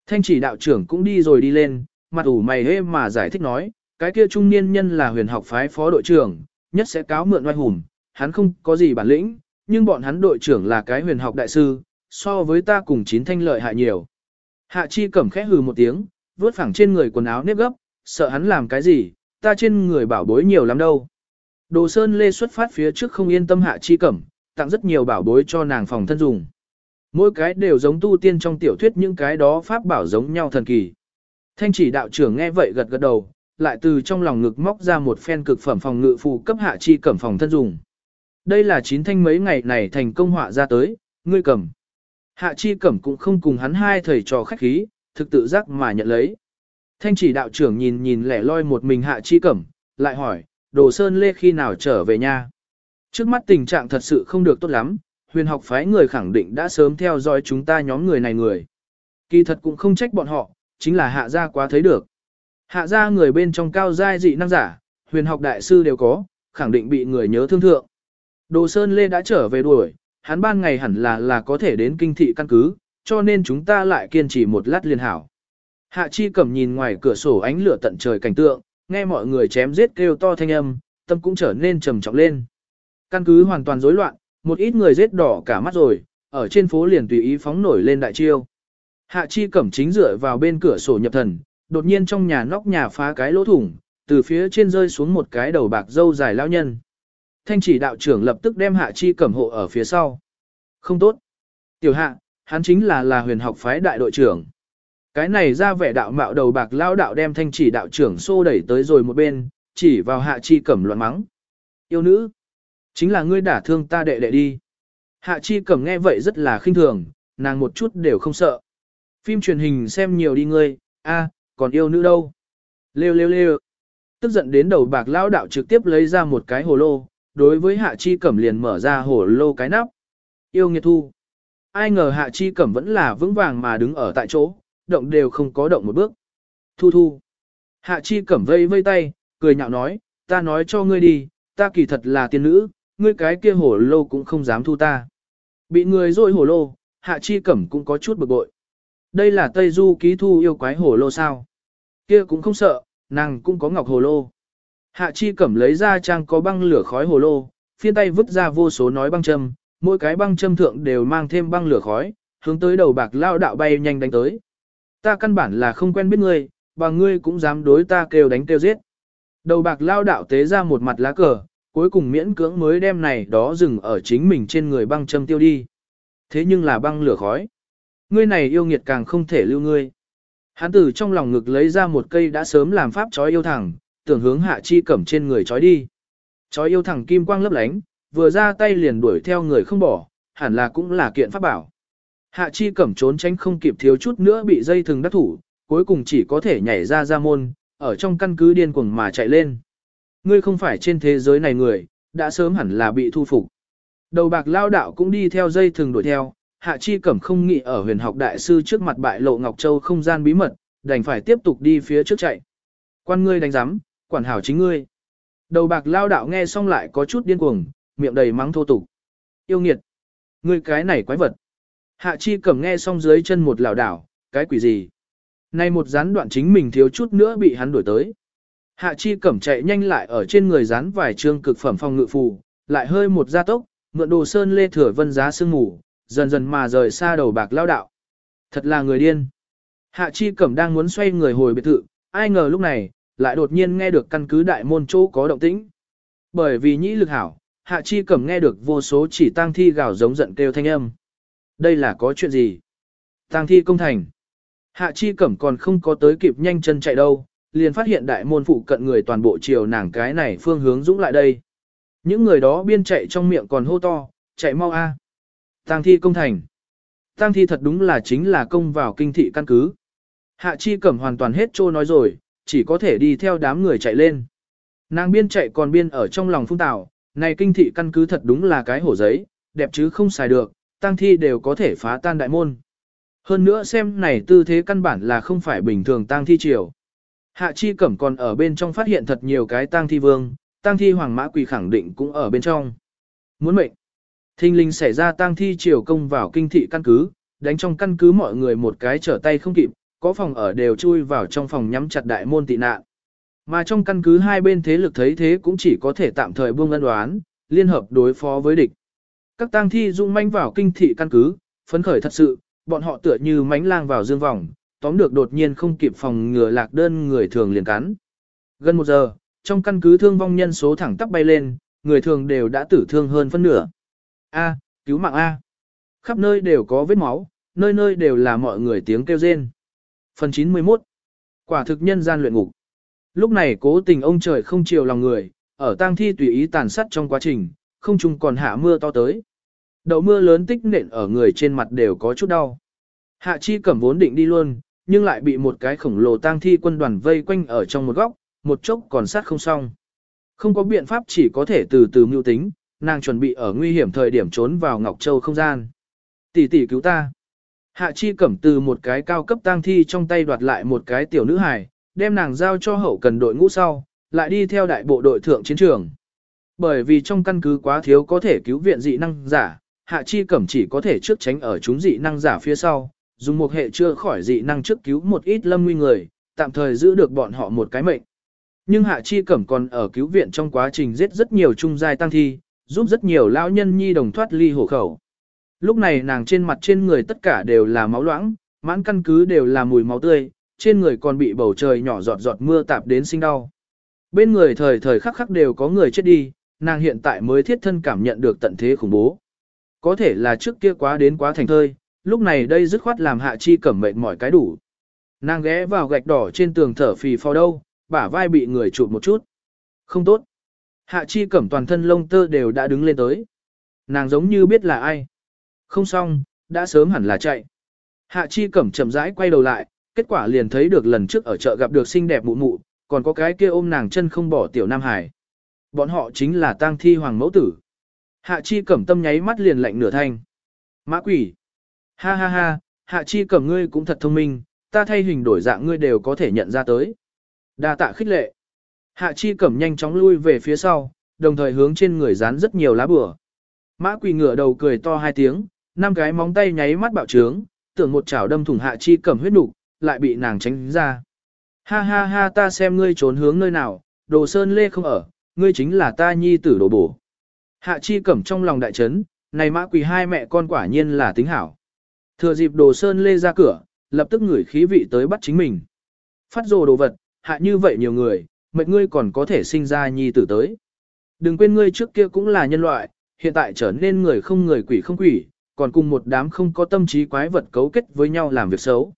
Thanh chỉ đạo trưởng cũng đi rồi đi lên, mặt ủ mày hê mà giải thích nói, cái kia trung niên nhân là huyền học phái phó đội trưởng, nhất sẽ cáo mượn oai hùng, hắn không có gì bản lĩnh, nhưng bọn hắn đội trưởng là cái huyền học đại sư, so với ta cùng chín thanh lợi hại nhiều. Hạ chi cẩm khẽ hừ một tiếng, vớt phẳng trên người quần áo nếp gấp, sợ hắn làm cái gì, ta trên người bảo bối nhiều lắm đâu. Đồ Sơn Lê xuất phát phía trước không yên tâm Hạ Chi Cẩm, tặng rất nhiều bảo bối cho nàng phòng thân dùng. Mỗi cái đều giống tu tiên trong tiểu thuyết những cái đó pháp bảo giống nhau thần kỳ. Thanh chỉ đạo trưởng nghe vậy gật gật đầu, lại từ trong lòng ngực móc ra một phen cực phẩm phòng ngự phù cấp Hạ Chi Cẩm phòng thân dùng. Đây là chín thanh mấy ngày này thành công họa ra tới, ngươi cầm. Hạ Chi Cẩm cũng không cùng hắn hai thầy trò khách khí, thực tự giác mà nhận lấy. Thanh chỉ đạo trưởng nhìn nhìn lẻ loi một mình Hạ Chi Cẩm, lại hỏi, Đồ Sơn Lê khi nào trở về nha? Trước mắt tình trạng thật sự không được tốt lắm, huyền học phái người khẳng định đã sớm theo dõi chúng ta nhóm người này người. Kỳ thật cũng không trách bọn họ, chính là hạ gia quá thấy được. Hạ gia người bên trong cao giai dị năng giả, huyền học đại sư đều có, khẳng định bị người nhớ thương thượng. Đồ Sơn Lê đã trở về đuổi, hắn ban ngày hẳn là là có thể đến kinh thị căn cứ, cho nên chúng ta lại kiên trì một lát liên hảo. Hạ Chi Cẩm nhìn ngoài cửa sổ ánh lửa tận trời cảnh tượng, nghe mọi người chém giết kêu to thanh âm, tâm cũng trở nên trầm trọng lên. Căn cứ hoàn toàn rối loạn, một ít người giết đỏ cả mắt rồi, ở trên phố liền tùy ý phóng nổi lên đại chiêu. Hạ Chi Cẩm chính dựa vào bên cửa sổ nhập thần, đột nhiên trong nhà nóc nhà phá cái lỗ thủng, từ phía trên rơi xuống một cái đầu bạc dâu dài lao nhân. Thanh chỉ đạo trưởng lập tức đem Hạ Chi Cẩm hộ ở phía sau. Không tốt. Tiểu Hạ, hắn chính là là huyền học phái đại đội trưởng. Cái này ra vẻ đạo mạo đầu bạc lao đạo đem thanh chỉ đạo trưởng xô đẩy tới rồi một bên, chỉ vào Hạ Chi Cẩm loạn mắng. Yêu nữ. Chính là ngươi đả thương ta đệ đệ đi. Hạ Chi Cẩm nghe vậy rất là khinh thường, nàng một chút đều không sợ. Phim truyền hình xem nhiều đi ngươi, a, còn yêu nữ đâu. Lêu lêu lêu. Tức giận đến đầu bạc lao đạo trực tiếp lấy ra một cái hồ lô, đối với Hạ Chi Cẩm liền mở ra Hổ lô cái nắp. Yêu nghiệt thu. Ai ngờ Hạ Chi Cẩm vẫn là vững vàng mà đứng ở tại chỗ, động đều không có động một bước. Thu thu. Hạ Chi Cẩm vây vây tay, cười nhạo nói, ta nói cho ngươi đi, ta kỳ thật là tiên nữ, ngươi cái kia hổ lô cũng không dám thu ta. Bị người rồi hổ lô, Hạ Chi Cẩm cũng có chút bực bội. Đây là Tây Du ký thu yêu quái hổ lô sao? Kia cũng không sợ, nàng cũng có ngọc hồ lô. Hạ Chi Cẩm lấy ra trang có băng lửa khói hồ lô, phiên tay vứt ra vô số nói băng châm, mỗi cái băng châm thượng đều mang thêm băng lửa khói, hướng tới đầu bạc lao đạo bay nhanh đánh tới. Ta căn bản là không quen biết ngươi, và ngươi cũng dám đối ta kêu đánh kêu giết. Đầu bạc lao đạo tế ra một mặt lá cờ, cuối cùng miễn cưỡng mới đem này đó dừng ở chính mình trên người băng châm tiêu đi. Thế nhưng là băng lửa khói. Ngươi này yêu nghiệt càng không thể lưu ngươi. Hán tử trong lòng ngực lấy ra một cây đã sớm làm pháp chói yêu thẳng, tưởng hướng hạ chi cẩm trên người trói đi. trói yêu thẳng kim quang lấp lánh, vừa ra tay liền đuổi theo người không bỏ, hẳn là cũng là kiện pháp bảo. Hạ chi cẩm trốn tránh không kịp thiếu chút nữa bị dây thừng đắc thủ, cuối cùng chỉ có thể nhảy ra ra môn, ở trong căn cứ điên cuồng mà chạy lên. Ngươi không phải trên thế giới này người, đã sớm hẳn là bị thu phục. Đầu bạc lao đạo cũng đi theo dây thừng đuổi theo, Hạ Chi Cẩm không nghĩ ở huyền học đại sư trước mặt bại lộ Ngọc Châu không gian bí mật, đành phải tiếp tục đi phía trước chạy. Quan ngươi đánh giám, quản hảo chính ngươi. Đầu bạc lao đạo nghe xong lại có chút điên cuồng, miệng đầy mắng thô tục. Yêu nghiệt. Ngươi cái này quái vật. Hạ Chi Cẩm nghe xong dưới chân một lảo đảo, cái quỷ gì? Nay một gián đoạn chính mình thiếu chút nữa bị hắn đuổi tới. Hạ Chi Cẩm chạy nhanh lại ở trên người dán vài trương cực phẩm phong ngự phù, lại hơi một gia tốc, mượn đồ sơn lê thừa vân giá sương ngủ, dần dần mà rời xa đầu bạc lao đạo. Thật là người điên. Hạ Chi Cẩm đang muốn xoay người hồi biệt thự, ai ngờ lúc này, lại đột nhiên nghe được căn cứ đại môn chỗ có động tĩnh. Bởi vì nhĩ lực hảo, Hạ Chi Cẩm nghe được vô số chỉ tang thi gào giống giận kêu thanh âm. Đây là có chuyện gì? Tang thi công thành. Hạ Chi Cẩm còn không có tới kịp nhanh chân chạy đâu, liền phát hiện đại môn phụ cận người toàn bộ chiều nàng cái này phương hướng dũng lại đây. Những người đó biên chạy trong miệng còn hô to, chạy mau a. Tang thi công thành. Tang thi thật đúng là chính là công vào kinh thị căn cứ. Hạ Chi Cẩm hoàn toàn hết trô nói rồi, chỉ có thể đi theo đám người chạy lên. Nàng biên chạy còn biên ở trong lòng phung tạo, này kinh thị căn cứ thật đúng là cái hổ giấy, đẹp chứ không xài được, tăng thi đều có thể phá tan đại môn. Hơn nữa xem này tư thế căn bản là không phải bình thường tang thi triều. Hạ chi cẩm còn ở bên trong phát hiện thật nhiều cái tang thi vương, tang thi hoàng mã quỳ khẳng định cũng ở bên trong. Muốn mệnh. Thinh linh xảy ra tang thi triều công vào kinh thị căn cứ, đánh trong căn cứ mọi người một cái trở tay không kịp, có phòng ở đều chui vào trong phòng nhắm chặt đại môn tị nạn. Mà trong căn cứ hai bên thế lực thấy thế cũng chỉ có thể tạm thời buông ân đoán, liên hợp đối phó với địch. Các tang thi dung manh vào kinh thị căn cứ, phấn khởi thật sự, bọn họ tựa như mánh lang vào dương vòng, tóm được đột nhiên không kịp phòng ngừa lạc đơn người thường liền cắn. Gần một giờ, trong căn cứ thương vong nhân số thẳng tắp bay lên, người thường đều đã tử thương hơn phân nửa. A, cứu mạng A. Khắp nơi đều có vết máu, nơi nơi đều là mọi người tiếng kêu rên. Phần 91 Quả thực nhân gian luyện ngục. Lúc này cố tình ông trời không chiều lòng người, ở tang thi tùy ý tàn sát trong quá trình, không chung còn hạ mưa to tới. Đậu mưa lớn tích nện ở người trên mặt đều có chút đau. Hạ chi cẩm vốn định đi luôn, nhưng lại bị một cái khổng lồ tang thi quân đoàn vây quanh ở trong một góc, một chốc còn sát không xong. Không có biện pháp chỉ có thể từ từ mưu tính, nàng chuẩn bị ở nguy hiểm thời điểm trốn vào Ngọc Châu không gian. Tỷ tỷ cứu ta. Hạ chi cẩm từ một cái cao cấp tang thi trong tay đoạt lại một cái tiểu nữ hài, đem nàng giao cho hậu cần đội ngũ sau, lại đi theo đại bộ đội thượng chiến trường. Bởi vì trong căn cứ quá thiếu có thể cứu viện dị năng giả, hạ chi cẩm chỉ có thể trước tránh ở chúng dị năng giả phía sau, dùng một hệ chưa khỏi dị năng trước cứu một ít lâm nguy người, tạm thời giữ được bọn họ một cái mệnh. Nhưng hạ chi cẩm còn ở cứu viện trong quá trình giết rất nhiều trung giai tăng thi, giúp rất nhiều lão nhân nhi đồng thoát ly hổ khẩu. Lúc này nàng trên mặt trên người tất cả đều là máu loãng, mãn căn cứ đều là mùi máu tươi, trên người còn bị bầu trời nhỏ giọt giọt mưa tạp đến sinh đau. Bên người thời thời khắc khắc đều có người chết đi, nàng hiện tại mới thiết thân cảm nhận được tận thế khủng bố. Có thể là trước kia quá đến quá thành thơi, lúc này đây dứt khoát làm hạ chi cẩm mệt mỏi cái đủ. Nàng ghé vào gạch đỏ trên tường thở phì phò đâu, bả vai bị người chụp một chút. Không tốt. Hạ chi cẩm toàn thân lông tơ đều đã đứng lên tới. Nàng giống như biết là ai. Không xong, đã sớm hẳn là chạy. Hạ chi cẩm chậm rãi quay đầu lại, kết quả liền thấy được lần trước ở chợ gặp được xinh đẹp mụ mụ, còn có cái kia ôm nàng chân không bỏ tiểu Nam Hải. Bọn họ chính là tang thi hoàng mẫu tử. Hạ chi cẩm tâm nháy mắt liền lạnh nửa thanh. Mã quỷ. Ha ha ha, hạ chi cẩm ngươi cũng thật thông minh, ta thay hình đổi dạng ngươi đều có thể nhận ra tới. đa tạ khích lệ. Hạ chi cẩm nhanh chóng lui về phía sau, đồng thời hướng trên người dán rất nhiều lá bừa. Mã quỷ ngửa đầu cười to hai tiếng, năm cái móng tay nháy mắt bạo trướng, tưởng một chảo đâm thủng hạ chi cẩm huyết nục, lại bị nàng tránh ra. Ha ha ha ta xem ngươi trốn hướng nơi nào, đồ sơn lê không ở, ngươi chính là ta nhi tử đồ bổ. Hạ chi cẩm trong lòng đại chấn, này mã quỳ hai mẹ con quả nhiên là tính hảo. Thừa dịp đồ sơn lê ra cửa, lập tức ngửi khí vị tới bắt chính mình. Phát rồ đồ vật, hạ như vậy nhiều người, mệnh ngươi còn có thể sinh ra nhi tử tới. Đừng quên ngươi trước kia cũng là nhân loại, hiện tại trở nên người không người quỷ không quỷ, còn cùng một đám không có tâm trí quái vật cấu kết với nhau làm việc xấu.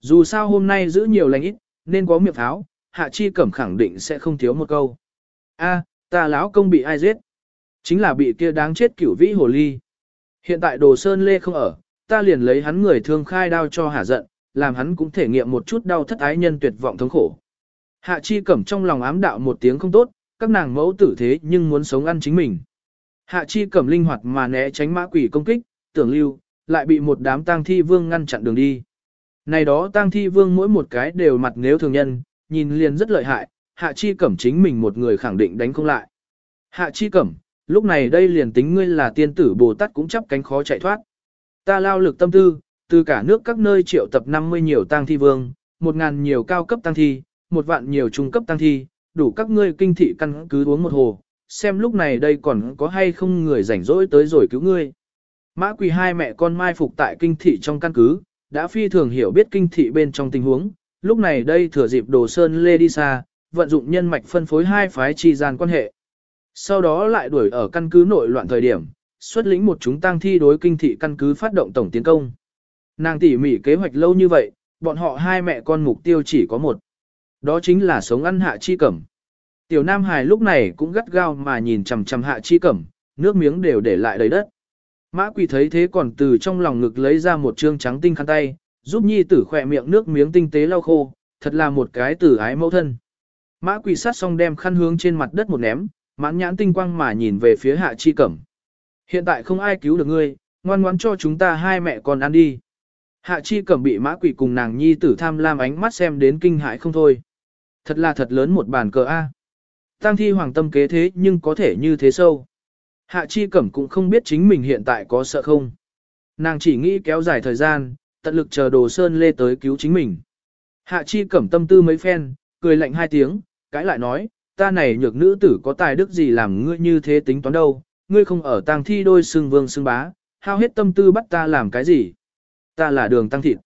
Dù sao hôm nay giữ nhiều lành ít, nên có miệng pháo, hạ chi cẩm khẳng định sẽ không thiếu một câu. A, ta lão công bị ai giết? Chính là bị kia đáng chết cửu vĩ hồ ly. Hiện tại đồ sơn lê không ở, ta liền lấy hắn người thương khai đao cho hả giận, làm hắn cũng thể nghiệm một chút đau thất ái nhân tuyệt vọng thống khổ. Hạ chi cẩm trong lòng ám đạo một tiếng không tốt, các nàng mẫu tử thế nhưng muốn sống ăn chính mình. Hạ chi cẩm linh hoạt mà né tránh mã quỷ công kích, tưởng lưu, lại bị một đám tang thi vương ngăn chặn đường đi. Này đó tang thi vương mỗi một cái đều mặt nếu thường nhân, nhìn liền rất lợi hại, hạ chi cẩm chính mình một người khẳng định đánh không lại. Hạ chi cẩm, lúc này đây liền tính ngươi là tiên tử Bồ Tát cũng chắp cánh khó chạy thoát. Ta lao lực tâm tư, từ cả nước các nơi triệu tập 50 nhiều tang thi vương, một ngàn nhiều cao cấp tang thi, một vạn nhiều trung cấp tang thi, đủ các ngươi kinh thị căn cứ uống một hồ, xem lúc này đây còn có hay không người rảnh rỗi tới rồi cứu ngươi. Mã quỳ hai mẹ con mai phục tại kinh thị trong căn cứ, đã phi thường hiểu biết kinh thị bên trong tình huống, lúc này đây thừa dịp đồ sơn lê đi xa, vận dụng nhân mạch phân phối hai phái chi gian quan hệ. Sau đó lại đuổi ở căn cứ nội loạn thời điểm, xuất lĩnh một chúng tang thi đối kinh thị căn cứ phát động tổng tiến công. Nàng tỉ mỉ kế hoạch lâu như vậy, bọn họ hai mẹ con mục tiêu chỉ có một. Đó chính là sống ăn hạ chi cẩm. Tiểu Nam Hải lúc này cũng gắt gao mà nhìn chằm chằm hạ chi cẩm, nước miếng đều để lại đầy đất. Mã quỷ thấy thế còn từ trong lòng ngực lấy ra một trương trắng tinh khăn tay, giúp nhi tử khỏe miệng nước miếng tinh tế lau khô, thật là một cái tử ái mẫu thân. Mã quỷ sát xong đem khăn hướng trên mặt đất một ném, mãn nhãn tinh quang mà nhìn về phía hạ chi cẩm. Hiện tại không ai cứu được ngươi, ngoan ngoãn cho chúng ta hai mẹ con ăn đi. Hạ chi cẩm bị mã quỷ cùng nàng nhi tử tham lam ánh mắt xem đến kinh hãi không thôi. Thật là thật lớn một bàn cờ A. Tăng thi hoàng tâm kế thế nhưng có thể như thế sâu. Hạ chi cẩm cũng không biết chính mình hiện tại có sợ không. Nàng chỉ nghĩ kéo dài thời gian, tận lực chờ đồ sơn lê tới cứu chính mình. Hạ chi cẩm tâm tư mấy phen, cười lạnh hai tiếng, cãi lại nói, ta này nhược nữ tử có tài đức gì làm ngươi như thế tính toán đâu, ngươi không ở tang thi đôi xương vương xương bá, hao hết tâm tư bắt ta làm cái gì. Ta là đường tăng thịt.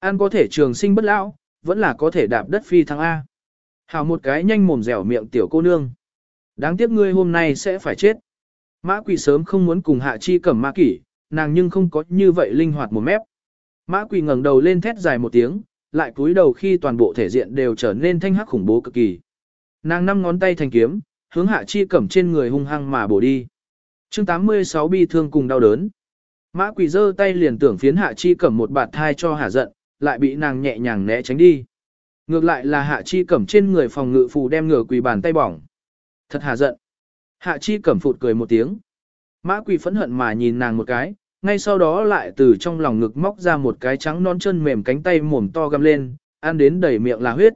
An có thể trường sinh bất lão, vẫn là có thể đạp đất phi thăng A. Hào một cái nhanh mồm dẻo miệng tiểu cô nương. Đáng tiếc ngươi hôm nay sẽ phải chết. Mã quỷ sớm không muốn cùng hạ chi cẩm ma kỷ, nàng nhưng không có như vậy linh hoạt một mép. Mã quỷ ngẩng đầu lên thét dài một tiếng, lại cúi đầu khi toàn bộ thể diện đều trở nên thanh hắc khủng bố cực kỳ. Nàng năm ngón tay thành kiếm, hướng hạ chi cẩm trên người hung hăng mà bổ đi. chương 86 bi thương cùng đau đớn. Mã quỷ giơ tay liền tưởng phiến hạ chi cẩm một bạt thai cho hạ giận, lại bị nàng nhẹ nhàng né tránh đi. Ngược lại là hạ chi cẩm trên người phòng ngự phù đem ngửa quỳ bàn tay bỏng. Thật hạ giận. Hạ chi cẩm phụt cười một tiếng. Mã quỷ phẫn hận mà nhìn nàng một cái, ngay sau đó lại từ trong lòng ngực móc ra một cái trắng non chân mềm cánh tay mồm to găm lên, ăn đến đầy miệng là huyết.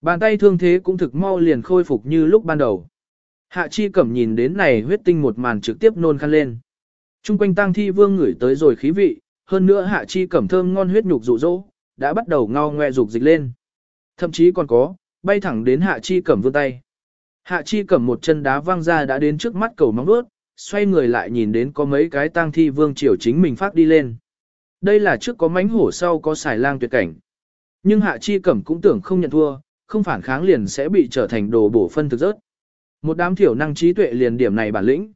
Bàn tay thương thế cũng thực mau liền khôi phục như lúc ban đầu. Hạ chi cẩm nhìn đến này huyết tinh một màn trực tiếp nôn khăn lên. Trung quanh tang thi vương ngửi tới rồi khí vị, hơn nữa hạ chi cẩm thơm ngon huyết nhục rụ rỗ, đã bắt đầu ngao ngoe dục dịch lên. Thậm chí còn có, bay thẳng đến hạ chi cẩm vươn tay. Hạ chi cẩm một chân đá văng ra đã đến trước mắt cầu móng vuốt, xoay người lại nhìn đến có mấy cái tang thi vương triều chính mình phát đi lên. Đây là trước có mánh hổ sau có xài lang tuyệt cảnh. Nhưng hạ chi cẩm cũng tưởng không nhận thua, không phản kháng liền sẽ bị trở thành đồ bổ phân thực rớt. Một đám thiểu năng trí tuệ liền điểm này bản lĩnh.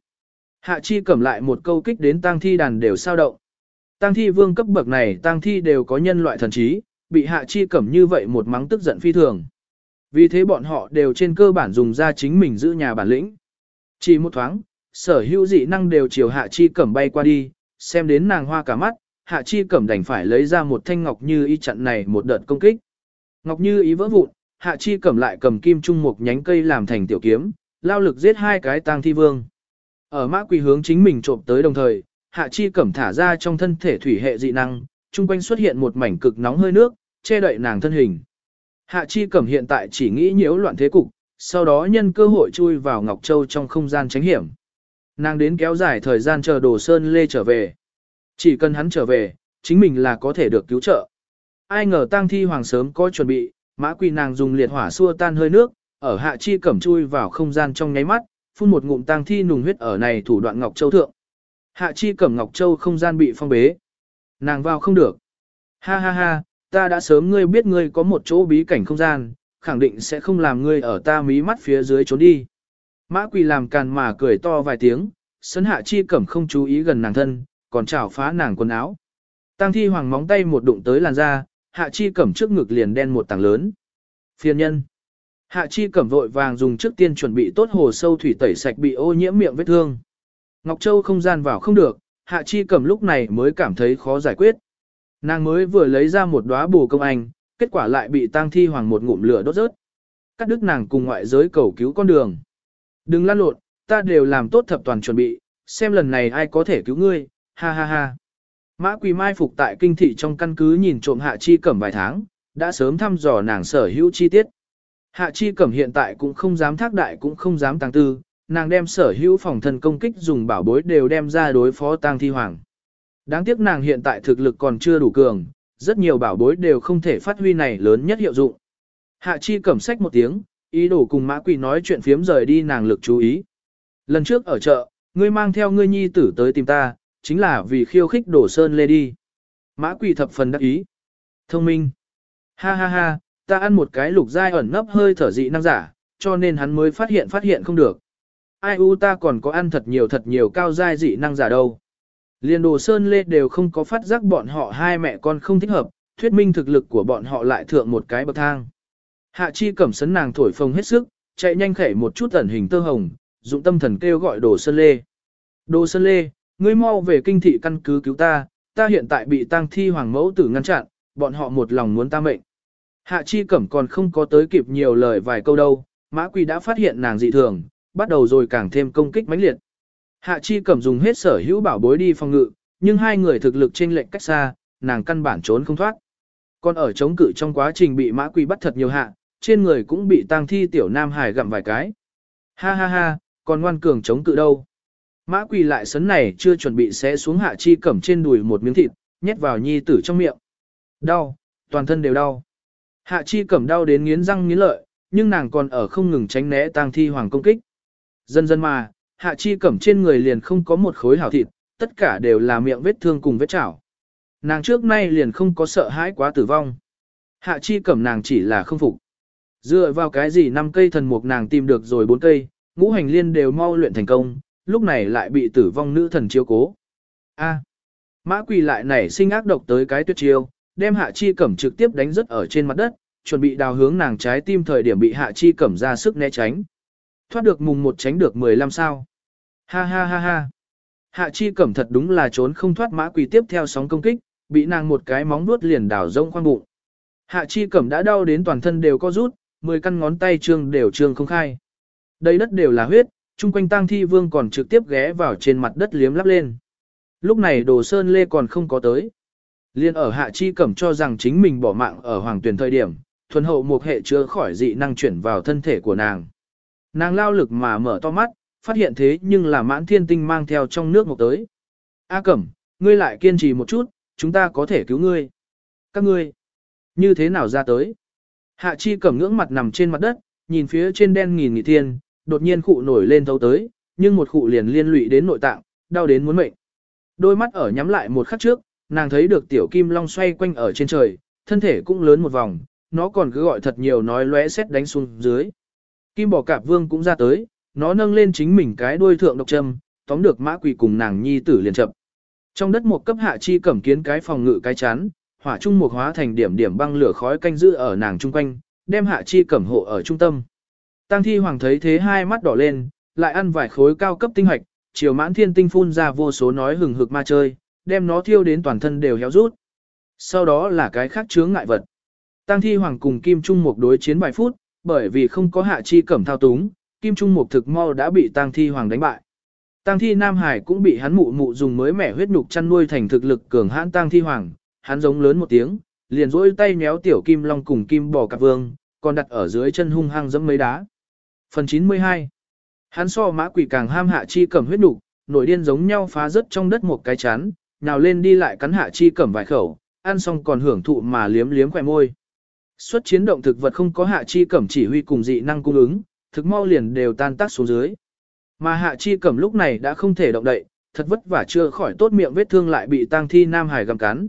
Hạ chi cẩm lại một câu kích đến tang thi đàn đều sao động. Tang thi vương cấp bậc này tang thi đều có nhân loại thần trí, bị hạ chi cẩm như vậy một mắng tức giận phi thường. Vì thế bọn họ đều trên cơ bản dùng ra chính mình giữ nhà bản lĩnh. Chỉ một thoáng, sở hữu dị năng đều chiều hạ chi cẩm bay qua đi, xem đến nàng hoa cả mắt, hạ chi cẩm đành phải lấy ra một thanh ngọc như ý chặn này một đợt công kích. Ngọc như ý vỡ vụn, hạ chi cẩm lại cầm kim trung một nhánh cây làm thành tiểu kiếm, lao lực giết hai cái tang thi vương. Ở mã quỳ hướng chính mình trộm tới đồng thời, hạ chi cẩm thả ra trong thân thể thủy hệ dị năng, chung quanh xuất hiện một mảnh cực nóng hơi nước, che đậy nàng thân hình. Hạ chi cẩm hiện tại chỉ nghĩ nhiễu loạn thế cục, sau đó nhân cơ hội chui vào Ngọc Châu trong không gian tránh hiểm. Nàng đến kéo dài thời gian chờ đồ sơn lê trở về. Chỉ cần hắn trở về, chính mình là có thể được cứu trợ. Ai ngờ tang thi hoàng sớm có chuẩn bị, mã quỳ nàng dùng liệt hỏa xua tan hơi nước, ở hạ chi cẩm chui vào không gian trong nháy mắt, phun một ngụm tang thi nùng huyết ở này thủ đoạn Ngọc Châu thượng. Hạ chi cẩm Ngọc Châu không gian bị phong bế. Nàng vào không được. Ha ha ha, ta đã sớm ngươi biết ngươi có một chỗ bí cảnh không gian, khẳng định sẽ không làm ngươi ở ta mí mắt phía dưới trốn đi. Mã quỳ làm càn mà cười to vài tiếng, sấn hạ chi cẩm không chú ý gần nàng thân, còn chảo phá nàng quần áo. Tăng thi hoàng móng tay một đụng tới làn da, hạ chi cẩm trước ngực liền đen một tảng lớn. Phiền nhân. Hạ chi cẩm vội vàng dùng trước tiên chuẩn bị tốt hồ sâu thủy tẩy sạch bị ô nhiễm miệng vết thương. Ngọc Châu không gian vào không được, hạ chi cẩm lúc này mới cảm thấy khó giải quyết. Nàng mới vừa lấy ra một đóa bù công anh, kết quả lại bị tang thi hoàng một ngụm lửa đốt rớt. Cắt đứt nàng cùng ngoại giới cầu cứu con đường. Đừng lăn lộn, ta đều làm tốt thập toàn chuẩn bị, xem lần này ai có thể cứu ngươi, ha ha ha. Mã Quỳ mai phục tại kinh thị trong căn cứ nhìn trộm Hạ Chi Cẩm vài tháng, đã sớm thăm dò nàng sở hữu chi tiết. Hạ Chi Cẩm hiện tại cũng không dám thác đại cũng không dám tăng tư, nàng đem sở hữu phòng thân công kích dùng bảo bối đều đem ra đối phó tang thi hoàng. Đáng tiếc nàng hiện tại thực lực còn chưa đủ cường, rất nhiều bảo bối đều không thể phát huy này lớn nhất hiệu dụng. Hạ Chi Cẩm sách một tiếng, ý đồ cùng Mã Quỷ nói chuyện phiếm rời đi nàng lực chú ý. Lần trước ở chợ, ngươi mang theo ngươi nhi tử tới tìm ta, chính là vì khiêu khích đổ sơn lê đi. Mã Quỷ thập phần đắc ý. Thông minh. Ha ha ha, ta ăn một cái lục dai ẩn nấp hơi thở dị năng giả, cho nên hắn mới phát hiện phát hiện không được. Ai u ta còn có ăn thật nhiều thật nhiều cao dai dị năng giả đâu. Liên đồ sơn lê đều không có phát giác bọn họ hai mẹ con không thích hợp, thuyết minh thực lực của bọn họ lại thượng một cái bậc thang. Hạ chi cẩm sấn nàng thổi phồng hết sức, chạy nhanh khẽ một chút ẩn hình tơ hồng, dụng tâm thần kêu gọi đồ sơn lê. Đồ sơn lê, ngươi mau về kinh thị căn cứ cứu ta, ta hiện tại bị tang thi hoàng mẫu tử ngăn chặn, bọn họ một lòng muốn ta mệnh. Hạ chi cẩm còn không có tới kịp nhiều lời vài câu đâu, mã quỳ đã phát hiện nàng dị thường, bắt đầu rồi càng thêm công kích mãnh liệt. Hạ chi cẩm dùng hết sở hữu bảo bối đi phòng ngự, nhưng hai người thực lực trên lệnh cách xa, nàng căn bản trốn không thoát. Còn ở chống cự trong quá trình bị mã quỷ bắt thật nhiều hạ, trên người cũng bị tang thi tiểu nam hải gặm vài cái. Ha ha ha, còn ngoan cường chống cự đâu. Mã quỷ lại sấn này chưa chuẩn bị sẽ xuống hạ chi cẩm trên đùi một miếng thịt, nhét vào nhi tử trong miệng. Đau, toàn thân đều đau. Hạ chi cẩm đau đến nghiến răng nghiến lợi, nhưng nàng còn ở không ngừng tránh né tang thi hoàng công kích. Dần dần mà, hạ chi cẩm trên người liền không có một khối hảo thịt, tất cả đều là miệng vết thương cùng vết chảo. Nàng trước nay liền không có sợ hãi quá tử vong. Hạ chi cẩm nàng chỉ là không phục. Dựa vào cái gì năm cây thần mục nàng tìm được rồi bốn cây, ngũ hành liên đều mau luyện thành công, lúc này lại bị tử vong nữ thần chiếu cố. A. mã quỳ lại nảy sinh ác độc tới cái tuyệt chiêu, đem hạ chi cẩm trực tiếp đánh rớt ở trên mặt đất, chuẩn bị đào hướng nàng trái tim thời điểm bị hạ chi cẩm ra sức né tránh. Thoát được mùng một tránh được 15 sao. Ha ha ha ha. Hạ chi cẩm thật đúng là trốn không thoát mã quỷ tiếp theo sóng công kích, bị nàng một cái móng vuốt liền đảo rông khoang bụng. Hạ chi cẩm đã đau đến toàn thân đều co rút, 10 căn ngón tay trương đều trương không khai. Đây đất đều là huyết, chung quanh tang thi vương còn trực tiếp ghé vào trên mặt đất liếm lắp lên. Lúc này đồ sơn lê còn không có tới. Liên ở hạ chi cẩm cho rằng chính mình bỏ mạng ở hoàng tuyển thời điểm, thuần hậu một hệ chưa khỏi dị năng chuyển vào thân thể của nàng. Nàng lao lực mà mở to mắt, phát hiện thế nhưng là mãn thiên tinh mang theo trong nước một tới. A cẩm, ngươi lại kiên trì một chút, chúng ta có thể cứu ngươi. Các ngươi, như thế nào ra tới? Hạ chi cẩm ngưỡng mặt nằm trên mặt đất, nhìn phía trên đen nghìn nghị thiên, đột nhiên khụ nổi lên thấu tới, nhưng một khụ liền liên lụy đến nội tạng, đau đến muốn mệnh. Đôi mắt ở nhắm lại một khắc trước, nàng thấy được tiểu kim long xoay quanh ở trên trời, thân thể cũng lớn một vòng, nó còn cứ gọi thật nhiều nói lóe xét đánh xuống dưới. Kim bò cạp vương cũng ra tới, nó nâng lên chính mình cái đuôi thượng độc châm, tóm được mã quỷ cùng nàng nhi tử liền chậm. Trong đất một cấp hạ chi cẩm kiến cái phòng ngự cái chán, hỏa trung một hóa thành điểm điểm băng lửa khói canh giữ ở nàng trung quanh, đem hạ chi cẩm hộ ở trung tâm. Tăng thi hoàng thấy thế hai mắt đỏ lên, lại ăn vài khối cao cấp tinh hoạch, chiều mãn thiên tinh phun ra vô số nói hừng hực ma chơi, đem nó thiêu đến toàn thân đều héo rút. Sau đó là cái khác chướng ngại vật. Tăng thi hoàng cùng Kim Trung Mục đối chiến vài phút, bởi vì không có hạ chi cẩm thao túng, Kim Trung Mục thực mau đã bị Tăng thi hoàng đánh bại. Tăng thi Nam Hải cũng bị hắn mụ mụ dùng mới mẻ huyết nhục chăn nuôi thành thực lực cường hãn Tăng thi hoàng, hắn giống lớn một tiếng, liền rỗi tay méo tiểu Kim Long cùng Kim Bò Cạp Vương, còn đặt ở dưới chân hung hăng giẫm mấy đá. Phần 92 Hắn so mã quỷ càng ham hạ chi cẩm huyết nhục nổi điên giống nhau phá rớt trong đất một cái chán, nào lên đi lại cắn hạ chi cẩm vài khẩu, ăn xong còn hưởng thụ mà liếm liếm khỏe môi. Xuất chiến động thực vật không có hạ chi cẩm chỉ huy cùng dị năng cung ứng, thực mau liền đều tan tác xuống dưới. Mà hạ chi cẩm lúc này đã không thể động đậy, thật vất vả chưa khỏi tốt miệng vết thương lại bị tang thi Nam Hải gặm cắn.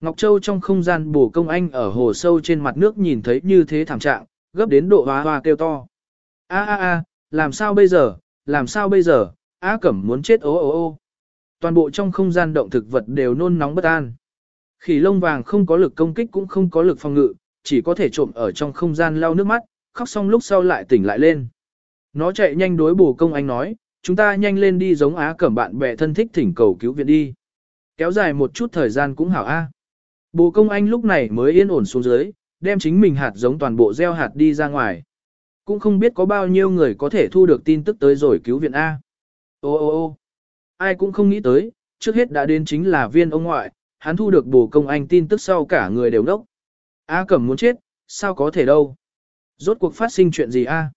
Ngọc Châu trong không gian bổ công anh ở hồ sâu trên mặt nước nhìn thấy như thế thảm trạng, gấp đến độ hoa hoa kêu to. A a a, làm sao bây giờ, làm sao bây giờ, A Cẩm muốn chết ô ô ô. Toàn bộ trong không gian động thực vật đều nôn nóng bất an. Khỉ lông vàng không có lực công kích cũng không có lực phòng ngự, chỉ có thể trộm ở trong không gian lau nước mắt, khóc xong lúc sau lại tỉnh lại lên. Nó chạy nhanh đối bổ công anh nói, chúng ta nhanh lên đi giống Á Cẩm bạn bè thân thích thỉnh cầu cứu viện đi. Kéo dài một chút thời gian cũng hảo A. Bồ công anh lúc này mới yên ổn xuống dưới, đem chính mình hạt giống toàn bộ gieo hạt đi ra ngoài. Cũng không biết có bao nhiêu người có thể thu được tin tức tới rồi cứu viện A. Ô ô ô ai cũng không nghĩ tới, trước hết đã đến chính là viên ông ngoại, hắn thu được bổ công anh tin tức sau cả người đều nốc. A Cẩm muốn chết, sao có thể đâu? Rốt cuộc phát sinh chuyện gì a?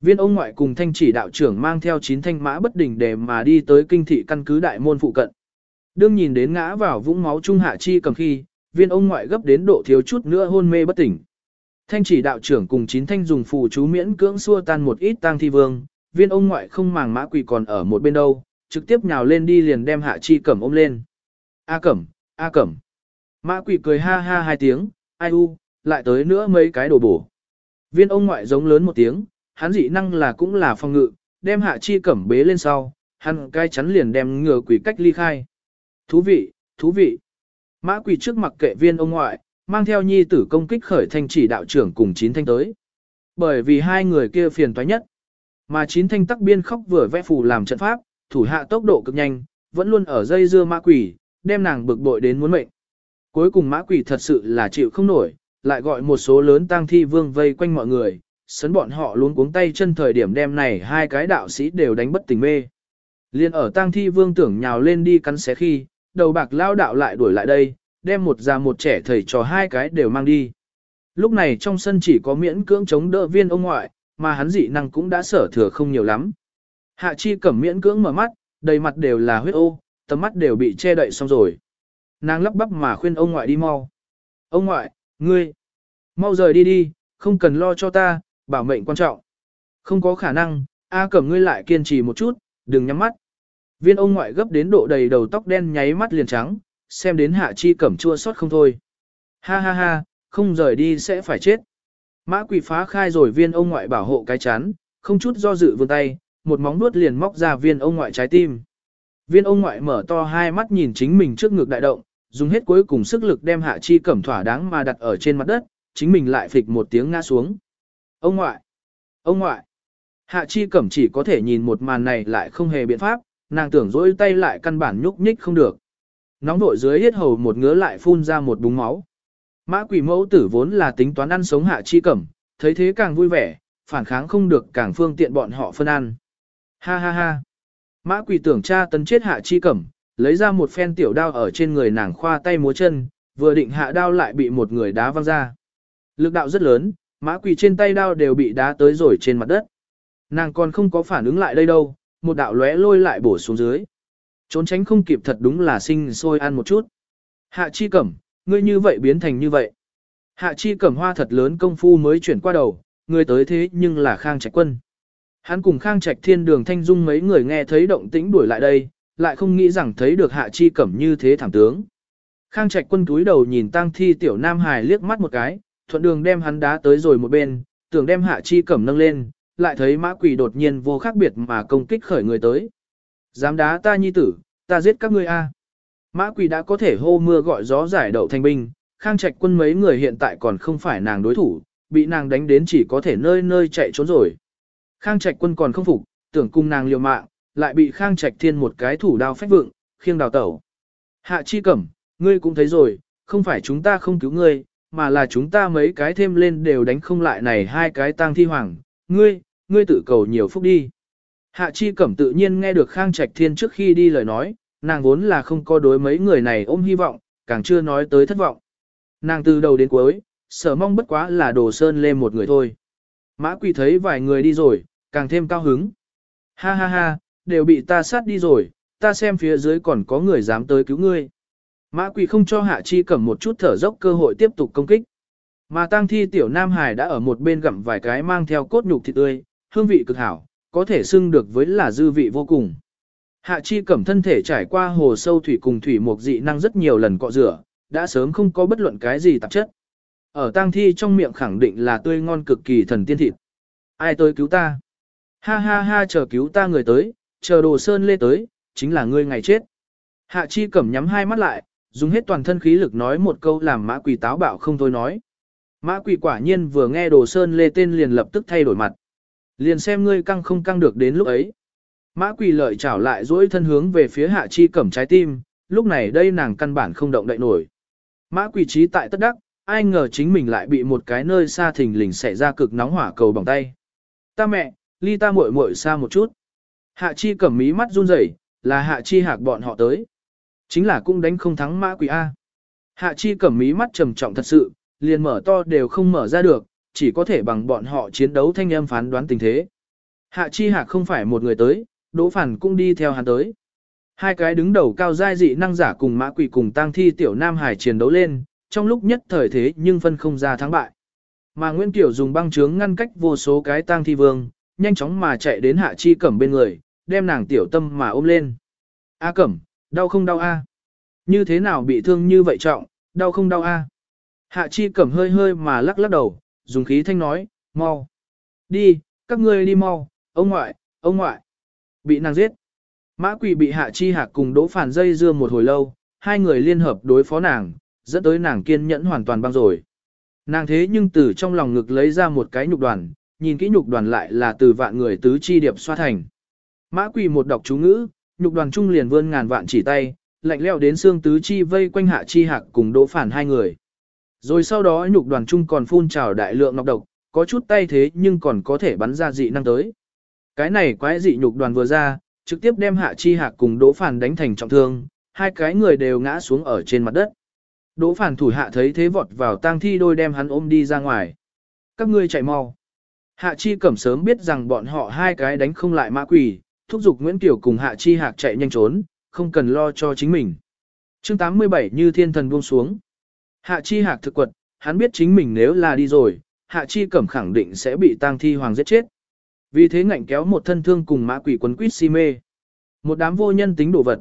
Viên ông ngoại cùng thanh chỉ đạo trưởng mang theo chín thanh mã bất đỉnh để mà đi tới kinh thị căn cứ đại môn phụ cận. Đương nhìn đến ngã vào vũng máu trung hạ chi cầm khi, viên ông ngoại gấp đến độ thiếu chút nữa hôn mê bất tỉnh. Thanh chỉ đạo trưởng cùng chín thanh dùng phù chú miễn cưỡng xua tan một ít tang thi vương, viên ông ngoại không màng mã quỷ còn ở một bên đâu, trực tiếp nhào lên đi liền đem hạ chi cẩm ôm lên. A cẩm, a cẩm. Mã quỷ cười ha ha hai tiếng, ai u, lại tới nữa mấy cái đồ bổ. Viên ông ngoại giống lớn một tiếng, hắn dị năng là cũng là phòng ngự, đem hạ chi cẩm bế lên sau, hắn cai chắn liền đem ngừa quỷ cách ly khai. Thú vị, thú vị. Mã quỷ trước mặt kệ viên ông ngoại, mang theo nhi tử công kích khởi thanh chỉ đạo trưởng cùng chín thanh tới. Bởi vì hai người kia phiền toái nhất. Mà chín thanh tắc biên khóc vừa vẽ phù làm trận pháp, thủ hạ tốc độ cực nhanh, vẫn luôn ở dây dưa mã quỷ, đem nàng bực bội đến muốn mệnh. Cuối cùng mã quỷ thật sự là chịu không nổi, lại gọi một số lớn tang thi vương vây quanh mọi người, sấn bọn họ luôn cuống tay chân thời điểm đem này hai cái đạo sĩ đều đánh bất tỉnh mê. Liên ở tang thi vương tưởng nhào lên đi cắn xé khi, đầu bạc lao đạo lại đuổi lại đây, đem một già một trẻ thầy trò hai cái đều mang đi. Lúc này trong sân chỉ có miễn cưỡng chống đỡ viên ông ngoại, mà hắn dị năng cũng đã sở thừa không nhiều lắm. Hạ chi cẩm miễn cưỡng mở mắt, đầy mặt đều là huyết ô, tầm mắt đều bị che đậy xong rồi. Nàng lắp bắp mà khuyên ông ngoại đi mau. Ông ngoại, ngươi, mau rời đi đi, không cần lo cho ta, bảo mệnh quan trọng. Không có khả năng, A cẩm ngươi lại kiên trì một chút, đừng nhắm mắt. Viên ông ngoại gấp đến độ đầy đầu tóc đen nháy mắt liền trắng, xem đến hạ chi cẩm chua xót không thôi. Ha ha ha, không rời đi sẽ phải chết. Mã quỷ phá khai rồi viên ông ngoại bảo hộ cái chán, không chút do dự vươn tay, một móng nuốt liền móc ra viên ông ngoại trái tim. Viên ông ngoại mở to hai mắt nhìn chính mình trước ngực đại động, dùng hết cuối cùng sức lực đem hạ chi cẩm thỏa đáng mà đặt ở trên mặt đất, chính mình lại phịch một tiếng ngã xuống. Ông ngoại! Ông ngoại! Hạ chi cẩm chỉ có thể nhìn một màn này lại không hề biện pháp, nàng tưởng dỗi tay lại căn bản nhúc nhích không được. Nóng vội dưới hết hầu một ngứa lại phun ra một búng máu. Mã quỷ mẫu tử vốn là tính toán ăn sống hạ chi cẩm, thấy thế càng vui vẻ, phản kháng không được càng phương tiện bọn họ phân ăn. Ha ha ha. Mã quỷ tưởng cha tấn chết hạ chi cẩm, lấy ra một phen tiểu đao ở trên người nàng khoa tay múa chân, vừa định hạ đao lại bị một người đá văng ra. Lực đạo rất lớn, mã quỷ trên tay đao đều bị đá tới rồi trên mặt đất. Nàng còn không có phản ứng lại đây đâu, một đạo lóe lôi lại bổ xuống dưới. Trốn tránh không kịp thật đúng là sinh sôi ăn một chút. Hạ chi cẩm, ngươi như vậy biến thành như vậy. Hạ chi cẩm hoa thật lớn công phu mới chuyển qua đầu, người tới thế nhưng là Khang Trạch Quân. Hắn cùng Khang Trạch Thiên Đường Thanh Dung mấy người nghe thấy động tĩnh đuổi lại đây, lại không nghĩ rằng thấy được Hạ Chi Cẩm như thế thảm tướng. Khang Trạch Quân túi đầu nhìn tang thi tiểu Nam Hải liếc mắt một cái, thuận đường đem hắn đá tới rồi một bên, tưởng đem Hạ Chi Cẩm nâng lên, lại thấy mã quỷ đột nhiên vô khác biệt mà công kích khởi người tới. Dám đá ta nhi tử, ta giết các ngươi a. Mã quỷ đã có thể hô mưa gọi gió giải đậu thanh binh, khang trạch quân mấy người hiện tại còn không phải nàng đối thủ, bị nàng đánh đến chỉ có thể nơi nơi chạy trốn rồi. Khang trạch quân còn không phục, tưởng cùng nàng liều mạng, lại bị khang trạch thiên một cái thủ đao phách vượng, khiêng đào tẩu. Hạ chi cẩm, ngươi cũng thấy rồi, không phải chúng ta không cứu ngươi, mà là chúng ta mấy cái thêm lên đều đánh không lại này hai cái tang thi hoàng, ngươi, ngươi tự cầu nhiều phúc đi. Hạ chi cẩm tự nhiên nghe được khang trạch thiên trước khi đi lời nói, nàng vốn là không có đối mấy người này ôm hy vọng, càng chưa nói tới thất vọng. Nàng từ đầu đến cuối, sở mong bất quá là đồ sơn lên một người thôi. Mã quỷ thấy vài người đi rồi, càng thêm cao hứng. Ha ha ha, đều bị ta sát đi rồi, ta xem phía dưới còn có người dám tới cứu ngươi. Mã quỷ không cho hạ chi cẩm một chút thở dốc cơ hội tiếp tục công kích. Mà tang thi tiểu Nam Hải đã ở một bên gặm vài cái mang theo cốt nhục thịt tươi, hương vị cực hảo, có thể xưng được với là dư vị vô cùng. Hạ chi cẩm thân thể trải qua hồ sâu thủy cùng thủy mục dị năng rất nhiều lần cọ rửa, đã sớm không có bất luận cái gì tạp chất. Ở tang thi trong miệng khẳng định là tươi ngon cực kỳ thần tiên thịt. Ai tới cứu ta? Ha ha ha chờ cứu ta người tới, chờ đồ sơn lê tới, chính là ngươi ngày chết. Hạ chi cẩm nhắm hai mắt lại, dùng hết toàn thân khí lực nói một câu làm mã quỷ táo bạo không thôi nói. Mã quỷ quả nhiên vừa nghe đồ sơn lê tên liền lập tức thay đổi mặt. Liền xem ngươi căng không căng được đến lúc ấy. Mã quỷ lợi trảo lại dỗi thân hướng về phía hạ chi cẩm trái tim, lúc này đây nàng căn bản không động đậy nổi. Mã quỷ trí tại tất đắc, ai ngờ chính mình lại bị một cái nơi xa thình lình xảy ra cực nóng hỏa cầu bằng tay. Ta mẹ, ly ta muội muội xa một chút. Hạ chi cẩm mí mắt run rẩy, là hạ chi hạc bọn họ tới. Chính là cũng đánh không thắng mã quỷ A. Hạ chi cẩm mí mắt trầm trọng thật sự, liền mở to đều không mở ra được, chỉ có thể bằng bọn họ chiến đấu thanh âm phán đoán tình thế. Hạ chi hạc không phải một người tới, đỗ phản cũng đi theo hắn tới. Hai cái đứng đầu cao giai dị năng giả cùng mã quỷ cùng tang thi tiểu nam hải chiến đấu lên, trong lúc nhất thời thế nhưng phân không ra thắng bại. Mà Nguyễn Tiểu dùng băng chướng ngăn cách vô số cái tang thi vương, nhanh chóng mà chạy đến hạ chi cẩm bên người, đem nàng tiểu tâm mà ôm lên. A cẩm, đau không đau a? Như thế nào bị thương như vậy trọng, đau không đau a? Hạ chi cẩm hơi hơi mà lắc lắc đầu, dùng khí thanh nói, mau. Đi, các ngươi đi mau, ông ngoại, ông ngoại. Bị nàng giết. Mã quỷ bị hạ chi hạc cùng đỗ phản dây dưa một hồi lâu, hai người liên hợp đối phó nàng, dẫn tới nàng kiên nhẫn hoàn toàn băng rồi. Nàng thế nhưng từ trong lòng ngực lấy ra một cái nhục đoàn, nhìn kỹ nhục đoàn lại là từ vạn người tứ chi điệp xoa thành. Mã quỷ một đọc chú ngữ, nhục đoàn trung liền vươn ngàn vạn chỉ tay, lạnh leo đến xương tứ chi vây quanh hạ chi hạc cùng đỗ phản hai người. Rồi sau đó nhục đoàn trung còn phun trào đại lượng ngọc độc, có chút tay thế nhưng còn có thể bắn ra dị năng tới. Cái này quái dị nhục đoàn vừa ra, trực tiếp đem hạ chi hạc cùng đỗ phản đánh thành trọng thương, hai cái người đều ngã xuống ở trên mặt đất. Đỗ phản thủ hạ thấy thế vọt vào tang thi đôi đem hắn ôm đi ra ngoài. Các ngươi chạy mau. Hạ chi cẩm sớm biết rằng bọn họ hai cái đánh không lại mã quỷ, thúc giục Nguyễn Kiều cùng hạ chi hạc chạy nhanh trốn, không cần lo cho chính mình. chương 87 như thiên thần buông xuống. Hạ chi hạc thực quật, hắn biết chính mình nếu là đi rồi, hạ chi cẩm khẳng định sẽ bị tang thi hoàng giết chết. Vì thế ngạnh kéo một thân thương cùng mã quỷ quấn quýt si mê. Một đám vô nhân tính đồ vật.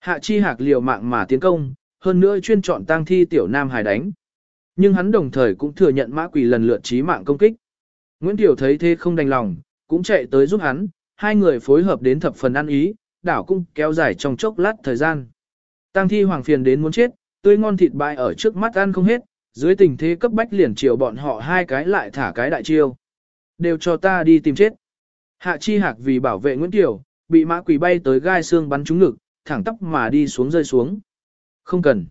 Hạ chi hạc liều mạng mà tiến công, hơn nữa chuyên chọn tang thi tiểu nam hài đánh. Nhưng hắn đồng thời cũng thừa nhận mã quỷ lần lượt chí mạng công kích. Nguyễn Tiểu thấy thế không đành lòng, cũng chạy tới giúp hắn, hai người phối hợp đến thập phần ăn ý, đảo cung kéo dài trong chốc lát thời gian. tăng thi hoàng phiền đến muốn chết, tươi ngon thịt bại ở trước mắt ăn không hết, dưới tình thế cấp bách liền chiều bọn họ hai cái lại thả cái đại chiêu. Đều cho ta đi tìm chết. Hạ chi hạc vì bảo vệ Nguyễn Tiểu, bị mã quỷ bay tới gai xương bắn trúng ngực, thẳng tóc mà đi xuống rơi xuống. Không cần.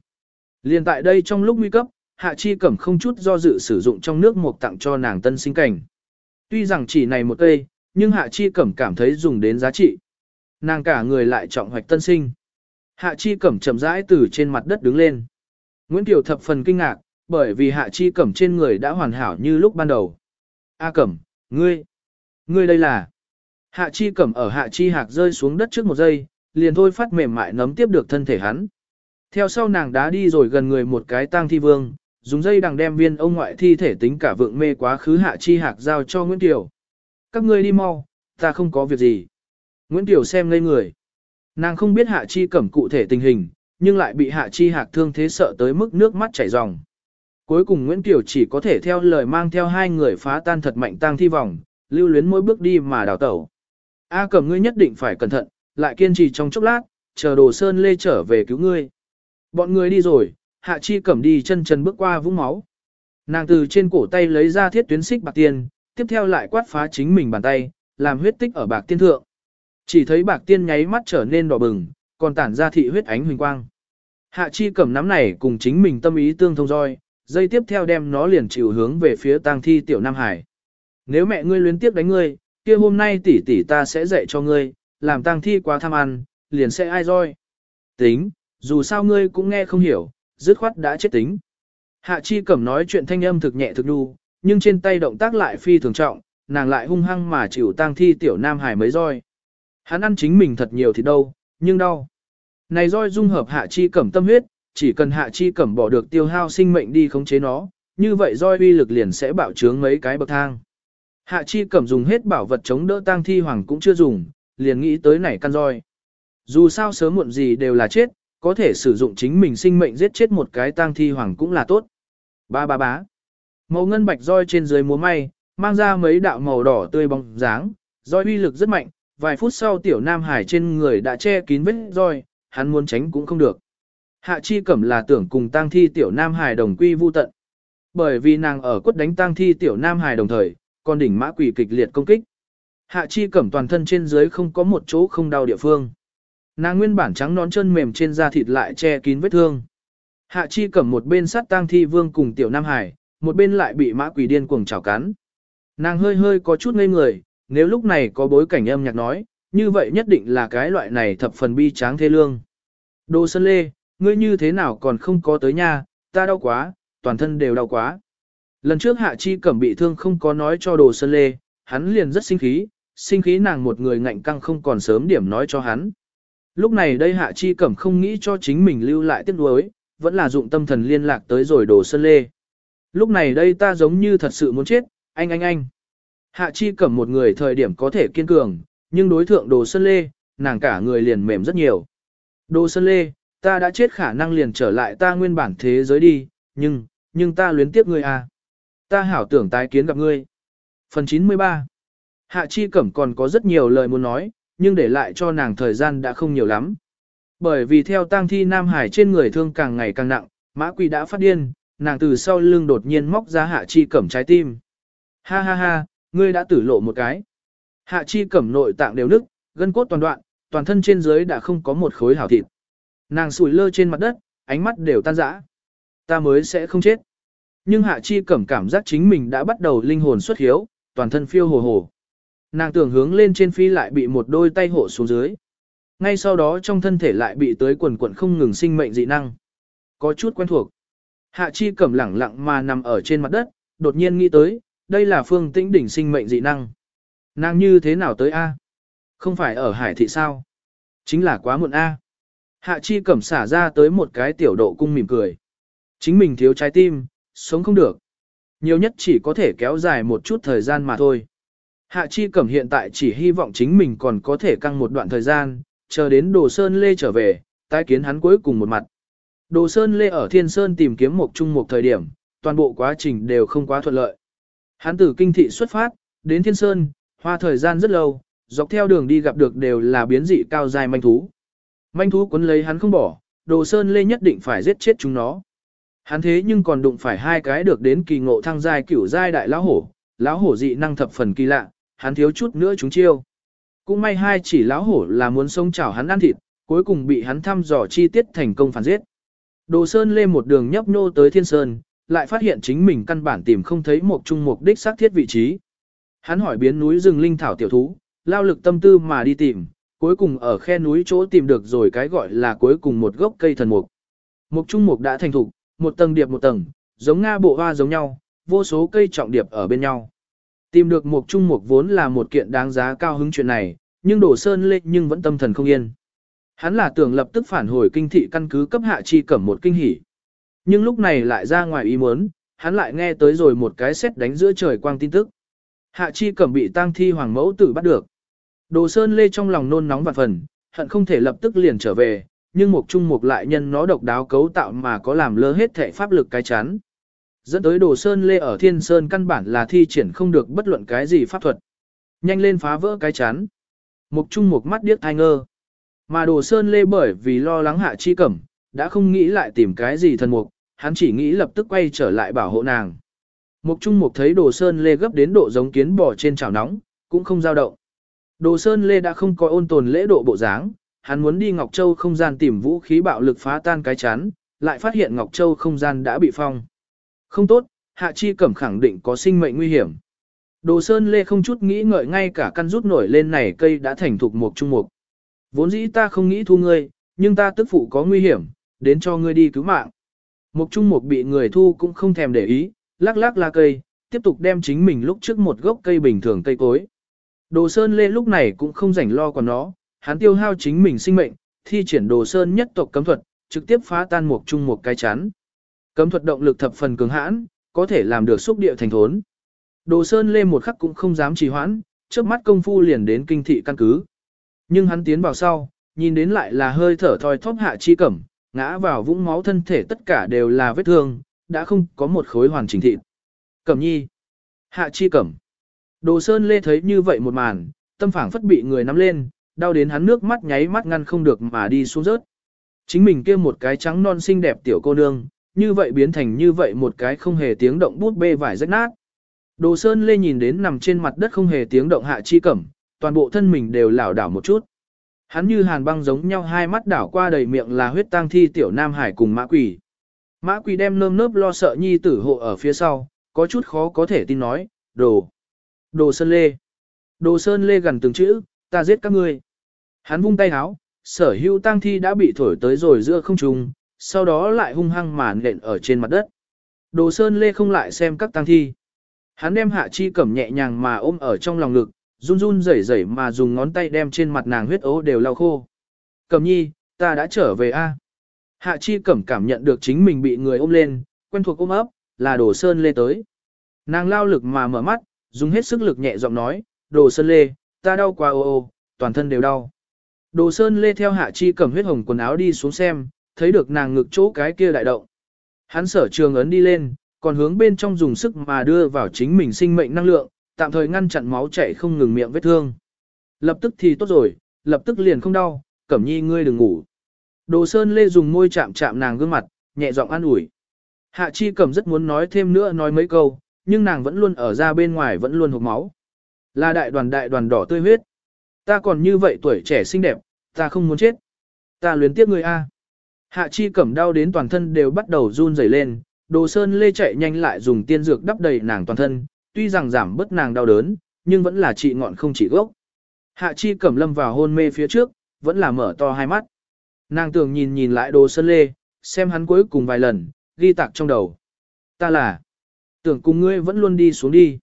Liên tại đây trong lúc nguy cấp, hạ chi cẩm không chút do dự sử dụng trong nước một tặng cho nàng tân sinh cảnh. Tuy rằng chỉ này một cây, nhưng hạ chi cẩm cảm thấy dùng đến giá trị. Nàng cả người lại trọng hoạch tân sinh. Hạ chi cẩm chậm rãi từ trên mặt đất đứng lên. Nguyễn Tiểu thập phần kinh ngạc, bởi vì hạ chi cẩm trên người đã hoàn hảo như lúc ban đầu. A cẩm, ngươi, ngươi đây là... Hạ chi cẩm ở hạ chi hạc rơi xuống đất trước một giây, liền thôi phát mềm mại nấm tiếp được thân thể hắn. Theo sau nàng đã đi rồi gần người một cái tang thi vương, dùng dây đằng đem viên ông ngoại thi thể tính cả vượng mê quá khứ hạ chi hạc giao cho Nguyễn Tiểu. Các ngươi đi mau, ta không có việc gì. Nguyễn Tiểu xem ngây người. Nàng không biết hạ chi cẩm cụ thể tình hình, nhưng lại bị hạ chi hạc thương thế sợ tới mức nước mắt chảy ròng. Cuối cùng Nguyễn Tiểu chỉ có thể theo lời mang theo hai người phá tan thật mạnh tang thi vòng, lưu luyến mỗi bước đi mà đào tẩu. A cẩm ngươi nhất định phải cẩn thận, lại kiên trì trong chốc lát, chờ đồ sơn lê trở về cứu ngươi. Bọn người đi rồi, hạ chi cẩm đi chân chân bước qua vũng máu. Nàng từ trên cổ tay lấy ra thiết tuyến xích bạc tiền tiếp theo lại quát phá chính mình bàn tay, làm huyết tích ở bạc tiên thượng. Chỉ thấy bạc tiên nháy mắt trở nên đỏ bừng, còn tản ra thị huyết ánh huỳnh quang. Hạ chi cẩm nắm này cùng chính mình tâm ý tương thông roi, dây tiếp theo đem nó liền chịu hướng về phía tang thi tiểu Nam Hải. Nếu mẹ ngươi luyến tiếp đánh ngươi, kia hôm nay tỷ tỷ ta sẽ dạy cho ngươi, làm tang thi quá tham ăn, liền sẽ ai roi. Tính, dù sao ngươi cũng nghe không hiểu, dứt khoát đã chết tính. Hạ chi cẩm nói chuyện thanh âm thực nhẹ thực đu, nhưng trên tay động tác lại phi thường trọng, nàng lại hung hăng mà chịu tang thi tiểu nam hải mấy roi. Hắn ăn chính mình thật nhiều thì đâu, nhưng đau. Này roi dung hợp hạ chi cẩm tâm huyết, chỉ cần hạ chi cẩm bỏ được tiêu hao sinh mệnh đi khống chế nó, như vậy roi uy lực liền sẽ bạo trướng mấy cái bậc thang. Hạ chi cẩm dùng hết bảo vật chống đỡ tang thi hoàng cũng chưa dùng, liền nghĩ tới nảy căn roi. Dù sao sớm muộn gì đều là chết, có thể sử dụng chính mình sinh mệnh giết chết một cái tang thi hoàng cũng là tốt. Ba ba bá. Màu ngân bạch roi trên dưới múa may, mang ra mấy đạo màu đỏ tươi bóng dáng, roi uy lực rất mạnh, vài phút sau tiểu nam hải trên người đã che kín vết roi, hắn muốn tránh cũng không được. Hạ chi cẩm là tưởng cùng tang thi tiểu nam hải đồng quy vu tận. Bởi vì nàng ở quất đánh tang thi tiểu nam hải đồng thời, còn đỉnh mã quỷ kịch liệt công kích. Hạ chi cẩm toàn thân trên dưới không có một chỗ không đau địa phương. Nàng nguyên bản trắng nón chân mềm trên da thịt lại che kín vết thương. Hạ chi cẩm một bên sát tang thi vương cùng tiểu Nam Hải, một bên lại bị mã quỷ điên cuồng chảo cắn. Nàng hơi hơi có chút ngây người, nếu lúc này có bối cảnh âm nhạc nói, như vậy nhất định là cái loại này thập phần bi tráng thê lương. Đồ Sơn Lê, ngươi như thế nào còn không có tới nhà, ta đau quá, toàn thân đều đau quá. Lần trước Hạ Chi Cẩm bị thương không có nói cho Đồ Sơn Lê, hắn liền rất sinh khí, sinh khí nàng một người ngạnh căng không còn sớm điểm nói cho hắn. Lúc này đây Hạ Chi Cẩm không nghĩ cho chính mình lưu lại tiếc nuối, vẫn là dụng tâm thần liên lạc tới rồi Đồ Sơn Lê. Lúc này đây ta giống như thật sự muốn chết, anh anh anh. Hạ Chi Cẩm một người thời điểm có thể kiên cường, nhưng đối thượng Đồ Sơn Lê, nàng cả người liền mềm rất nhiều. Đồ Sơn Lê, ta đã chết khả năng liền trở lại ta nguyên bản thế giới đi, nhưng, nhưng ta luyến tiếc ngươi à. Ta hảo tưởng tái kiến gặp ngươi. Phần 93 Hạ Chi Cẩm còn có rất nhiều lời muốn nói, nhưng để lại cho nàng thời gian đã không nhiều lắm. Bởi vì theo tang thi Nam Hải trên người thương càng ngày càng nặng, mã quỷ đã phát điên, nàng từ sau lưng đột nhiên móc ra Hạ Chi Cẩm trái tim. Ha ha ha, ngươi đã tử lộ một cái. Hạ Chi Cẩm nội tạng đều nức, gân cốt toàn đoạn, toàn thân trên dưới đã không có một khối hảo thịt. Nàng sủi lơ trên mặt đất, ánh mắt đều tan rã. Ta mới sẽ không chết. Nhưng Hạ Chi Cẩm cảm giác chính mình đã bắt đầu linh hồn xuất hiếu, toàn thân phiêu hồ hồ. Nàng tưởng hướng lên trên phi lại bị một đôi tay hộ xuống dưới. Ngay sau đó trong thân thể lại bị tới quần quần không ngừng sinh mệnh dị năng. Có chút quen thuộc. Hạ Chi Cẩm lẳng lặng mà nằm ở trên mặt đất, đột nhiên nghĩ tới, đây là phương tĩnh đỉnh sinh mệnh dị năng. Nàng như thế nào tới A? Không phải ở hải thị sao? Chính là quá muộn A. Hạ Chi Cẩm xả ra tới một cái tiểu độ cung mỉm cười. Chính mình thiếu trái tim, sống không được. Nhiều nhất chỉ có thể kéo dài một chút thời gian mà thôi. Hạ Chi Cẩm hiện tại chỉ hy vọng chính mình còn có thể căng một đoạn thời gian, chờ đến Đồ Sơn Lê trở về, tái kiến hắn cuối cùng một mặt. Đồ Sơn Lê ở Thiên Sơn tìm kiếm một chung một thời điểm, toàn bộ quá trình đều không quá thuận lợi. Hắn từ kinh thị xuất phát, đến Thiên Sơn, hoa thời gian rất lâu, dọc theo đường đi gặp được đều là biến dị cao dài manh thú. Manh thú quấn lấy hắn không bỏ, Đồ Sơn Lê nhất định phải giết chết chúng nó. Hắn thế nhưng còn đụng phải hai cái được đến kỳ ngộ thăng giai cửu giai đại lão hổ, lão hổ dị năng thập phần kỳ lạ, hắn thiếu chút nữa chúng chiêu. Cũng may hai chỉ lão hổ là muốn sống chảo hắn ăn thịt, cuối cùng bị hắn thăm dò chi tiết thành công phản giết. Đồ Sơn lên một đường nhấp nhô tới Thiên Sơn, lại phát hiện chính mình căn bản tìm không thấy một chung mục đích xác thiết vị trí. Hắn hỏi biến núi rừng linh thảo tiểu thú, lao lực tâm tư mà đi tìm, cuối cùng ở khe núi chỗ tìm được rồi cái gọi là cuối cùng một gốc cây thần mục. Mục trung mục đã thành thục, một tầng điệp một tầng, giống nga bộ hoa giống nhau, vô số cây trọng điệp ở bên nhau. Tìm được một trung mục vốn là một kiện đáng giá cao hứng chuyện này, nhưng đổ sơn lệ nhưng vẫn tâm thần không yên. Hắn là tưởng lập tức phản hồi kinh thị căn cứ cấp hạ chi cẩm một kinh hỉ. Nhưng lúc này lại ra ngoài ý muốn, hắn lại nghe tới rồi một cái xét đánh giữa trời quang tin tức. Hạ chi cẩm bị tang thi hoàng mẫu tử bắt được. Đồ sơn lê trong lòng nôn nóng vạn phần, hận không thể lập tức liền trở về, nhưng một trung mục lại nhân nó độc đáo cấu tạo mà có làm lơ hết thể pháp lực cái chán Dẫn tới đồ sơn lê ở thiên sơn căn bản là thi triển không được bất luận cái gì pháp thuật. Nhanh lên phá vỡ cái chán Mục trung mục mắt điếc thai ngơ. Mà đồ sơn lê bởi vì lo lắng hạ chi cẩm, đã không nghĩ lại tìm cái gì thần mục, hắn chỉ nghĩ lập tức quay trở lại bảo hộ nàng. Mục trung mục thấy đồ sơn lê gấp đến độ giống kiến bò trên chảo nóng, cũng không dao động. Đồ sơn lê đã không có ôn tồn lễ độ bộ dáng, hắn muốn đi Ngọc Châu không gian tìm vũ khí bạo lực phá tan cái chán, lại phát hiện Ngọc Châu không gian đã bị phong. Không tốt, Hạ Chi Cẩm khẳng định có sinh mệnh nguy hiểm. Đồ Sơn Lê không chút nghĩ ngợi ngay cả căn rút nổi lên này cây đã thành thục Mục trung mục. Vốn dĩ ta không nghĩ thu ngươi, nhưng ta tức phụ có nguy hiểm, đến cho ngươi đi cứu mạng. Mục trung mục bị người thu cũng không thèm để ý, lắc lắc la cây, tiếp tục đem chính mình lúc trước một gốc cây bình thường cây cối. Đồ Sơn Lê lúc này cũng không rảnh lo còn nó, hắn tiêu hao chính mình sinh mệnh, thi triển Đồ Sơn nhất tộc cấm thuật, trực tiếp phá tan mục trung Mục cái chắn. Cấm thuật động lực thập phần cường hãn, có thể làm được xúc địa thành thốn. Đồ Sơn Lê một khắc cũng không dám trì hoãn, trước mắt công phu liền đến kinh thị căn cứ. Nhưng hắn tiến vào sau, nhìn đến lại là hơi thở thoi thóp hạ chi cẩm, ngã vào vũng máu thân thể tất cả đều là vết thương, đã không có một khối hoàn chỉnh thịt. Cẩm nhi. Hạ chi cẩm. Đồ Sơn Lê thấy như vậy một màn, tâm phảng phất bị người nắm lên, đau đến hắn nước mắt nháy mắt ngăn không được mà đi xuống rớt. Chính mình kia một cái trắng non xinh đẹp tiểu cô nương, như vậy biến thành như vậy một cái không hề tiếng động bút bê vải rách nát. Đồ Sơn Lê nhìn đến nằm trên mặt đất không hề tiếng động hạ chi cẩm, toàn bộ thân mình đều lảo đảo một chút. Hắn như hàn băng giống nhau hai mắt đảo qua đầy miệng là huyết tang thi tiểu Nam Hải cùng mã quỷ. Mã quỷ đem nơm nớp lo sợ nhi tử hộ ở phía sau, có chút khó có thể tin nói, đồ, đồ Sơn Lê. Đồ Sơn Lê gần từng chữ, ta giết các ngươi. Hắn vung tay háo, sở hữu tang thi đã bị thổi tới rồi giữa không trung, sau đó lại hung hăng màn nện ở trên mặt đất. Đồ Sơn Lê không lại xem các tang thi. Hắn đem Hạ Chi Cẩm nhẹ nhàng mà ôm ở trong lòng ngực, run run rẩy rẩy mà dùng ngón tay đem trên mặt nàng huyết ố đều lau khô. Cẩm nhi, ta đã trở về a. Hạ Chi Cẩm cảm nhận được chính mình bị người ôm lên, quen thuộc ôm ấp, là Đồ Sơn Lê tới. Nàng lao lực mà mở mắt, dùng hết sức lực nhẹ giọng nói, Đồ Sơn Lê, ta đau quá ô ô, toàn thân đều đau. Đồ Sơn Lê theo Hạ Chi Cẩm huyết hồng quần áo đi xuống xem, thấy được nàng ngực chỗ cái kia đại động. Hắn sở trường ấn đi lên, còn hướng bên trong dùng sức mà đưa vào chính mình sinh mệnh năng lượng, tạm thời ngăn chặn máu chảy không ngừng miệng vết thương. Lập tức thì tốt rồi, lập tức liền không đau, Cẩm Nhi ngươi đừng ngủ. Đồ Sơn Lê dùng môi chạm chạm nàng gương mặt, nhẹ giọng an ủi. Hạ Chi Cẩm rất muốn nói thêm nữa nói mấy câu, nhưng nàng vẫn luôn ở ra bên ngoài vẫn luôn hộc máu. Là đại đoàn đại đoàn đỏ tươi huyết. Ta còn như vậy tuổi trẻ xinh đẹp, ta không muốn chết. Ta luyến tiếc người A. Hạ Chi Cẩm đau đến toàn thân đều bắt đầu run rẩy lên, Đồ Sơn Lê chạy nhanh lại dùng tiên dược đắp đầy nàng toàn thân, tuy rằng giảm bớt nàng đau đớn, nhưng vẫn là trị ngọn không trị gốc. Hạ Chi Cẩm lâm vào hôn mê phía trước, vẫn là mở to hai mắt. Nàng tưởng nhìn nhìn lại Đồ Sơn Lê, xem hắn cuối cùng vài lần, ghi tạc trong đầu. Ta là, tưởng cùng ngươi vẫn luôn đi xuống đi.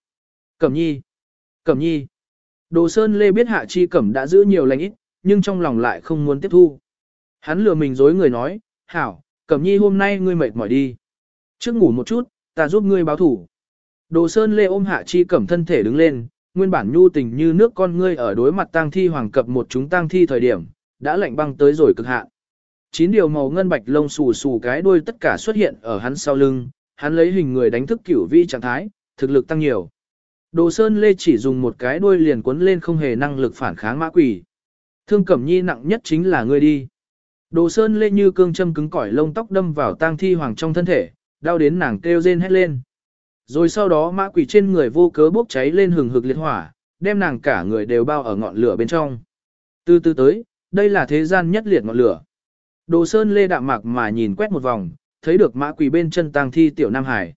Cẩm nhi, Cẩm nhi. Đồ Sơn Lê biết Hạ Chi Cẩm đã giữ nhiều lành ít, nhưng trong lòng lại không muốn tiếp thu. Hắn lừa mình dối người nói, hảo, Cẩm nhi hôm nay ngươi mệt mỏi đi. Trước ngủ một chút, ta giúp ngươi báo thủ. Đồ Sơn Lê ôm Hạ Chi Cẩm thân thể đứng lên, nguyên bản nhu tình như nước con ngươi ở đối mặt tang thi hoàng cập một chúng tang thi thời điểm, đã lạnh băng tới rồi cực hạn. Chín điều màu ngân bạch lông xù xù cái đuôi tất cả xuất hiện ở hắn sau lưng, hắn lấy hình người đánh thức cửu vi trạng thái, thực lực tăng nhiều. Đồ Sơn Lê chỉ dùng một cái đuôi liền cuốn lên không hề năng lực phản kháng mã quỷ. Thương Cẩm Nhi nặng nhất chính là ngươi đi. Đồ Sơn Lê như cương châm cứng cỏi lông tóc đâm vào tang thi hoàng trong thân thể, đau đến nàng kêu rên hét lên. Rồi sau đó mã quỷ trên người vô cớ bốc cháy lên hừng hực liệt hỏa, đem nàng cả người đều bao ở ngọn lửa bên trong. Từ từ tới, đây là thế gian nhất liệt ngọn lửa. Đồ Sơn Lê đạm mạc mà nhìn quét một vòng, thấy được mã quỷ bên chân tang thi tiểu Nam Hải.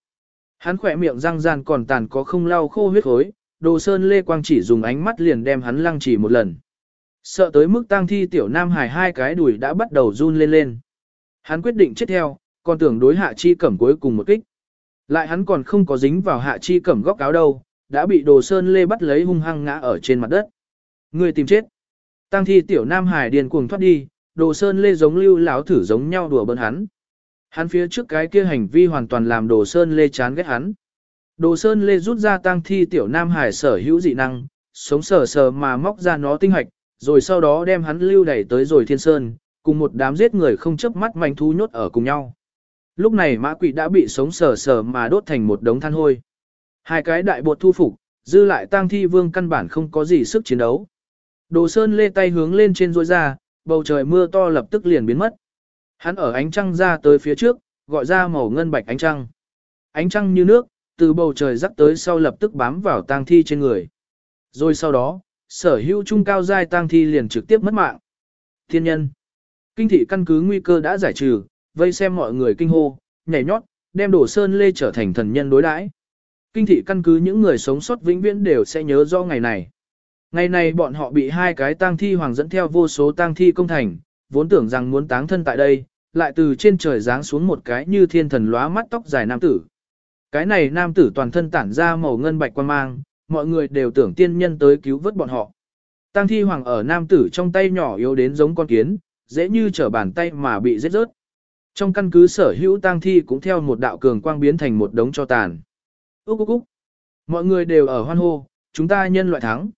Hắn khỏe miệng răng ràn còn tàn có không lau khô huyết khối, Đồ Sơn Lê Quang chỉ dùng ánh mắt liền đem hắn lăng chỉ một lần. Sợ tới mức tang thi tiểu Nam Hải hai cái đùi đã bắt đầu run lên lên. Hắn quyết định chết theo, còn tưởng đối hạ chi cẩm cuối cùng một kích. Lại hắn còn không có dính vào hạ chi cẩm góc áo đâu, đã bị Đồ Sơn Lê bắt lấy hung hăng ngã ở trên mặt đất. Người tìm chết. Tang thi tiểu Nam Hải điền cuồng thoát đi, Đồ Sơn Lê giống lưu láo thử giống nhau đùa bỡn hắn. Hắn phía trước cái kia hành vi hoàn toàn làm Đồ Sơn Lê chán ghét hắn. Đồ Sơn Lê rút ra tang thi tiểu Nam Hải sở hữu dị năng, sống sờ sờ mà móc ra nó tinh hoạch, rồi sau đó đem hắn lưu đẩy tới rồi thiên sơn, cùng một đám giết người không chớp mắt manh thú nhốt ở cùng nhau. Lúc này mã quỷ đã bị sống sờ sờ mà đốt thành một đống than hôi. Hai cái đại bột thu phục, dư lại tang thi vương căn bản không có gì sức chiến đấu. Đồ Sơn lê tay hướng lên trên rôi ra, bầu trời mưa to lập tức liền biến mất. Hắn ở ánh trăng ra tới phía trước, gọi ra màu ngân bạch ánh trăng. Ánh trăng như nước, từ bầu trời rắc tới sau lập tức bám vào tang thi trên người. Rồi sau đó, sở hữu trung cao giai tang thi liền trực tiếp mất mạng. Thiên nhân. Kinh thị căn cứ nguy cơ đã giải trừ, vây xem mọi người kinh hô, nhảy nhót, đem đổ sơn lê trở thành thần nhân đối đãi. Kinh thị căn cứ những người sống sót vĩnh viễn đều sẽ nhớ do ngày này. Ngày này bọn họ bị hai cái tang thi hoàng dẫn theo vô số tang thi công thành, vốn tưởng rằng muốn táng thân tại đây, lại từ trên trời giáng xuống một cái như thiên thần lóa mắt tóc dài nam tử. Cái này nam tử toàn thân tản ra màu ngân bạch quan mang, mọi người đều tưởng tiên nhân tới cứu vớt bọn họ. Tang thi hoàng ở nam tử trong tay nhỏ yếu đến giống con kiến, dễ như trở bàn tay mà bị giết rớt. Trong căn cứ sở hữu tang thi cũng theo một đạo cường quang biến thành một đống cho tàn. Úc úc úc. Mọi người đều ở hoan hô, chúng ta nhân loại thắng.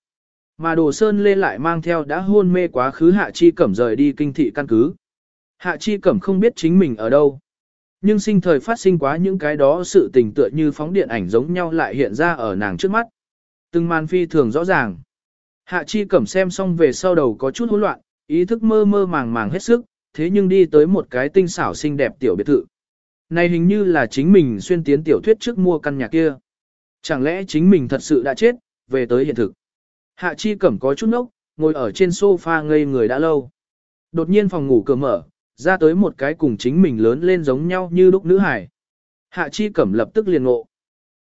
Mà Đồ Sơn Lê lại mang theo đã hôn mê quá khứ Hạ Chi Cẩm rời đi kinh thị căn cứ. Hạ Chi Cẩm không biết chính mình ở đâu. Nhưng sinh thời phát sinh quá những cái đó sự tình tựa như phóng điện ảnh giống nhau lại hiện ra ở nàng trước mắt. Từng màn phi thường rõ ràng. Hạ Chi Cẩm xem xong về sau đầu có chút hỗn loạn, ý thức mơ mơ màng màng hết sức, thế nhưng đi tới một cái tinh xảo xinh đẹp tiểu biệt thự. Này hình như là chính mình xuyên tiến tiểu thuyết trước mua căn nhà kia. Chẳng lẽ chính mình thật sự đã chết, về tới hiện thực. Hạ Chi Cẩm có chút nốc, ngồi ở trên sofa ngây người đã lâu. Đột nhiên phòng ngủ cửa mở, ra tới một cái cùng chính mình lớn lên giống nhau như lúc nữ hải. Hạ Chi Cẩm lập tức liền ngộ.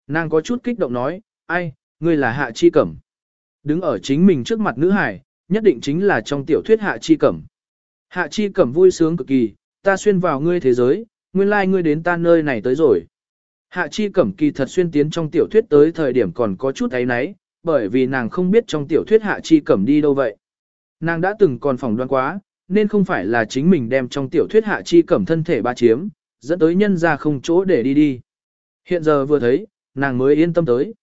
Nàng có chút kích động nói, ai, ngươi là Hạ Chi Cẩm. Đứng ở chính mình trước mặt nữ hải, nhất định chính là trong tiểu thuyết Hạ Chi Cẩm. Hạ chi cẩm vui sướng cực kỳ, ta xuyên vào ngươi thế giới, nguyên lai like ngươi đến ta nơi này tới rồi. Hạ chi cẩm kỳ thật xuyên tiến trong tiểu thuyết tới thời điểm còn có chút ấy náy, bởi vì nàng không biết trong tiểu thuyết hạ chi cẩm đi đâu vậy. Nàng đã từng còn phỏng đoán quá, nên không phải là chính mình đem trong tiểu thuyết hạ chi cẩm thân thể ba chiếm, dẫn tới nhân ra không chỗ để đi đi. Hiện giờ vừa thấy, nàng mới yên tâm tới.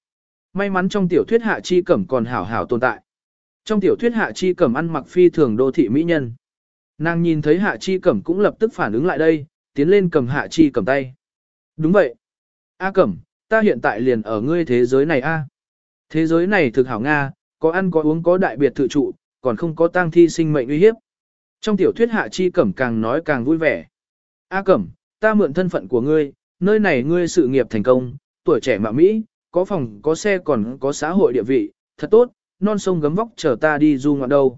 May mắn trong tiểu thuyết hạ chi cẩm còn hảo hảo tồn tại. Trong tiểu thuyết hạ chi cẩm ăn mặc phi thường đô thị mỹ nhân. Nàng nhìn thấy hạ chi cẩm cũng lập tức phản ứng lại đây, tiến lên cầm hạ chi cẩm tay. Đúng vậy. A cẩm, ta hiện tại liền ở ngươi thế giới này a. Thế giới này thực hảo Nga, có ăn có uống có đại biệt tự trụ, còn không có tang thi sinh mệnh uy hiếp. Trong tiểu thuyết hạ chi cẩm càng nói càng vui vẻ. A cẩm, ta mượn thân phận của ngươi, nơi này ngươi sự nghiệp thành công, tuổi trẻ mạ Mỹ, có phòng có xe còn có xã hội địa vị, thật tốt, non sông gấm vóc chờ ta đi du ngoạn đâu.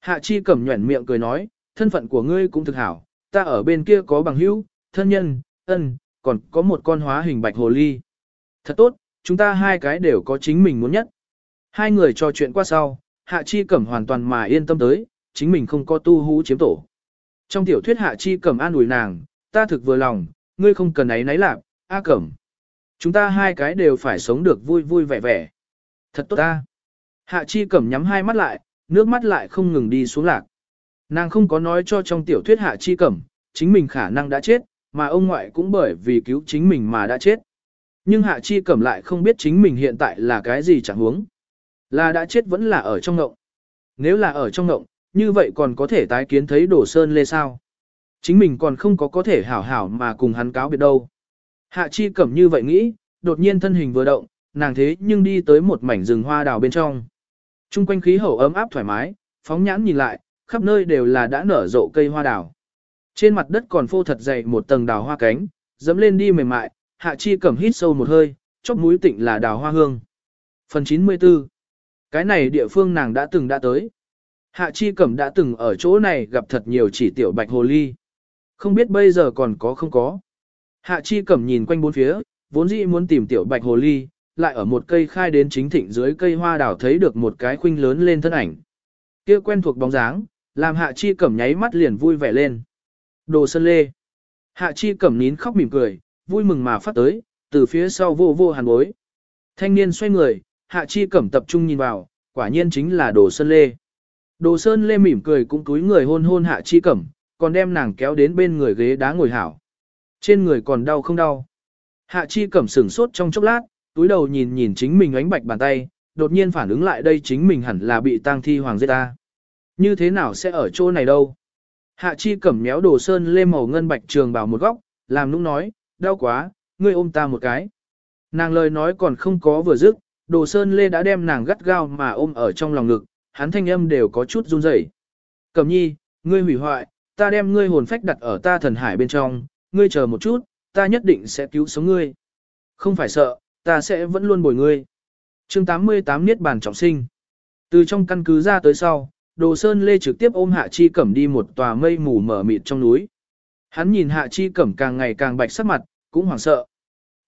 Hạ chi cẩm nhuẩn miệng cười nói, thân phận của ngươi cũng thực hảo, ta ở bên kia có bằng hữu, thân nhân, ân, còn có một con hóa hình bạch hồ ly. Thật tốt, chúng ta hai cái đều có chính mình muốn nhất. Hai người trò chuyện qua sau, Hạ Chi Cẩm hoàn toàn mà yên tâm tới, chính mình không có tu hú chiếm tổ. Trong tiểu thuyết Hạ Chi Cẩm an ủi nàng, ta thực vừa lòng, ngươi không cần ấy náy lạc, A Cẩm. Chúng ta hai cái đều phải sống được vui vui vẻ vẻ. Thật tốt ta. Hạ Chi Cẩm nhắm hai mắt lại, nước mắt lại không ngừng đi xuống lạc. Nàng không có nói cho trong tiểu thuyết Hạ Chi Cẩm, chính mình khả năng đã chết, mà ông ngoại cũng bởi vì cứu chính mình mà đã chết. Nhưng Hạ Chi Cẩm lại không biết chính mình hiện tại là cái gì chẳng huống. Là đã chết vẫn là ở trong ngộng. Nếu là ở trong ngộng, như vậy còn có thể tái kiến thấy đổ sơn lê sao. Chính mình còn không có có thể hảo hảo mà cùng hắn cáo biệt đâu. Hạ Chi Cẩm như vậy nghĩ, đột nhiên thân hình vừa động, nàng thế nhưng đi tới một mảnh rừng hoa đào bên trong. Trung quanh khí hậu ấm áp thoải mái, phóng nhãn nhìn lại, khắp nơi đều là đã nở rộ cây hoa đào. Trên mặt đất còn phô thật dày một tầng đào hoa cánh, dẫm lên đi mềm mại, Hạ Chi Cẩm hít sâu một hơi, chóp mũi tịnh là đào hoa hương. Phần 94 Cái này địa phương nàng đã từng đã tới. Hạ Chi Cẩm đã từng ở chỗ này gặp thật nhiều chỉ tiểu bạch hồ ly. Không biết bây giờ còn có không có. Hạ Chi Cẩm nhìn quanh bốn phía, vốn dĩ muốn tìm tiểu bạch hồ ly, lại ở một cây khai đến chính thịnh dưới cây hoa đào thấy được một cái khuynh lớn lên thân ảnh. Kia quen thuộc bóng dáng, làm Hạ Chi Cẩm nháy mắt liền vui vẻ lên. Đồ Sơn Lê. Hạ Chi Cẩm nín khóc mỉm cười, vui mừng mà phát tới, từ phía sau vô vô hàn bối. Thanh niên xoay người, Hạ Chi Cẩm tập trung nhìn vào, quả nhiên chính là Đồ Sơn Lê. Đồ Sơn Lê mỉm cười cũng túi người hôn hôn Hạ Chi Cẩm, còn đem nàng kéo đến bên người ghế đá ngồi hảo. Trên người còn đau không đau. Hạ Chi Cẩm sửng sốt trong chốc lát, túi đầu nhìn nhìn chính mình ánh bạch bàn tay, đột nhiên phản ứng lại đây chính mình hẳn là bị tang thi hoàng giết ta. Như thế nào sẽ ở chỗ này đâu? Hạ Chi Cẩm méo Đồ Sơn Lê màu ngân bạch trường vào một góc, làm nũng nói, đau quá, ngươi ôm ta một cái. Nàng lời nói còn không có vừa dứt, Đồ Sơn Lê đã đem nàng gắt gao mà ôm ở trong lòng ngực, hắn thanh âm đều có chút run rẩy. Cẩm nhi, ngươi hủy hoại, ta đem ngươi hồn phách đặt ở ta thần hải bên trong, ngươi chờ một chút, ta nhất định sẽ cứu sống ngươi. Không phải sợ, ta sẽ vẫn luôn bồi ngươi. chương 88 Niết Bàn Trọng Sinh Từ trong căn cứ ra tới sau, Đồ Sơn Lê trực tiếp ôm Hạ Chi Cẩm đi một tòa mây mù mở mịt trong núi. Hắn nhìn Hạ Chi Cẩm càng ngày càng bạch sắc mặt, cũng hoảng sợ.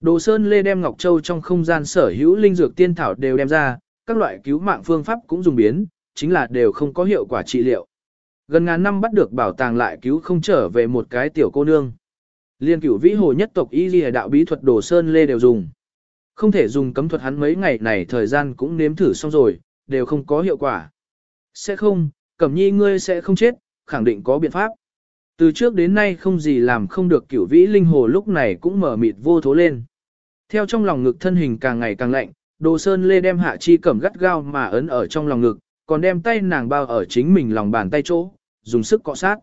Đồ Sơn Lê đem Ngọc Châu trong không gian sở hữu linh dược tiên thảo đều đem ra, các loại cứu mạng phương pháp cũng dùng biến, chính là đều không có hiệu quả trị liệu. Gần ngàn năm bắt được bảo tàng lại cứu không trở về một cái tiểu cô nương. Liên cửu vĩ hồ nhất tộc y ghi đạo bí thuật Đồ Sơn Lê đều dùng. Không thể dùng cấm thuật hắn mấy ngày này thời gian cũng nếm thử xong rồi, đều không có hiệu quả. Sẽ không, Cẩm Nhi ngươi sẽ không chết, khẳng định có biện pháp. Từ trước đến nay không gì làm không được cửu vĩ linh hồ lúc này cũng mở mịt vô thố lên. Theo trong lòng ngực thân hình càng ngày càng lạnh, đồ sơn lê đem hạ chi cẩm gắt gao mà ấn ở trong lòng ngực, còn đem tay nàng bao ở chính mình lòng bàn tay chỗ, dùng sức cọ sát.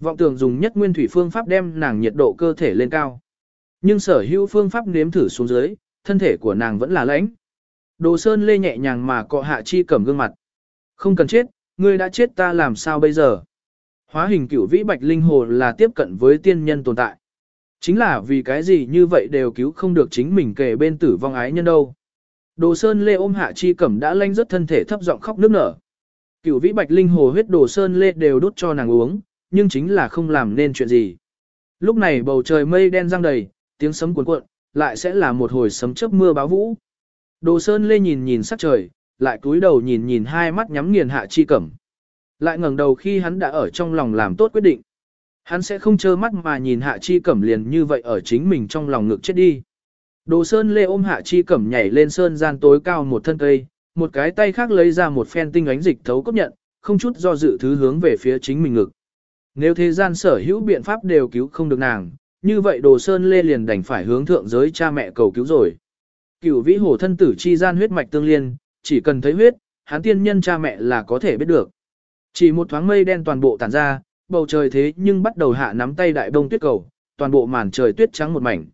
Vọng tưởng dùng nhất nguyên thủy phương pháp đem nàng nhiệt độ cơ thể lên cao. Nhưng sở hữu phương pháp nếm thử xuống dưới, thân thể của nàng vẫn là lãnh. Đồ sơn lê nhẹ nhàng mà cọ hạ chi cẩm gương mặt. Không cần chết, ngươi đã chết ta làm sao bây giờ? Hóa hình cửu vĩ bạch linh hồ là tiếp cận với tiên nhân tồn tại. Chính là vì cái gì như vậy đều cứu không được chính mình kể bên tử vong ái nhân đâu. Đồ Sơn Lê ôm Hạ Chi Cẩm đã lanh rất thân thể thấp giọng khóc nức nở. Cửu vĩ bạch linh hồ huyết Đồ Sơn Lê đều đốt cho nàng uống, nhưng chính là không làm nên chuyện gì. Lúc này bầu trời mây đen răng đầy, tiếng sấm cuồn cuộn, lại sẽ là một hồi sấm chớp mưa báo vũ. Đồ Sơn Lê nhìn nhìn sắc trời, lại cúi đầu nhìn nhìn hai mắt nhắm nghiền Hạ Chi Cẩm. Lại ngẩng đầu khi hắn đã ở trong lòng làm tốt quyết định. Hắn sẽ không trơ mắt mà nhìn Hạ Chi Cẩm liền như vậy ở chính mình trong lòng ngực chết đi. Đồ Sơn Lê ôm Hạ Chi Cẩm nhảy lên sơn gian tối cao một thân cây, một cái tay khác lấy ra một phen tinh ánh dịch thấu cấp nhận, không chút do dự thứ hướng về phía chính mình ngực. Nếu thế gian sở hữu biện pháp đều cứu không được nàng, như vậy Đồ Sơn Lê liền đành phải hướng thượng giới cha mẹ cầu cứu rồi. Cửu vĩ hồ thân tử chi gian huyết mạch tương liên, chỉ cần thấy huyết, hắn tiên nhân cha mẹ là có thể biết được. Chỉ một thoáng mây đen toàn bộ tản ra, bầu trời thế nhưng bắt đầu hạ nắm tay đại bông tuyết cầu, toàn bộ màn trời tuyết trắng một mảnh.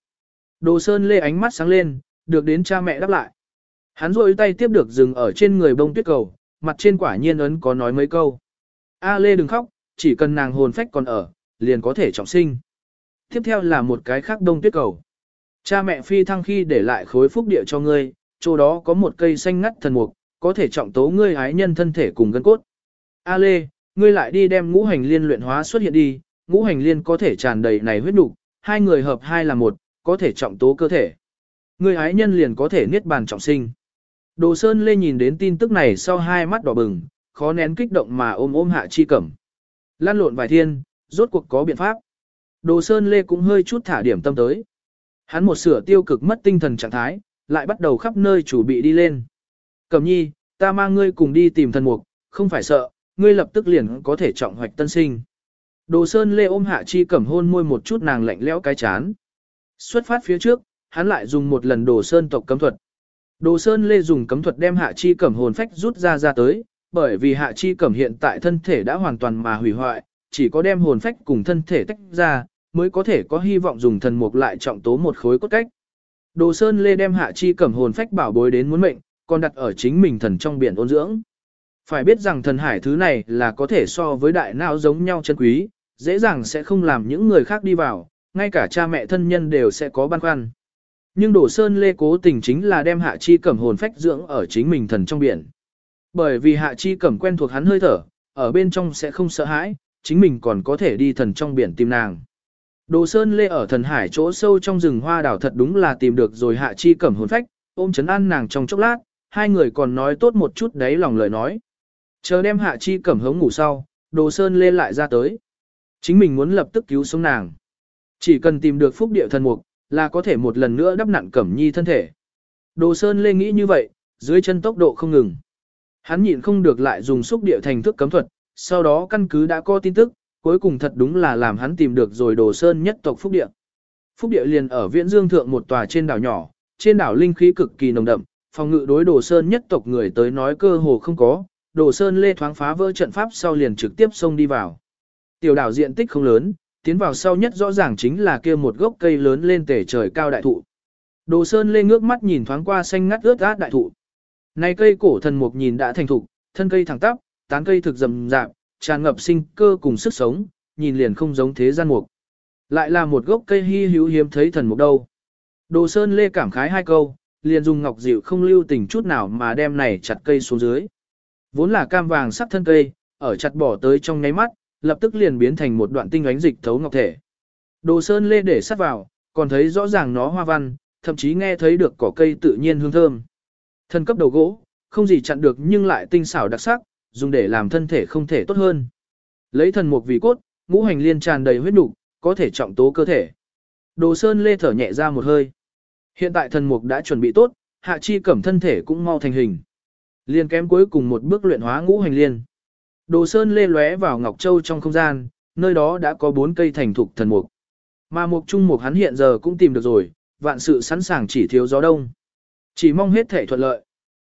Đồ Sơn Lê ánh mắt sáng lên, được đến cha mẹ đáp lại. Hắn rôi tay tiếp được dừng ở trên người bông tuyết cầu, mặt trên quả nhiên ấn có nói mấy câu. A Lê đừng khóc, chỉ cần nàng hồn phách còn ở, liền có thể trọng sinh. Tiếp theo là một cái khác đông tuyết cầu. Cha mẹ phi thăng khi để lại khối phúc địa cho ngươi, chỗ đó có một cây xanh ngắt thần mục, có thể trọng tố ngươi ái nhân thân thể cùng gân cốt. A Lê, ngươi lại đi đem ngũ hành liên luyện hóa xuất hiện đi, ngũ hành liên có thể tràn đầy này huyết nục, hai người hợp hai là một, có thể trọng tố cơ thể. Ngươi ái nhân liền có thể niết bàn trọng sinh. Đồ Sơn Lê nhìn đến tin tức này sau hai mắt đỏ bừng, khó nén kích động mà ôm ôm hạ chi cẩm. Lan lộn vài thiên, rốt cuộc có biện pháp. Đồ Sơn Lê cũng hơi chút thả điểm tâm tới. Hắn một sửa tiêu cực mất tinh thần trạng thái, lại bắt đầu khắp nơi chủ bị đi lên. Cẩm nhi, ta mang ngươi cùng đi tìm thần mục, không phải sợ, ngươi lập tức liền có thể trọng hoạch tân sinh. Đồ Sơn Lê ôm Hạ Chi Cẩm hôn môi một chút nàng lạnh lẽo cái chán. Xuất phát phía trước, hắn lại dùng một lần Đồ Sơn tộc cấm thuật. Đồ Sơn Lê dùng cấm thuật đem Hạ Chi Cẩm hồn phách rút ra ra tới, bởi vì Hạ Chi Cẩm hiện tại thân thể đã hoàn toàn mà hủy hoại, chỉ có đem hồn phách cùng thân thể tách ra, mới có thể có hy vọng dùng thần mục lại trọng tố một khối cốt cách. Đồ Sơn Lê đem Hạ Chi Cẩm hồn phách bảo bối đến muốn mệnh, còn đặt ở chính mình thần trong biển ôn dưỡng. Phải biết rằng thần hải thứ này là có thể so với đại não giống nhau chân quý, dễ dàng sẽ không làm những người khác đi vào, ngay cả cha mẹ thân nhân đều sẽ có băn khoăn. Nhưng Đồ Sơn Lê cố tình chính là đem Hạ Chi Cẩm hồn phách dưỡng ở chính mình thần trong biển. Bởi vì Hạ Chi Cẩm quen thuộc hắn hơi thở, ở bên trong sẽ không sợ hãi, chính mình còn có thể đi thần trong biển tìm nàng. Đồ Sơn Lê ở thần hải chỗ sâu trong rừng hoa đảo thật đúng là tìm được rồi Hạ Chi Cẩm hồn phách, ôm chấn an nàng trong chốc lát, hai người còn nói tốt một chút đấy lòng lời nói. Chờ đem Hạ Chi Cẩm hống ngủ sau, Đồ Sơn Lê lại ra tới. Chính mình muốn lập tức cứu sống nàng. Chỉ cần tìm được phúc địa thần mục, là có thể một lần nữa đắp nặn Cẩm Nhi thân thể. Đồ Sơn Lê nghĩ như vậy, dưới chân tốc độ không ngừng. Hắn nhịn không được lại dùng xúc địa thành thức cấm thuật, sau đó căn cứ đã có tin tức, cuối cùng thật đúng là làm hắn tìm được rồi Đồ Sơn nhất tộc phúc địa. Phúc địa liền ở Viễn Dương thượng một tòa trên đảo nhỏ, trên đảo linh khí cực kỳ nồng đậm, phòng ngự đối Đồ Sơn nhất tộc người tới nói cơ hồ không có, Đồ Sơn Lê thoáng phá vỡ trận pháp sau liền trực tiếp xông đi vào. Tiểu đảo diện tích không lớn, tiến vào sau nhất rõ ràng chính là kia một gốc cây lớn lên tể trời cao đại thụ. Đồ Sơn Lê ngước mắt nhìn thoáng qua xanh ngắt ướt át đại thụ. Này cây cổ thần mục nhìn đã thành thục, thân cây thẳng tắp, tán cây thực rầm rạp, tràn ngập sinh cơ cùng sức sống, nhìn liền không giống thế gian mục. Lại là một gốc cây hy hữu hiếm thấy thần mục đâu. Đồ Sơn Lê cảm khái hai câu, liền dùng ngọc dịu không lưu tình chút nào mà đem này chặt cây xuống dưới. Vốn là cam vàng sắc thân cây, ở chặt bỏ tới trong nháy mắt, lập tức liền biến thành một đoạn tinh ánh dịch thấu ngọc thể. Đồ Sơn Lê để sắt vào, còn thấy rõ ràng nó hoa văn, thậm chí nghe thấy được cỏ cây tự nhiên hương thơm. Thân cấp đầu gỗ, không gì chặn được nhưng lại tinh xảo đặc sắc, dùng để làm thân thể không thể tốt hơn. Lấy thần mục vì cốt, ngũ hành liên tràn đầy huyết nục, có thể trọng tố cơ thể. Đồ Sơn Lê thở nhẹ ra một hơi. Hiện tại thần mục đã chuẩn bị tốt, hạ chi cẩm thân thể cũng mau thành hình. Liên kém cuối cùng một bước luyện hóa ngũ hành liên. Đồ Sơn Lê lóe vào Ngọc Châu trong không gian, nơi đó đã có bốn cây thành thục thần mục. Mà mục trung mục hắn hiện giờ cũng tìm được rồi, vạn sự sẵn sàng chỉ thiếu gió đông. Chỉ mong hết thể thuận lợi.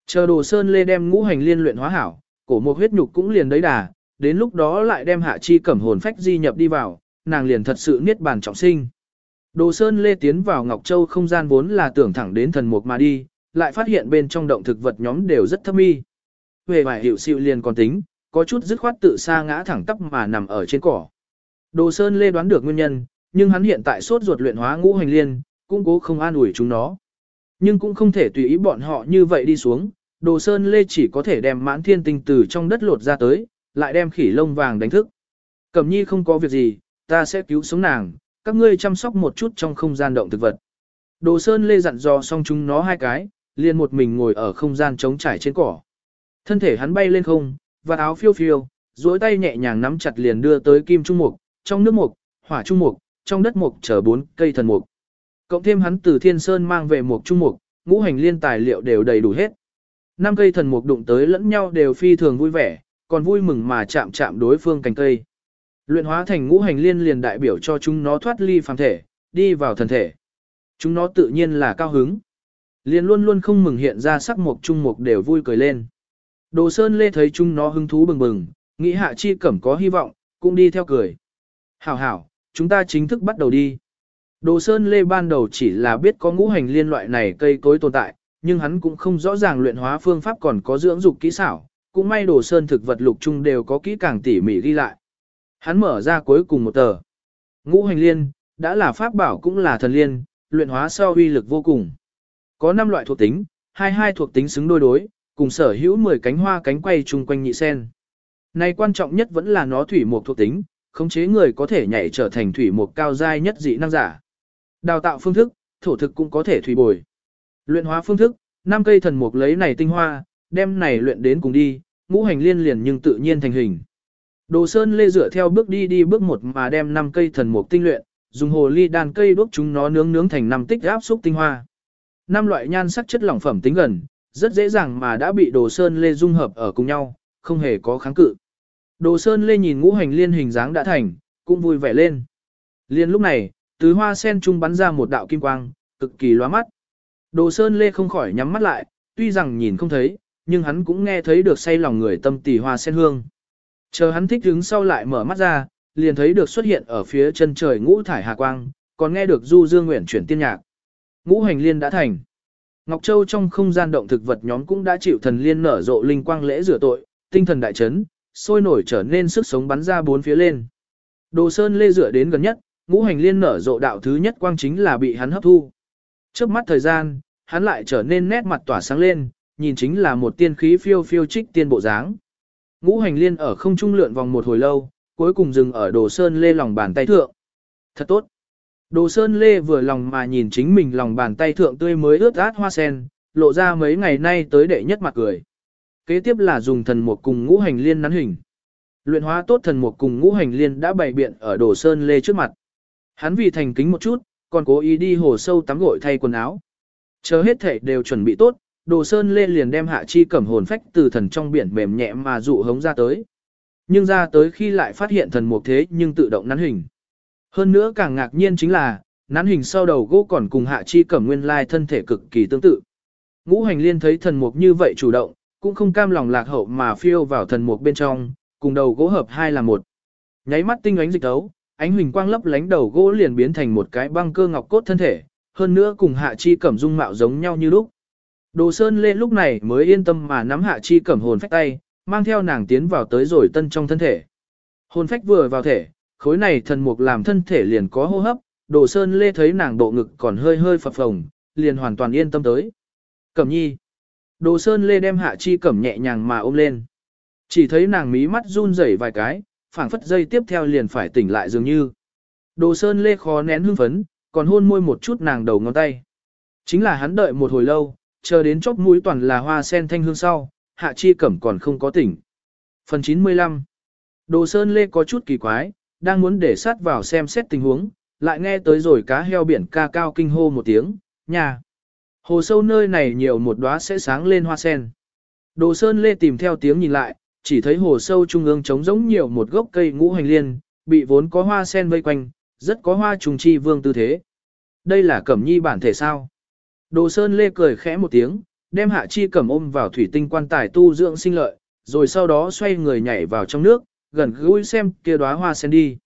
Chờ Đồ Sơn Lê đem ngũ hành liên luyện hóa hảo, cổ Mộc huyết nhục cũng liền đấy đà, đến lúc đó lại đem hạ chi cẩm hồn phách di nhập đi vào, nàng liền thật sự niết bàn trọng sinh. Đồ Sơn Lê tiến vào Ngọc Châu không gian vốn là tưởng thẳng đến thần mục mà đi, lại phát hiện bên trong động thực vật nhóm đều rất thâm mi. Về vài hiệu siêu liền còn tính, có chút dứt khoát tự xa ngã thẳng tắp mà nằm ở trên cỏ. Đồ Sơn Lê đoán được nguyên nhân, nhưng hắn hiện tại sốt ruột luyện hóa ngũ hành liên, cũng cố không an ủi chúng nó. Nhưng cũng không thể tùy ý bọn họ như vậy đi xuống, Đồ Sơn Lê chỉ có thể đem mãn thiên tinh từ trong đất lột ra tới, lại đem khỉ lông vàng đánh thức. Cẩm nhi không có việc gì, ta sẽ cứu sống nàng, các ngươi chăm sóc một chút trong không gian động thực vật. Đồ Sơn Lê dặn dò xong chúng nó hai cái, liền một mình ngồi ở không gian trống trải trên cỏ. Thân thể hắn bay lên không, và áo phiêu phiêu, duỗi tay nhẹ nhàng nắm chặt liền đưa tới kim trung mục, trong nước mục, hỏa trung mục, trong đất mục chở bốn cây thần mục. Cộng thêm hắn từ thiên sơn mang về mục trung mục, ngũ hành liên tài liệu đều đầy đủ hết. Năm cây thần mục đụng tới lẫn nhau đều phi thường vui vẻ, còn vui mừng mà chạm chạm đối phương cành cây. Luyện hóa thành ngũ hành liên liền đại biểu cho chúng nó thoát ly phàm thể, đi vào thần thể. Chúng nó tự nhiên là cao hứng. Liền luôn luôn không mừng hiện ra sắc mục trung mục đều vui cười lên. Đồ Sơn Lê thấy chúng nó hứng thú bừng bừng, nghĩ hạ chi cẩm có hy vọng, cũng đi theo cười. Hảo hảo, chúng ta chính thức bắt đầu đi. Đồ Sơn Lê ban đầu chỉ là biết có ngũ hành liên loại này cây cối tồn tại, nhưng hắn cũng không rõ ràng luyện hóa phương pháp còn có dưỡng dục kỹ xảo, cũng may Đồ Sơn thực vật lục chung đều có kỹ càng tỉ mỉ ghi lại. Hắn mở ra cuối cùng một tờ. Ngũ hành liên, đã là pháp bảo cũng là thần liên, luyện hóa sau uy lực vô cùng. Có 5 loại thuộc tính, 22 thuộc tính xứng đôi đối, cùng sở hữu 10 cánh hoa cánh quay chung quanh nhị sen. Này quan trọng nhất vẫn là nó thủy một thuộc tính, khống chế người có thể nhảy trở thành thủy một cao giai nhất dị năng giả. Đào tạo phương thức, thổ thực cũng có thể thủy bồi. Luyện hóa phương thức, năm cây thần mục lấy này tinh hoa, đem này luyện đến cùng đi, ngũ hành liên liền nhưng tự nhiên thành hình. Đồ Sơn Lê dựa theo bước đi đi bước một mà đem năm cây thần mục tinh luyện, dùng hồ ly đàn cây đốt chúng nó nướng nướng thành năm tích áp xúc tinh hoa. Năm loại nhan sắc chất lỏng phẩm tính gần, rất dễ dàng mà đã bị Đồ Sơn Lê dung hợp ở cùng nhau, không hề có kháng cự. Đồ Sơn Lê nhìn ngũ hành liên hình dáng đã thành, cũng vui vẻ lên. Liên lúc này, tứ hoa sen trung bắn ra một đạo kim quang, cực kỳ lóa mắt. Đồ Sơn Lê không khỏi nhắm mắt lại, tuy rằng nhìn không thấy, nhưng hắn cũng nghe thấy được say lòng người tâm tỷ hoa sen hương. Chờ hắn thích đứng sau lại mở mắt ra, liền thấy được xuất hiện ở phía chân trời ngũ thải hà quang, còn nghe được Du Dương Nguyện chuyển tiên nhạc. Ngũ hành liên đã thành. Ngọc Châu trong không gian động thực vật nhóm cũng đã chịu thần liên nở rộ linh quang lễ rửa tội, tinh thần đại chấn, sôi nổi trở nên sức sống bắn ra bốn phía lên. Đồ Sơn Lê dựa đến gần nhất, ngũ hành liên nở rộ đạo thứ nhất quang chính là bị hắn hấp thu. Trước mắt thời gian, hắn lại trở nên nét mặt tỏa sáng lên, nhìn chính là một tiên khí phiêu phiêu trích tiên bộ dáng. Ngũ hành liên ở không trung lượn vòng một hồi lâu, cuối cùng dừng ở Đồ Sơn Lê lòng bàn tay thượng. Thật tốt. Đồ Sơn Lê vừa lòng mà nhìn chính mình lòng bàn tay thượng tươi mới ướt át hoa sen, lộ ra mấy ngày nay tới đệ nhất mặt cười. Kế tiếp là dùng thần mục cùng ngũ hành liên nắn hình. Luyện hóa tốt thần mục cùng ngũ hành liên đã bày biện ở Đồ Sơn Lê trước mặt. Hắn vì thành kính một chút, còn cố ý đi hồ sâu tắm gội thay quần áo. Chờ hết thể đều chuẩn bị tốt, Đồ Sơn Lê liền đem hạ chi cẩm hồn phách từ thần trong biển mềm nhẹ mà dụ hống ra tới. Nhưng ra tới khi lại phát hiện thần mục thế nhưng tự động nắn hình. Hơn nữa càng ngạc nhiên chính là, nắn hình sau đầu gỗ còn cùng hạ chi cẩm nguyên lai thân thể cực kỳ tương tự. Ngũ hành liên thấy thần mục như vậy chủ động, cũng không cam lòng lạc hậu mà phiêu vào thần mục bên trong, cùng đầu gỗ hợp hai là một. Nháy mắt tinh ánh dịch tấu, ánh huỳnh quang lấp lánh đầu gỗ liền biến thành một cái băng cơ ngọc cốt thân thể, hơn nữa cùng hạ chi cẩm dung mạo giống nhau như lúc. Đồ Sơn Lê lúc này mới yên tâm mà nắm hạ chi cẩm hồn phách tay, mang theo nàng tiến vào tới rồi tân trong thân thể. Hồn phách vừa vào thể, khối này thần mục làm thân thể liền có hô hấp, Đồ Sơn Lê thấy nàng bộ ngực còn hơi hơi phập phồng, liền hoàn toàn yên tâm tới. Cẩm nhi. Đồ Sơn Lê đem hạ chi cẩm nhẹ nhàng mà ôm lên. Chỉ thấy nàng mí mắt run rẩy vài cái, phảng phất dây tiếp theo liền phải tỉnh lại dường như. Đồ Sơn Lê khó nén hưng phấn, còn hôn môi một chút nàng đầu ngón tay. Chính là hắn đợi một hồi lâu, chờ đến chóp mũi toàn là hoa sen thanh hương sau, hạ chi cẩm còn không có tỉnh. Phần 95 Đồ Sơn Lê có chút kỳ quái, đang muốn để sát vào xem xét tình huống, lại nghe tới rồi cá heo biển ca cao kinh hô một tiếng, nhà. Hồ sâu nơi này nhiều một đóa sẽ sáng lên hoa sen. Đồ Sơn Lê tìm theo tiếng nhìn lại, chỉ thấy hồ sâu trung ương trống giống nhiều một gốc cây ngũ hành liên, bị vốn có hoa sen vây quanh, rất có hoa trùng chi vương tư thế. Đây là cẩm nhi bản thể sao? Đồ Sơn Lê cười khẽ một tiếng, đem hạ chi cẩm ôm vào thủy tinh quan tài tu dưỡng sinh lợi, rồi sau đó xoay người nhảy vào trong nước, gần gũi xem kia đóa hoa sen đi.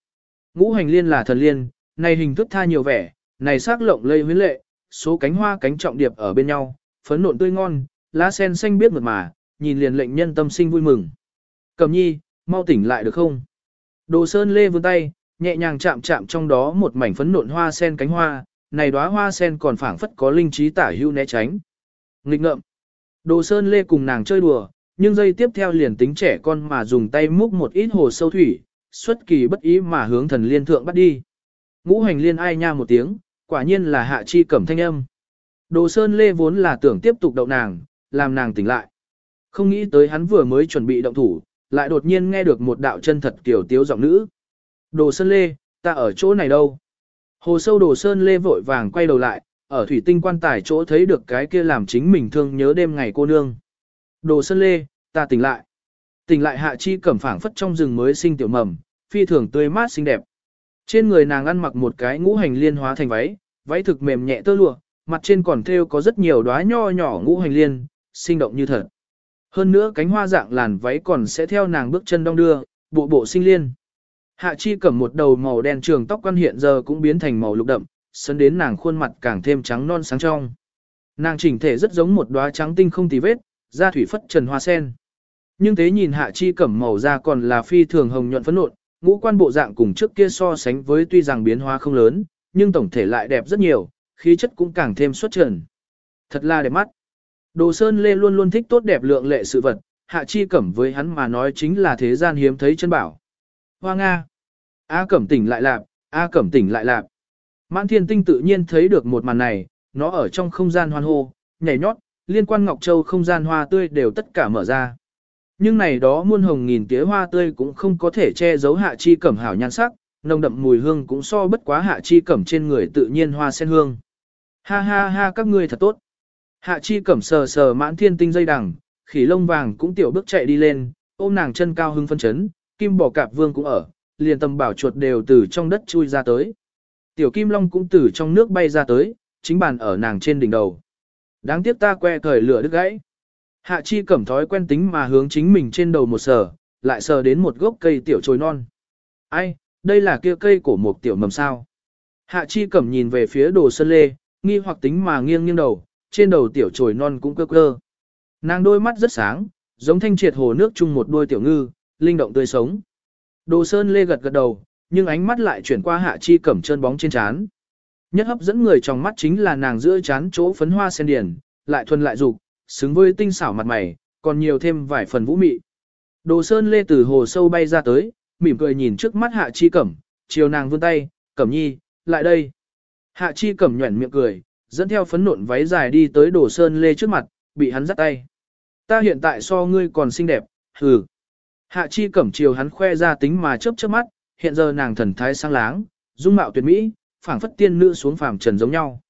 Ngũ hành liên là thần liên, này hình thức tha nhiều vẻ, này sắc lộng lây huyến lệ, số cánh hoa cánh trọng điệp ở bên nhau, phấn nộn tươi ngon, lá sen xanh biết mượt mà, nhìn liền lệnh nhân tâm sinh vui mừng. Cẩm nhi, mau tỉnh lại được không? Đồ Sơn Lê vươn tay, nhẹ nhàng chạm chạm trong đó một mảnh phấn nộn hoa sen cánh hoa, này đóa hoa sen còn phảng phất có linh trí tả hưu né tránh. Nghịch ngợm. Đồ Sơn Lê cùng nàng chơi đùa, nhưng giây tiếp theo liền tính trẻ con mà dùng tay múc một ít hồ sâu thủy, xuất kỳ bất ý mà hướng thần liên thượng bắt đi. Ngũ hành liên ai nha một tiếng, quả nhiên là hạ chi cẩm thanh âm. Đồ Sơn Lê vốn là tưởng tiếp tục đậu nàng, làm nàng tỉnh lại. Không nghĩ tới hắn vừa mới chuẩn bị động thủ, lại đột nhiên nghe được một đạo chân thật kiểu tiếu giọng nữ. Đồ Sơn Lê, ta ở chỗ này đâu? Hồ sâu Đồ Sơn Lê vội vàng quay đầu lại, ở thủy tinh quan tài chỗ thấy được cái kia làm chính mình thương nhớ đêm ngày cô nương. Đồ Sơn Lê, ta tỉnh lại. Tỉnh lại hạ chi cẩm phảng phất trong rừng mới sinh tiểu mầm, phi thường tươi mát xinh đẹp. Trên người nàng ăn mặc một cái ngũ hành liên hóa thành váy, váy thực mềm nhẹ tơ lụa, mặt trên còn thêu có rất nhiều đóa nho nhỏ ngũ hành liên, sinh động như thật. Hơn nữa cánh hoa dạng làn váy còn sẽ theo nàng bước chân đong đưa, bộ bộ sinh liên. Hạ chi cầm một đầu màu đen trường tóc quan hiện giờ cũng biến thành màu lục đậm, sân đến nàng khuôn mặt càng thêm trắng non sáng trong. Nàng chỉnh thể rất giống một đóa trắng tinh không tì vết, da thủy phất trần hoa sen. Nhưng thế nhìn hạ chi cẩm màu da còn là phi thường hồng nhuận phấn nộn, ngũ quan bộ dạng cùng trước kia so sánh với tuy rằng biến hóa không lớn, nhưng tổng thể lại đẹp rất nhiều, khí chất cũng càng thêm xuất trần. Thật là đẹp mắt. Đồ Sơn Lê luôn luôn thích tốt đẹp lượng lệ sự vật, hạ chi cẩm với hắn mà nói chính là thế gian hiếm thấy chân bảo. Hoa Nga. A cẩm tỉnh lại lạp, A cẩm tỉnh lại lạp. Mãn thiên tinh tự nhiên thấy được một màn này, nó ở trong không gian hoan hô, nhảy nhót, liên quan Ngọc Châu không gian hoa tươi đều tất cả mở ra. Nhưng này đó muôn hồng nghìn tía hoa tươi cũng không có thể che giấu hạ chi cẩm hảo nhan sắc, nồng đậm mùi hương cũng so bất quá hạ chi cẩm trên người tự nhiên hoa sen hương. Ha ha ha các ngươi thật tốt. Hạ chi cẩm sờ sờ mãn thiên tinh dây đằng, khỉ lông vàng cũng tiểu bước chạy đi lên, ôm nàng chân cao hưng phân chấn, kim bỏ cạp vương cũng ở, liền tầm bảo chuột đều từ trong đất chui ra tới. Tiểu kim long cũng từ trong nước bay ra tới, chính bàn ở nàng trên đỉnh đầu. Đáng tiếc ta que thời lửa đứt gãy. Hạ chi cẩm thói quen tính mà hướng chính mình trên đầu một sờ, lại sờ đến một gốc cây tiểu trồi non. Ai, đây là kia cây của một tiểu mầm sao. Hạ chi cẩm nhìn về phía đồ sơn lê, nghi hoặc tính mà nghiêng nghiêng đầu, trên đầu tiểu trồi non cũng cơ cơ. Nàng đôi mắt rất sáng, giống thanh triệt hồ nước chung một đôi tiểu ngư, linh động tươi sống. Đồ sơn lê gật gật đầu, nhưng ánh mắt lại chuyển qua hạ chi cẩm chân bóng trên trán. Nhất hấp dẫn người trong mắt chính là nàng giữa trán chỗ phấn hoa sen điển, lại thuần lại dục, xứng với tinh xảo mặt mày, còn nhiều thêm vài phần vũ mị. Đồ sơn lê từ hồ sâu bay ra tới, mỉm cười nhìn trước mắt hạ chi cẩm, chiều nàng vươn tay, cẩm nhi, lại đây. Hạ chi cẩm nhuẩn miệng cười, dẫn theo phấn nộn váy dài đi tới đồ sơn lê trước mặt, bị hắn dắt tay. Ta hiện tại so ngươi còn xinh đẹp, hừ. Hạ chi cẩm chiều hắn khoe ra tính mà chớp chớp mắt, hiện giờ nàng thần thái sang láng, dung mạo tuyệt mỹ, phảng phất tiên nữ xuống phàm trần giống nhau.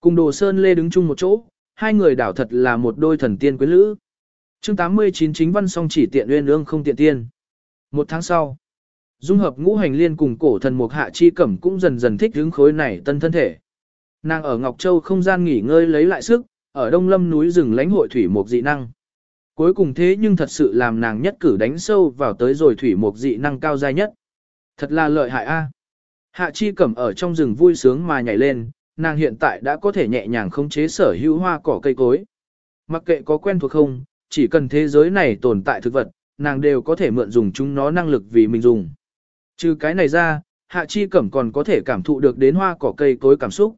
Cùng đồ sơn lê đứng chung một chỗ, hai người đảo thật là một đôi thần tiên quyến lữ. chương 89 chính văn song chỉ tiện uyên ương không tiện tiên. Một tháng sau, dung hợp ngũ hành liên cùng cổ thần mục hạ chi cẩm cũng dần dần thích hướng khối này tân thân thể. Nàng ở Ngọc Châu không gian nghỉ ngơi lấy lại sức, ở Đông Lâm núi rừng lãnh hội thủy mục dị năng. Cuối cùng thế nhưng thật sự làm nàng nhất cử đánh sâu vào tới rồi thủy mục dị năng cao giai nhất. Thật là lợi hại a. Hạ chi cẩm ở trong rừng vui sướng mà nhảy lên, nàng hiện tại đã có thể nhẹ nhàng khống chế sở hữu hoa cỏ cây cối. Mặc kệ có quen thuộc không, chỉ cần thế giới này tồn tại thực vật, nàng đều có thể mượn dùng chúng nó năng lực vì mình dùng. Trừ cái này ra, hạ chi cẩm còn có thể cảm thụ được đến hoa cỏ cây cối cảm xúc.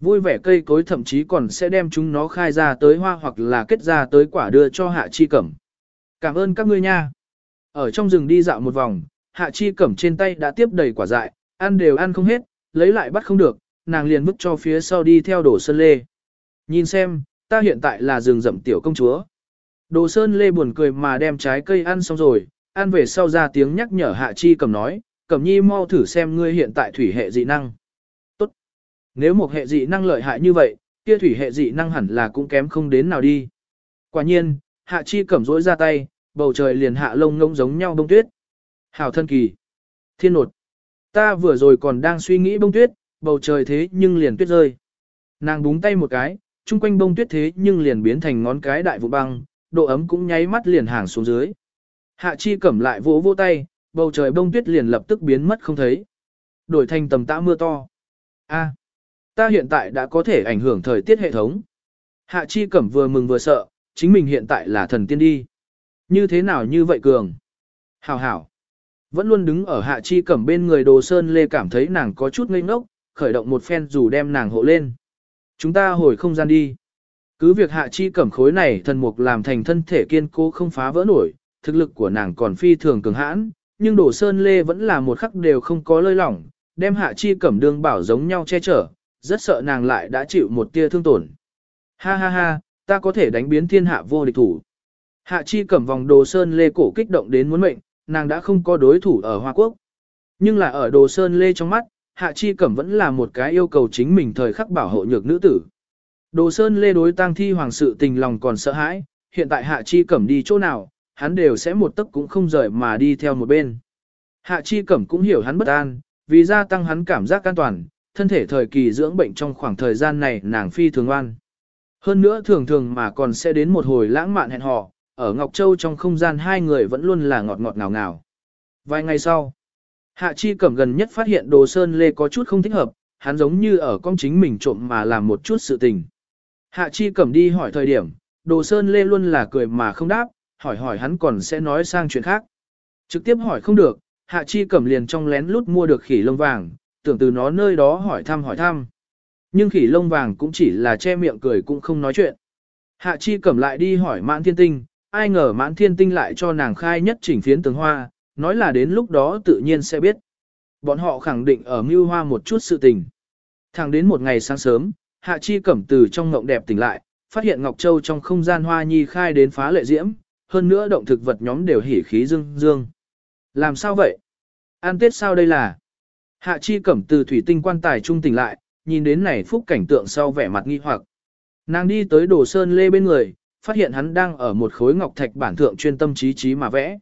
Vui vẻ cây cối thậm chí còn sẽ đem chúng nó khai ra tới hoa hoặc là kết ra tới quả đưa cho hạ chi cẩm. Cảm ơn các ngươi nha. Ở trong rừng đi dạo một vòng, hạ chi cẩm trên tay đã tiếp đầy quả dại, ăn đều ăn không hết, lấy lại bắt không được, nàng liền vứt cho phía sau đi theo đổ sơn lê. Nhìn xem, ta hiện tại là rừng rậm tiểu công chúa. Đồ sơn lê buồn cười mà đem trái cây ăn xong rồi, ăn về sau ra tiếng nhắc nhở hạ chi cầm nói, cầm nhi mau thử xem ngươi hiện tại thủy hệ dị năng. Nếu một hệ dị năng lợi hại như vậy, kia thủy hệ dị năng hẳn là cũng kém không đến nào đi. Quả nhiên, hạ chi cẩm rỗi ra tay, bầu trời liền hạ lông ngông giống nhau bông tuyết. Hảo thân kỳ. Thiên nột. Ta vừa rồi còn đang suy nghĩ bông tuyết, bầu trời thế nhưng liền tuyết rơi. Nàng búng tay một cái, chung quanh bông tuyết thế nhưng liền biến thành ngón cái đại vụ băng, độ ấm cũng nháy mắt liền hàng xuống dưới. Hạ chi cẩm lại vỗ vỗ tay, bầu trời bông tuyết liền lập tức biến mất không thấy. Đổi thành tầm tã mưa to. A, ta hiện tại đã có thể ảnh hưởng thời tiết hệ thống. Hạ chi cẩm vừa mừng vừa sợ, chính mình hiện tại là thần tiên đi. Như thế nào như vậy cường? Hảo hảo. Vẫn luôn đứng ở hạ chi cẩm bên người đồ sơn lê cảm thấy nàng có chút ngây ngốc, khởi động một phen dù đem nàng hộ lên. Chúng ta hồi không gian đi. Cứ việc hạ chi cẩm khối này thần mục làm thành thân thể kiên cố không phá vỡ nổi, thực lực của nàng còn phi thường cường hãn, nhưng Đồ sơn lê vẫn là một khắc đều không có lơi lỏng, đem hạ chi cẩm đương bảo giống nhau che chở, rất sợ nàng lại đã chịu một tia thương tổn. Ha ha ha, ta có thể đánh biến thiên hạ vô địch thủ. Hạ chi cẩm vòng đồ sơn lê cổ kích động đến muốn mệnh, nàng đã không có đối thủ ở Hoa Quốc. Nhưng là ở đồ sơn lê trong mắt, hạ chi cẩm vẫn là một cái yêu cầu chính mình thời khắc bảo hộ nhược nữ tử. Đồ sơn lê đối tang thi hoàng sự tình lòng còn sợ hãi, hiện tại hạ chi cẩm đi chỗ nào, hắn đều sẽ một tấc cũng không rời mà đi theo một bên. Hạ chi cẩm cũng hiểu hắn bất an, vì gia tăng hắn cảm giác an toàn, thân thể thời kỳ dưỡng bệnh trong khoảng thời gian này nàng phi thường oan. Hơn nữa thường thường mà còn sẽ đến một hồi lãng mạn hẹn hò, ở Ngọc Châu trong không gian hai người vẫn luôn là ngọt ngọt ngào ngào. Vài ngày sau, Hạ Chi Cẩm gần nhất phát hiện Đồ Sơn Lê có chút không thích hợp, hắn giống như ở con chính mình trộm mà làm một chút sự tình. Hạ Chi Cẩm đi hỏi thời điểm, Đồ Sơn Lê luôn là cười mà không đáp, hỏi hỏi hắn còn sẽ nói sang chuyện khác. Trực tiếp hỏi không được, Hạ Chi Cẩm liền trong lén lút mua được khỉ lông vàng, tưởng từ nó nơi đó hỏi thăm hỏi thăm. Nhưng khỉ lông vàng cũng chỉ là che miệng cười cũng không nói chuyện. Hạ Chi Cẩm lại đi hỏi Mãn Thiên Tinh, ai ngờ Mãn Thiên Tinh lại cho nàng khai nhất chỉnh phiến tường hoa, nói là đến lúc đó tự nhiên sẽ biết. Bọn họ khẳng định ở mưu hoa một chút sự tình. Thẳng đến một ngày sáng sớm, Hạ Chi Cẩm từ trong ngộng đẹp tỉnh lại, phát hiện Ngọc Châu trong không gian hoa nhi khai đến phá lệ diễm, hơn nữa động thực vật nhóm đều hỉ khí dương dương. Làm sao vậy? An Tết sao đây là? Hạ Chi Cẩm từ thủy tinh quan tài trung tỉnh lại, nhìn đến này phúc cảnh tượng sau vẻ mặt nghi hoặc. Nàng đi tới đồ sơn lê bên người, phát hiện hắn đang ở một khối ngọc thạch bản thượng chuyên tâm trí trí mà vẽ.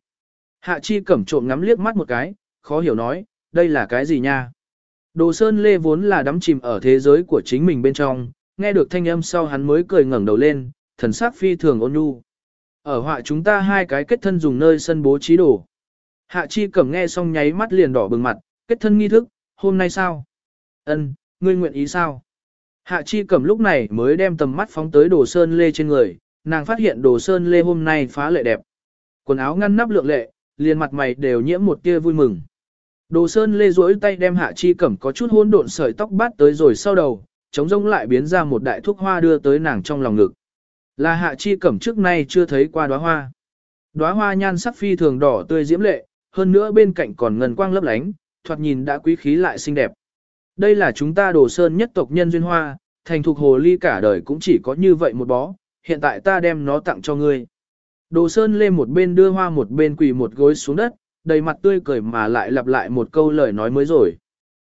Hạ Chi Cẩm trộm ngắm liếc mắt một cái, khó hiểu nói, đây là cái gì nha? Đồ Sơn Lê vốn là đắm chìm ở thế giới của chính mình bên trong, nghe được thanh âm sau hắn mới cười ngẩng đầu lên, thần sắc phi thường ôn nhu. Ở họa chúng ta hai cái kết thân dùng nơi sân bố trí đồ. Hạ Chi Cẩm nghe xong nháy mắt liền đỏ bừng mặt, kết thân nghi thức, hôm nay sao? Ân, ngươi nguyện ý sao? Hạ Chi Cẩm lúc này mới đem tầm mắt phóng tới Đồ Sơn Lê trên người, nàng phát hiện Đồ Sơn Lê hôm nay phá lệ đẹp. Quần áo ngăn nắp lượng lệ, liền mặt mày đều nhiễm một tia vui mừng. Đồ Sơn Lê duỗi tay đem Hạ Chi Cẩm có chút hỗn độn sợi tóc bắt tới rồi sau đầu, chống rông lại biến ra một đại thuốc hoa đưa tới nàng trong lòng ngực. Là Hạ Chi Cẩm trước nay chưa thấy qua đóa hoa. Đóa hoa nhan sắc phi thường đỏ tươi diễm lệ, hơn nữa bên cạnh còn ngân quang lấp lánh, thoạt nhìn đã quý khí lại xinh đẹp. Đây là chúng ta Đồ Sơn nhất tộc nhân duyên hoa, thành thục hồ ly cả đời cũng chỉ có như vậy một bó, hiện tại ta đem nó tặng cho ngươi. Đồ Sơn lên một bên đưa hoa một bên quỳ một gối xuống đất, đầy mặt tươi cười mà lại lặp lại một câu lời nói mới rồi.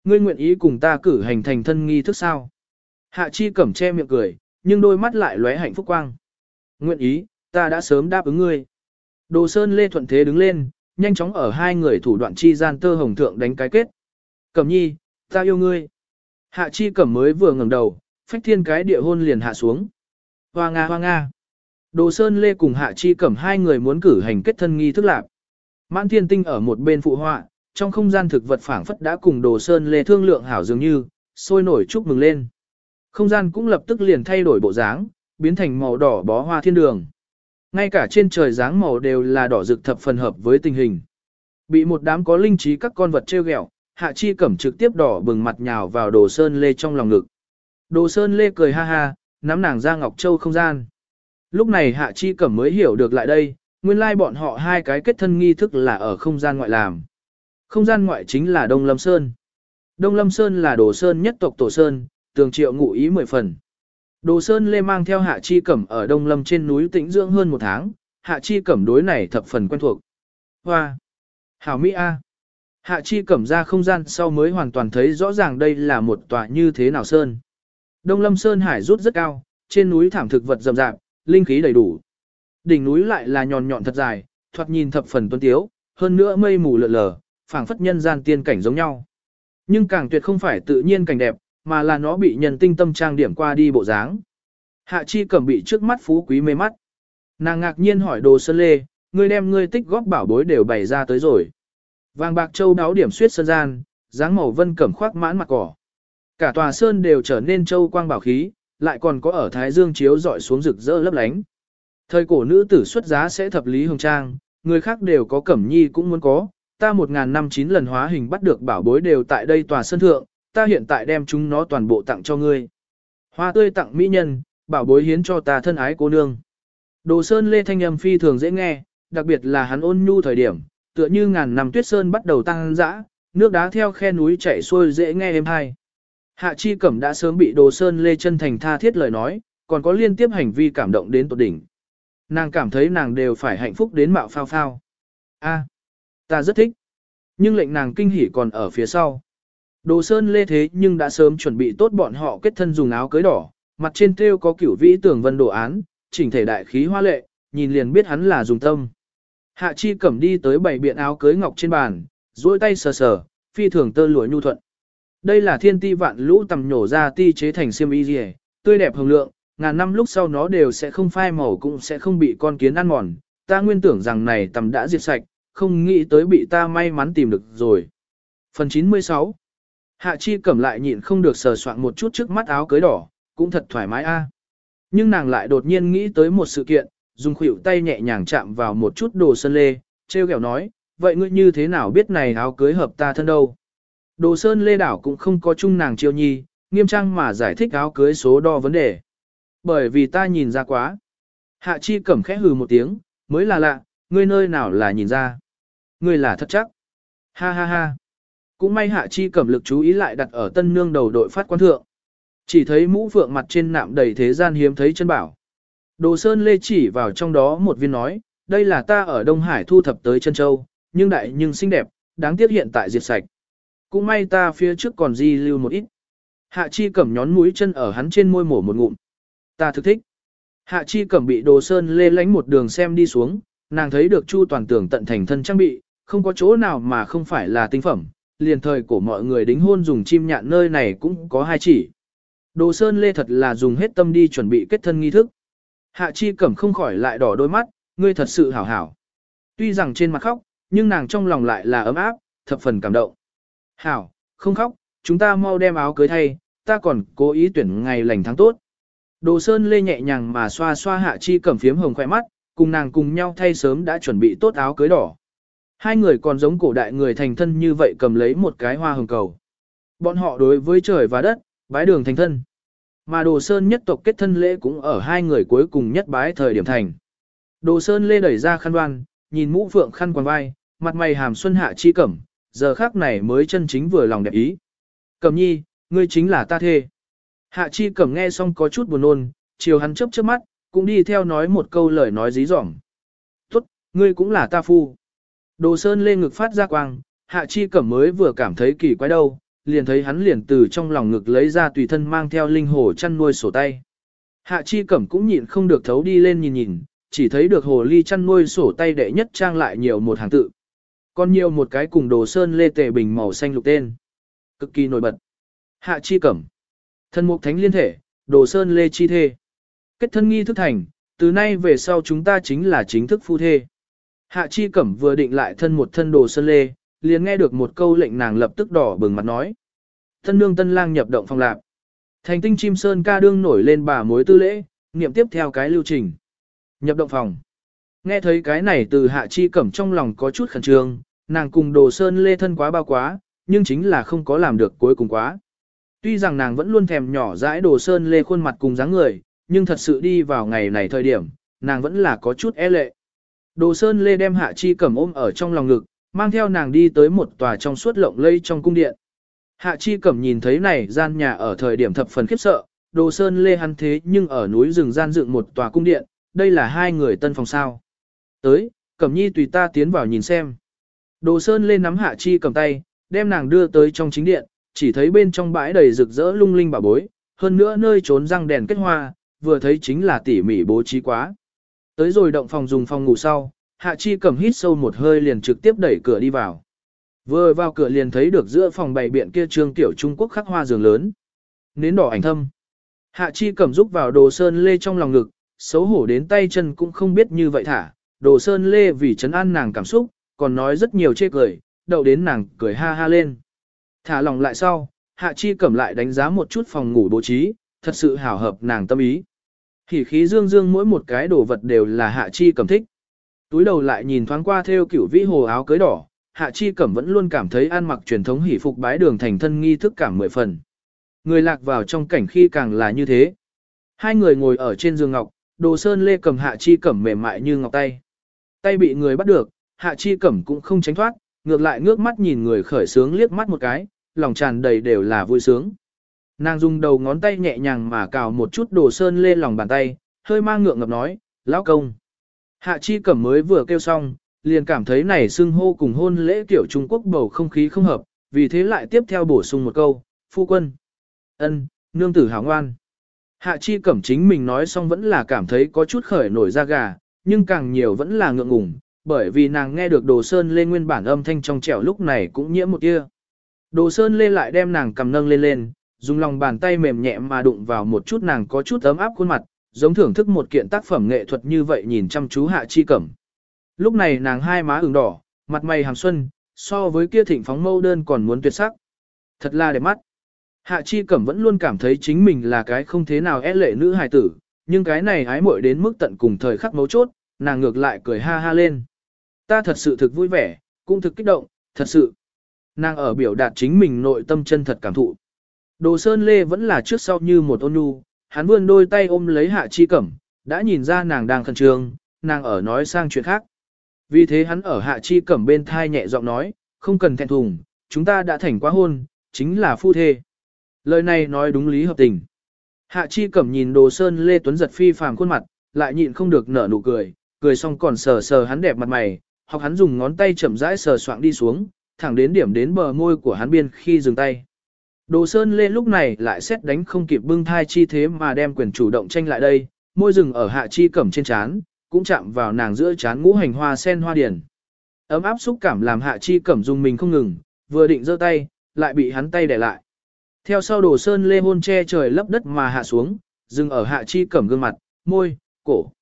Ngươi nguyện ý cùng ta cử hành thành thân nghi thức sao? Hạ chi cẩm che miệng cười, nhưng đôi mắt lại lóe hạnh phúc quang. Nguyện ý, ta đã sớm đáp ứng ngươi. Đồ Sơn Lê thuận thế đứng lên, nhanh chóng ở hai người thủ đoạn chi gian tơ hồng thượng đánh cái kết. Cẩm nhi, ta yêu ngươi. Hạ chi cẩm mới vừa ngẩng đầu, phách thiên cái địa hôn liền hạ xuống. Hoa nga hoa nga. Đồ Sơn Lê cùng Hạ Chi Cẩm hai người muốn cử hành kết thân nghi thức lạc. Mãn Thiên Tinh ở một bên phụ họa, trong không gian thực vật phảng phất đã cùng Đồ Sơn Lê thương lượng hảo dường như, sôi nổi chúc mừng lên. Không gian cũng lập tức liền thay đổi bộ dáng, biến thành màu đỏ bó hoa thiên đường. Ngay cả trên trời dáng màu đều là đỏ rực thập phần hợp với tình hình. Bị một đám có linh trí các con vật trêu ghẹo, Hạ Chi Cẩm trực tiếp đỏ bừng mặt nhào vào Đồ Sơn Lê trong lòng ngực. Đồ Sơn Lê cười ha ha, nắm nàng ra Ngọc Châu không gian. Lúc này Hạ Chi Cẩm mới hiểu được lại đây, nguyên lai bọn họ hai cái kết thân nghi thức là ở không gian ngoại làm. Không gian ngoại chính là Đông Lâm Sơn. Đông Lâm Sơn là đồ sơn nhất tộc tổ sơn, tường triệu ngụ ý mười phần. Đồ Sơn Lê mang theo Hạ Chi Cẩm ở Đông Lâm trên núi tĩnh dưỡng hơn một tháng, Hạ Chi Cẩm đối này thập phần quen thuộc. Hoa! Hảo Mỹ A! Hạ Chi Cẩm ra không gian sau mới hoàn toàn thấy rõ ràng đây là một tòa như thế nào Sơn. Đông Lâm Sơn Hải rút rất cao, trên núi thảm thực vật rậm rạp, linh khí đầy đủ. Đỉnh núi lại là nhọn nhọn thật dài, thoạt nhìn thập phần tuấn tiếu, hơn nữa mây mù lượn lờ, phảng phất nhân gian tiên cảnh giống nhau. Nhưng càng tuyệt không phải tự nhiên cảnh đẹp, mà là nó bị nhân tinh tâm trang điểm qua đi bộ dáng. Hạ chi cẩm bị trước mắt phú quý mê mắt. Nàng ngạc nhiên hỏi đồ sơn lê, ngươi đem ngươi tích góp bảo bối đều bày ra tới rồi. Vàng bạc châu đáo điểm suyết sơn gian, dáng màu vân cẩm khoác mãn mặt cỏ. Cả tòa sơn đều trở nên châu quang bảo khí, lại còn có ở thái dương chiếu dọi xuống rực rỡ lấp lánh. Thời cổ nữ tử xuất giá sẽ thập lý hồng trang, người khác đều có cẩm nhi cũng muốn có, ta một ngàn năm chín lần hóa hình bắt được bảo bối đều tại đây tòa sơn thượng, ta hiện tại đem chúng nó toàn bộ tặng cho ngươi. Hoa tươi tặng mỹ nhân, bảo bối hiến cho ta thân ái cô nương. Đồ sơn lê thanh âm phi thường dễ nghe, đặc biệt là hắn ôn nhu thời điểm, tựa như ngàn năm tuyết sơn bắt đầu tăng dã, nước đá theo khe núi chảy xuôi dễ nghe êm hay. Hạ chi cẩm đã sớm bị đồ sơn lê chân thành tha thiết lời nói, còn có liên tiếp hành vi cảm động đến tột đỉnh. Nàng cảm thấy nàng đều phải hạnh phúc đến mạo phao phao. A, ta rất thích. Nhưng lệnh nàng kinh hỉ còn ở phía sau. Đồ sơn lê thế nhưng đã sớm chuẩn bị tốt bọn họ kết thân dùng áo cưới đỏ, mặt trên treo có kiểu vĩ tưởng vân đồ án, chỉnh thể đại khí hoa lệ, nhìn liền biết hắn là dùng tâm. Hạ chi cẩm đi tới bảy biện áo cưới ngọc trên bàn, duỗi tay sờ sờ, phi thường tơ lụa nhu thuận. Đây là thiên ti vạn lũ tầm nhổ ra ti chế thành xiêm y rìa, tươi đẹp hồng lượng, ngàn năm lúc sau nó đều sẽ không phai màu cũng sẽ không bị con kiến ăn mòn. Ta nguyên tưởng rằng này tầm đã diệt sạch, không nghĩ tới bị ta may mắn tìm được rồi. Phần 96 Hạ chi cẩm lại nhịn không được sờ soạn một chút trước mắt áo cưới đỏ, cũng thật thoải mái a. Nhưng nàng lại đột nhiên nghĩ tới một sự kiện, dùng khuỷu tay nhẹ nhàng chạm vào một chút đồ sơn lê, treo kẹo nói, vậy ngươi như thế nào biết này áo cưới hợp ta thân đâu? Đồ sơn lê đảo cũng không có chung nàng chiêu nhi, nghiêm trang mà giải thích áo cưới số đo vấn đề. Bởi vì ta nhìn ra quá. Hạ chi cẩm khẽ hừ một tiếng, mới là lạ, ngươi nơi nào là nhìn ra. Ngươi là thật chắc. Ha ha ha. Cũng may hạ chi cẩm lực chú ý lại đặt ở tân nương đầu đội phát quan thượng. Chỉ thấy mũ phượng mặt trên nạm đầy thế gian hiếm thấy chân bảo. Đồ Sơn Lê chỉ vào trong đó một viên nói, đây là ta ở Đông Hải thu thập tới chân châu, nhưng đại nhưng xinh đẹp, đáng tiếc hiện tại diệt sạch. Cũng may ta phía trước còn di lưu một ít. Hạ chi cẩm nhón mũi chân ở hắn trên môi mổ một ngụm. Ta thực thích. Hạ chi cẩm bị đồ sơn lê lánh một đường xem đi xuống, nàng thấy được chu toàn tưởng tận thành thân trang bị, không có chỗ nào mà không phải là tinh phẩm, liền thời của mọi người đính hôn dùng chim nhạn nơi này cũng có hai chỉ. Đồ sơn lê thật là dùng hết tâm đi chuẩn bị kết thân nghi thức. Hạ chi cẩm không khỏi lại đỏ đôi mắt, ngươi thật sự hảo hảo. Tuy rằng trên mặt khóc, nhưng nàng trong lòng lại là ấm áp, thập phần cảm động. Hảo, không khóc, chúng ta mau đem áo cưới thay, ta còn cố ý tuyển ngày lành tháng tốt. Đồ Sơn Lê nhẹ nhàng mà xoa xoa hạ chi cẩm phiếm hồng khỏe mắt, cùng nàng cùng nhau thay sớm đã chuẩn bị tốt áo cưới đỏ. Hai người còn giống cổ đại người thành thân như vậy cầm lấy một cái hoa hồng cầu. Bọn họ đối với trời và đất, bái đường thành thân. Mà Đồ Sơn nhất tộc kết thân lễ cũng ở hai người cuối cùng nhất bái thời điểm thành. Đồ Sơn Lê đẩy ra khăn đoan, nhìn mũ phượng khăn quàng vai, mặt mày hàm xuân hạ chi cẩm, giờ khác này mới chân chính vừa lòng đẹp ý. Cẩm nhi, ngươi chính là ta thê. Hạ chi cẩm nghe xong có chút buồn nôn, chiều hắn chớp chớp mắt, cũng đi theo nói một câu lời nói dí dỏm. Tốt, ngươi cũng là ta phu. Đồ sơn lên ngực phát ra quang, hạ chi cẩm mới vừa cảm thấy kỳ quái đâu, liền thấy hắn liền từ trong lòng ngực lấy ra tùy thân mang theo linh hồ chăn nuôi sổ tay. Hạ chi cẩm cũng nhịn không được thấu đi lên nhìn nhìn, chỉ thấy được hồ ly chăn nuôi sổ tay đệ nhất trang lại nhiều một hàng tự. Còn nhiều một cái cùng đồ sơn lê tề bình màu xanh lục tên. Cực kỳ nổi bật. Hạ chi cẩm. Thân mục thánh liên thể, đồ sơn lê chi thê. Kết thân nghi thức thành, từ nay về sau chúng ta chính là chính thức phu thê. Hạ chi cẩm vừa định lại thân một thân đồ sơn lê, liền nghe được một câu lệnh nàng lập tức đỏ bừng mặt nói. Thân nương tân lang nhập động phòng lạc. Thành tinh chim sơn ca đương nổi lên bà mối tư lễ, niệm tiếp theo cái lưu trình. Nhập động phòng. Nghe thấy cái này từ hạ chi cẩm trong lòng có chút khẩn trương, nàng cùng đồ sơn lê thân quá bao quá, nhưng chính là không có làm được cuối cùng quá. Tuy rằng nàng vẫn luôn thèm nhỏ dãi đồ sơn lê khuôn mặt cùng dáng người, nhưng thật sự đi vào ngày này thời điểm, nàng vẫn là có chút e lệ. Đồ sơn lê đem hạ chi cẩm ôm ở trong lòng ngực, mang theo nàng đi tới một tòa trong suốt lộng lây trong cung điện. Hạ chi cẩm nhìn thấy này gian nhà ở thời điểm thập phần khiếp sợ, đồ sơn lê hắn thế nhưng ở núi rừng gian dựng một tòa cung điện, đây là hai người tân phòng sao. Tới, cẩm nhi tùy ta tiến vào nhìn xem. Đồ sơn lê nắm hạ chi Cẩm tay, đem nàng đưa tới trong chính điện, chỉ thấy bên trong bãi đầy rực rỡ lung linh bảo bối, hơn nữa nơi trốn răng đèn kết hoa, vừa thấy chính là tỉ mỉ bố trí quá. Tới rồi động phòng dùng phòng ngủ sau, Hạ Chi cầm hít sâu một hơi liền trực tiếp đẩy cửa đi vào. Vừa vào cửa liền thấy được giữa phòng bày biện kia trương tiểu Trung Quốc khắc hoa giường lớn. Nến đỏ ảnh thâm. Hạ Chi cầm rúc vào đồ sơn lê trong lòng ngực, xấu hổ đến tay chân cũng không biết như vậy thả. Đồ sơn lê vì chấn an nàng cảm xúc, còn nói rất nhiều chê cười, đậu đến nàng cười ha ha lên. Thả lòng lại sau, Hạ Chi cầm lại đánh giá một chút phòng ngủ bố trí, thật sự hảo hợp nàng tâm ý. Khỉ khí dương dương mỗi một cái đồ vật đều là Hạ Chi cầm thích. Túi đầu lại nhìn thoáng qua theo kiểu vĩ hồ áo cưới đỏ, Hạ Chi Cẩm vẫn luôn cảm thấy ăn mặc truyền thống hỷ phục bái đường thành thân nghi thức cảm mười phần. Người lạc vào trong cảnh khi càng là như thế. Hai người ngồi ở trên giường ngọc, Đồ Sơn Lê cầm Hạ Chi Cẩm mềm mại như ngọc tay. Tay bị người bắt được, Hạ Chi Cẩm cũng không tránh thoát, ngược lại ngước mắt nhìn người khởi sướng liếc mắt một cái, lòng tràn đầy đều là vui sướng. Nàng dùng đầu ngón tay nhẹ nhàng mà cào một chút Đồ Sơn lên lòng bàn tay, hơi mang ngượng ngập nói, lão công. Hạ chi cẩm mới vừa kêu xong, liền cảm thấy này xưng hô cùng hôn lễ kiểu Trung Quốc bầu không khí không hợp, vì thế lại tiếp theo bổ sung một câu, phu quân. ân, nương tử hảo ngoan. Hạ chi cẩm chính mình nói xong vẫn là cảm thấy có chút khởi nổi da gà, nhưng càng nhiều vẫn là ngượng ngùng, bởi vì nàng nghe được đồ sơn lên nguyên bản âm thanh trong trẻo lúc này cũng nhiễm một tia. Đồ sơn lên lại đem nàng cầm nâng lên lên, dùng lòng bàn tay mềm nhẹ mà đụng vào một chút nàng có chút ấm áp khuôn mặt, giống thưởng thức một kiện tác phẩm nghệ thuật như vậy nhìn chăm chú hạ chi cẩm. Lúc này nàng hai má ửng đỏ, mặt mày hàm xuân, so với kia thịnh phóng mâu đơn còn muốn tuyệt sắc. Thật là đẹp mắt. Hạ chi cẩm vẫn luôn cảm thấy chính mình là cái không thế nào é lệ nữ hài tử, nhưng cái này ái muội đến mức tận cùng thời khắc mấu chốt, nàng ngược lại cười ha ha lên. Ta thật sự thực vui vẻ, cũng thực kích động, thật sự. Nàng ở biểu đạt chính mình nội tâm chân thật cảm thụ. Đồ Sơn Lê vẫn là trước sau như một ôn nhu, hắn vươn đôi tay ôm lấy Hạ Chi Cẩm, đã nhìn ra nàng đang khẩn trương, nàng ở nói sang chuyện khác. Vì thế hắn ở Hạ Chi Cẩm bên thai nhẹ giọng nói, không cần thẹn thùng, chúng ta đã thành quá hôn, chính là phu thê. Lời này nói đúng lý hợp tình. Hạ Chi Cẩm nhìn Đồ Sơn Lê Tuấn giật phi phàm khuôn mặt, lại nhịn không được nở nụ cười, cười xong còn sờ sờ hắn đẹp mặt mày, hoặc hắn dùng ngón tay chậm rãi sờ soạng đi xuống, thẳng đến điểm đến bờ môi của hắn biên khi dừng tay. Đồ Sơn Lê lúc này lại xét đánh không kịp bưng thai chi thế mà đem quyền chủ động tranh lại đây, môi rừng ở hạ chi cẩm trên chán, cũng chạm vào nàng giữa chán ngũ hành hoa sen hoa điển. Ấm áp xúc cảm làm hạ chi cẩm dùng mình không ngừng, vừa định giơ tay, lại bị hắn tay để lại. Theo sau Đồ Sơn Lê hôn che trời lấp đất mà hạ xuống, dừng ở hạ chi cẩm gương mặt, môi, cổ.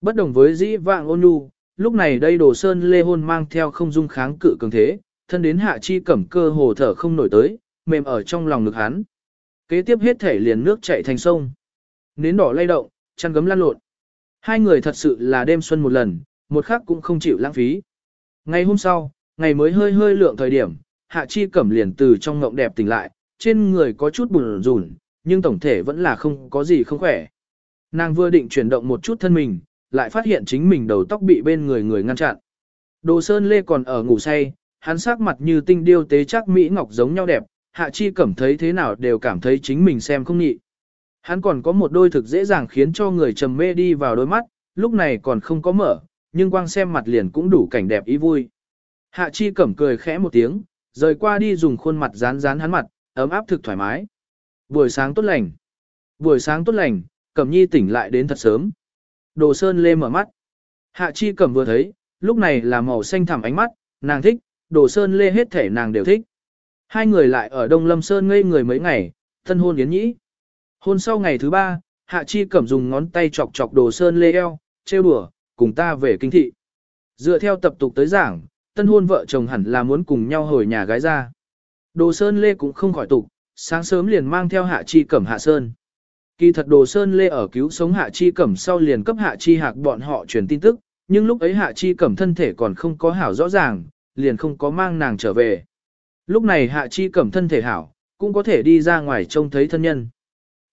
Bất đồng với dĩ vạng ôn nhu, lúc này đây Đồ Sơn Lê hôn mang theo không dung kháng cự cường thế, thân đến hạ chi cẩm cơ hồ thở không nổi tới, mềm ở trong lòng ngực hắn. Kế tiếp hết thể liền nước chảy thành sông. Nến đỏ lay động, chăn gấm lan lộn. Hai người thật sự là đêm xuân một lần, một khắc cũng không chịu lãng phí. Ngày hôm sau, ngày mới hơi hơi lượng thời điểm, Hạ Chi Cẩm liền từ trong ngộng đẹp tỉnh lại, trên người có chút buồn rùn, nhưng tổng thể vẫn là không có gì không khỏe. Nàng vừa định chuyển động một chút thân mình, lại phát hiện chính mình đầu tóc bị bên người người ngăn chặn. Đồ Sơn Lê còn ở ngủ say, hắn sắc mặt như tinh điêu tế chắc Mỹ Ngọc giống nhau đẹp, Hạ Chi Cẩm thấy thế nào đều cảm thấy chính mình xem không nhị. Hắn còn có một đôi thực dễ dàng khiến cho người trầm mê đi vào đôi mắt, lúc này còn không có mở, nhưng quang xem mặt liền cũng đủ cảnh đẹp ý vui. Hạ Chi Cẩm cười khẽ một tiếng, rời qua đi dùng khuôn mặt dán dán hắn mặt, ấm áp thực thoải mái. Buổi sáng tốt lành. Buổi sáng tốt lành, Cẩm Nhi tỉnh lại đến thật sớm. Đồ Sơn Lê mở mắt. Hạ Chi Cẩm vừa thấy, lúc này là màu xanh thẳm ánh mắt, nàng thích, Đồ Sơn Lê hết thể nàng đều thích. Hai người lại ở Đông Lâm Sơn ngây người mấy ngày, thân hôn yến nhĩ. Hôn sau ngày thứ ba, Hạ Chi Cẩm dùng ngón tay chọc chọc Đồ Sơn Lê eo, trêu đùa, cùng ta về kinh thị. Dựa theo tập tục tới giảng, tân hôn vợ chồng hẳn là muốn cùng nhau hồi nhà gái ra. Đồ Sơn Lê cũng không khỏi tục, sáng sớm liền mang theo Hạ Chi Cẩm Hạ Sơn. Kỳ thật Đồ Sơn Lê ở cứu sống Hạ Chi Cẩm sau liền cấp Hạ Chi Hạc bọn họ truyền tin tức, nhưng lúc ấy Hạ Chi Cẩm thân thể còn không có hảo rõ ràng, liền không có mang nàng trở về. Lúc này Hạ Chi Cẩm thân thể hảo, cũng có thể đi ra ngoài trông thấy thân nhân.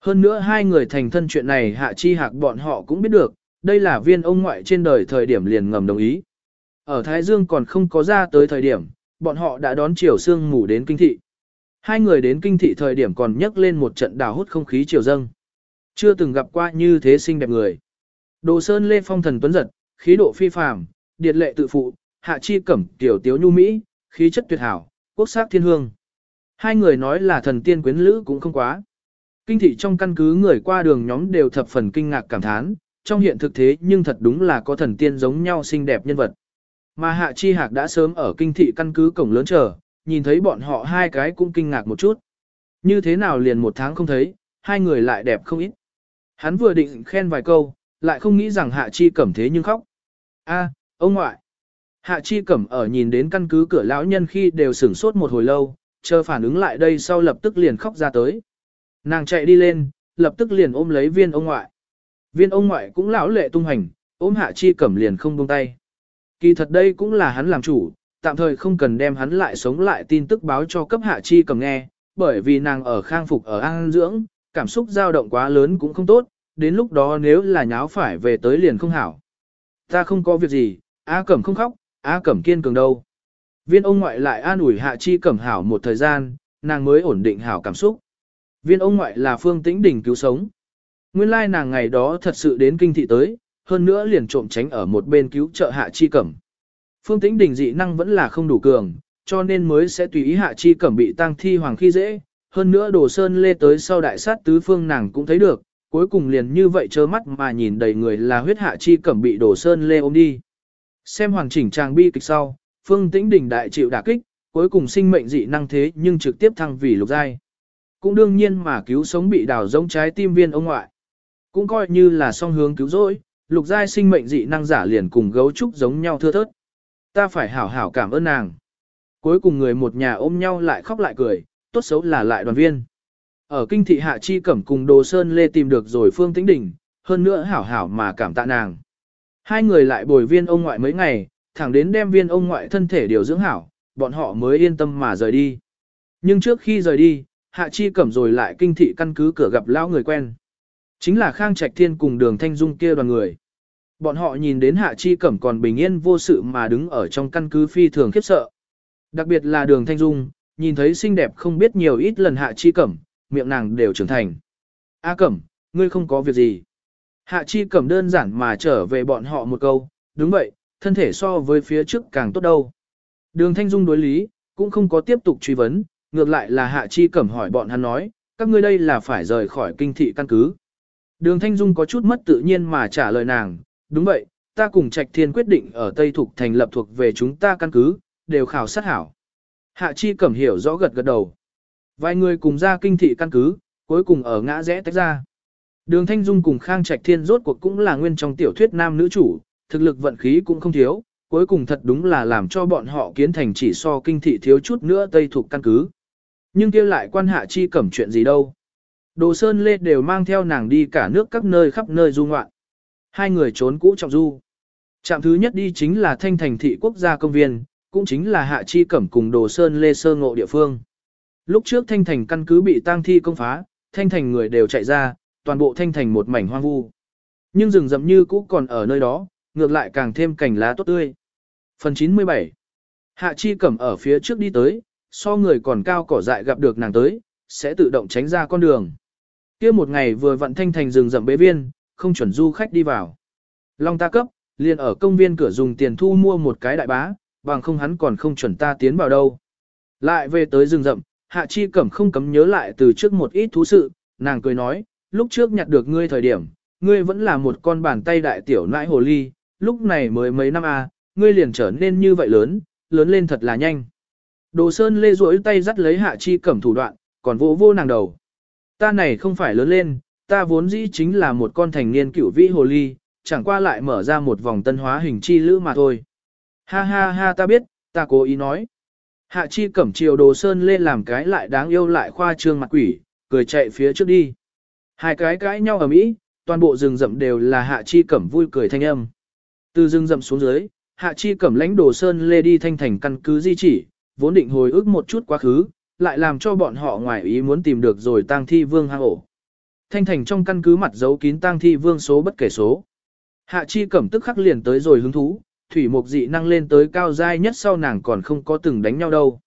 Hơn nữa hai người thành thân chuyện này Hạ Chi Hạc bọn họ cũng biết được, đây là viên ông ngoại trên đời thời điểm liền ngầm đồng ý. Ở Thái Dương còn không có ra tới thời điểm, bọn họ đã đón chiều sương mù đến kinh thị. Hai người đến kinh thị thời điểm còn nhấc lên một trận đào hút không khí chiều dâng. Chưa từng gặp qua như thế xinh đẹp người. Đồ Sơn Lê Phong thần tuấn giật, khí độ phi phàm, điệt lệ tự phụ, hạ chi cẩm tiểu tiếu nhu mỹ, khí chất tuyệt hảo, quốc sắc thiên hương. Hai người nói là thần tiên quyến lữ cũng không quá. Kinh thị trong căn cứ người qua đường nhóm đều thập phần kinh ngạc cảm thán, trong hiện thực thế nhưng thật đúng là có thần tiên giống nhau xinh đẹp nhân vật. Mà Hạ Chi Hạc đã sớm ở kinh thị căn cứ cổng lớn chờ, nhìn thấy bọn họ hai cái cũng kinh ngạc một chút. Như thế nào liền một tháng không thấy, hai người lại đẹp không ít. Hắn vừa định khen vài câu, lại không nghĩ rằng Hạ Chi Cẩm thế nhưng khóc. A, ông ngoại. Hạ Chi Cẩm ở nhìn đến căn cứ cửa lão nhân khi đều sửng sốt một hồi lâu, chờ phản ứng lại đây sau lập tức liền khóc ra tới. Nàng chạy đi lên, lập tức liền ôm lấy viên ông ngoại. Viên ông ngoại cũng lão lệ tung hành, ôm Hạ Chi Cẩm liền không buông tay. Kỳ thật đây cũng là hắn làm chủ, tạm thời không cần đem hắn lại sống lại tin tức báo cho cấp Hạ Chi Cẩm nghe, bởi vì nàng ở khang phục ở an dưỡng, cảm xúc dao động quá lớn cũng không tốt, đến lúc đó nếu là nháo phải về tới liền không hảo. Ta không có việc gì, A Cẩm không khóc, A Cẩm kiên cường đâu. Viên ông ngoại lại an ủi Hạ Chi Cẩm hảo một thời gian, nàng mới ổn định hảo cảm xúc. Viên ông ngoại là Phương Tĩnh Đình cứu sống. Nguyên lai nàng ngày đó thật sự đến kinh thị tới, hơn nữa liền trộm tránh ở một bên cứu trợ hạ chi cẩm. Phương tĩnh đình dị năng vẫn là không đủ cường, cho nên mới sẽ tùy ý hạ chi cẩm bị tăng thi hoàng khi dễ, hơn nữa đồ sơn lê tới sau đại sát tứ phương nàng cũng thấy được, cuối cùng liền như vậy trơ mắt mà nhìn đầy người là huyết hạ chi cẩm bị đồ sơn lê ôm đi. Xem hoàn chỉnh trang bi kịch sau, phương tĩnh đình đại chịu đả kích, cuối cùng sinh mệnh dị năng thế nhưng trực tiếp thăng vì lục giai. Cũng đương nhiên mà cứu sống bị đào giống trái tim viên ông ngoại. Cũng coi như là song hướng cứu rỗi, lục giai sinh mệnh dị năng giả liền cùng gấu trúc giống nhau thưa thớt. Ta phải hảo hảo cảm ơn nàng. Cuối cùng người một nhà ôm nhau lại khóc lại cười, tốt xấu là lại đoàn viên. Ở kinh thị hạ chi cẩm cùng đồ sơn lê tìm được rồi phương tĩnh đình hơn nữa hảo hảo mà cảm tạ nàng. Hai người lại bồi viên ông ngoại mấy ngày, thẳng đến đem viên ông ngoại thân thể điều dưỡng hảo, bọn họ mới yên tâm mà rời đi. Nhưng trước khi rời đi, hạ chi cẩm rồi lại kinh thị căn cứ cửa gặp lão người quen. Chính là Khang Trạch Thiên cùng đường Thanh Dung kia đoàn người. Bọn họ nhìn đến Hạ Chi Cẩm còn bình yên vô sự mà đứng ở trong căn cứ phi thường khiếp sợ. Đặc biệt là đường Thanh Dung, nhìn thấy xinh đẹp không biết nhiều ít lần Hạ Chi Cẩm, miệng nàng đều trưởng thành. A Cẩm, ngươi không có việc gì. Hạ Chi Cẩm đơn giản mà trở về bọn họ một câu, đúng vậy, thân thể so với phía trước càng tốt đâu. Đường Thanh Dung đối lý, cũng không có tiếp tục truy vấn, ngược lại là Hạ Chi Cẩm hỏi bọn hắn nói, các ngươi đây là phải rời khỏi kinh thị căn cứ. Đường Thanh Dung có chút mất tự nhiên mà trả lời nàng, đúng vậy, ta cùng Trạch Thiên quyết định ở Tây Thục thành lập thuộc về chúng ta căn cứ, đều khảo sát hảo. Hạ Chi Cẩm hiểu rõ gật gật đầu. Vài người cùng ra kinh thị căn cứ, cuối cùng ở ngã rẽ tách ra. Đường Thanh Dung cùng Khang Trạch Thiên rốt cuộc cũng là nguyên trong tiểu thuyết nam nữ chủ, thực lực vận khí cũng không thiếu, cuối cùng thật đúng là làm cho bọn họ kiến thành chỉ so kinh thị thiếu chút nữa Tây thuộc căn cứ. Nhưng kia lại quan Hạ Chi Cẩm chuyện gì đâu. Đồ Sơn Lê đều mang theo nàng đi cả nước các nơi khắp nơi du ngoạn. Hai người trốn cũ trọng du. Trạm thứ nhất đi chính là Thanh Thành Thị Quốc gia công viên, cũng chính là Hạ Chi Cẩm cùng Đồ Sơn Lê sơ ngộ địa phương. Lúc trước Thanh Thành căn cứ bị tang thi công phá, Thanh Thành người đều chạy ra, toàn bộ Thanh Thành một mảnh hoang vu. Nhưng rừng rậm như cũ còn ở nơi đó, ngược lại càng thêm cảnh lá tốt tươi. Phần 97 Hạ Chi Cẩm ở phía trước đi tới, so người còn cao cỏ dại gặp được nàng tới, sẽ tự động tránh ra con đường kia một ngày vừa vận thanh thành rừng rậm bế viên, không chuẩn du khách đi vào. Long ta cấp, liền ở công viên cửa dùng tiền thu mua một cái đại bá, bằng không hắn còn không chuẩn ta tiến vào đâu. Lại về tới rừng rậm, Hạ Chi Cẩm không cấm nhớ lại từ trước một ít thú sự, nàng cười nói, lúc trước nhặt được ngươi thời điểm, ngươi vẫn là một con bàn tay đại tiểu nãi hồ ly, lúc này mới mấy năm a, à, ngươi liền trở nên như vậy lớn, lớn lên thật là nhanh. Đồ Sơn lê duỗi tay dắt lấy Hạ Chi Cẩm thủ đoạn, còn vô vô nàng đầu. Ta này không phải lớn lên, ta vốn dĩ chính là một con thành niên cựu vĩ hồ ly, chẳng qua lại mở ra một vòng tân hóa hình chi lữ mà thôi. Ha ha ha ta biết, ta cố ý nói. Hạ chi cẩm chiều đồ sơn lên làm cái lại đáng yêu lại khoa trương mặt quỷ, cười chạy phía trước đi. Hai cái cãi nhau ở mỹ, toàn bộ rừng rậm đều là hạ chi cẩm vui cười thanh âm. Từ rừng rậm xuống dưới, hạ chi cẩm lãnh đồ sơn lê đi thanh thành căn cứ di chỉ, vốn định hồi ức một chút quá khứ, lại làm cho bọn họ ngoài ý muốn tìm được rồi tang thi vương hang ổ. Thanh thành trong căn cứ mặt giấu kín tang thi vương số bất kể số. Hạ chi cẩm tức khắc liền tới rồi hứng thú, thủy mục dị năng lên tới cao giai nhất sau nàng còn không có từng đánh nhau đâu.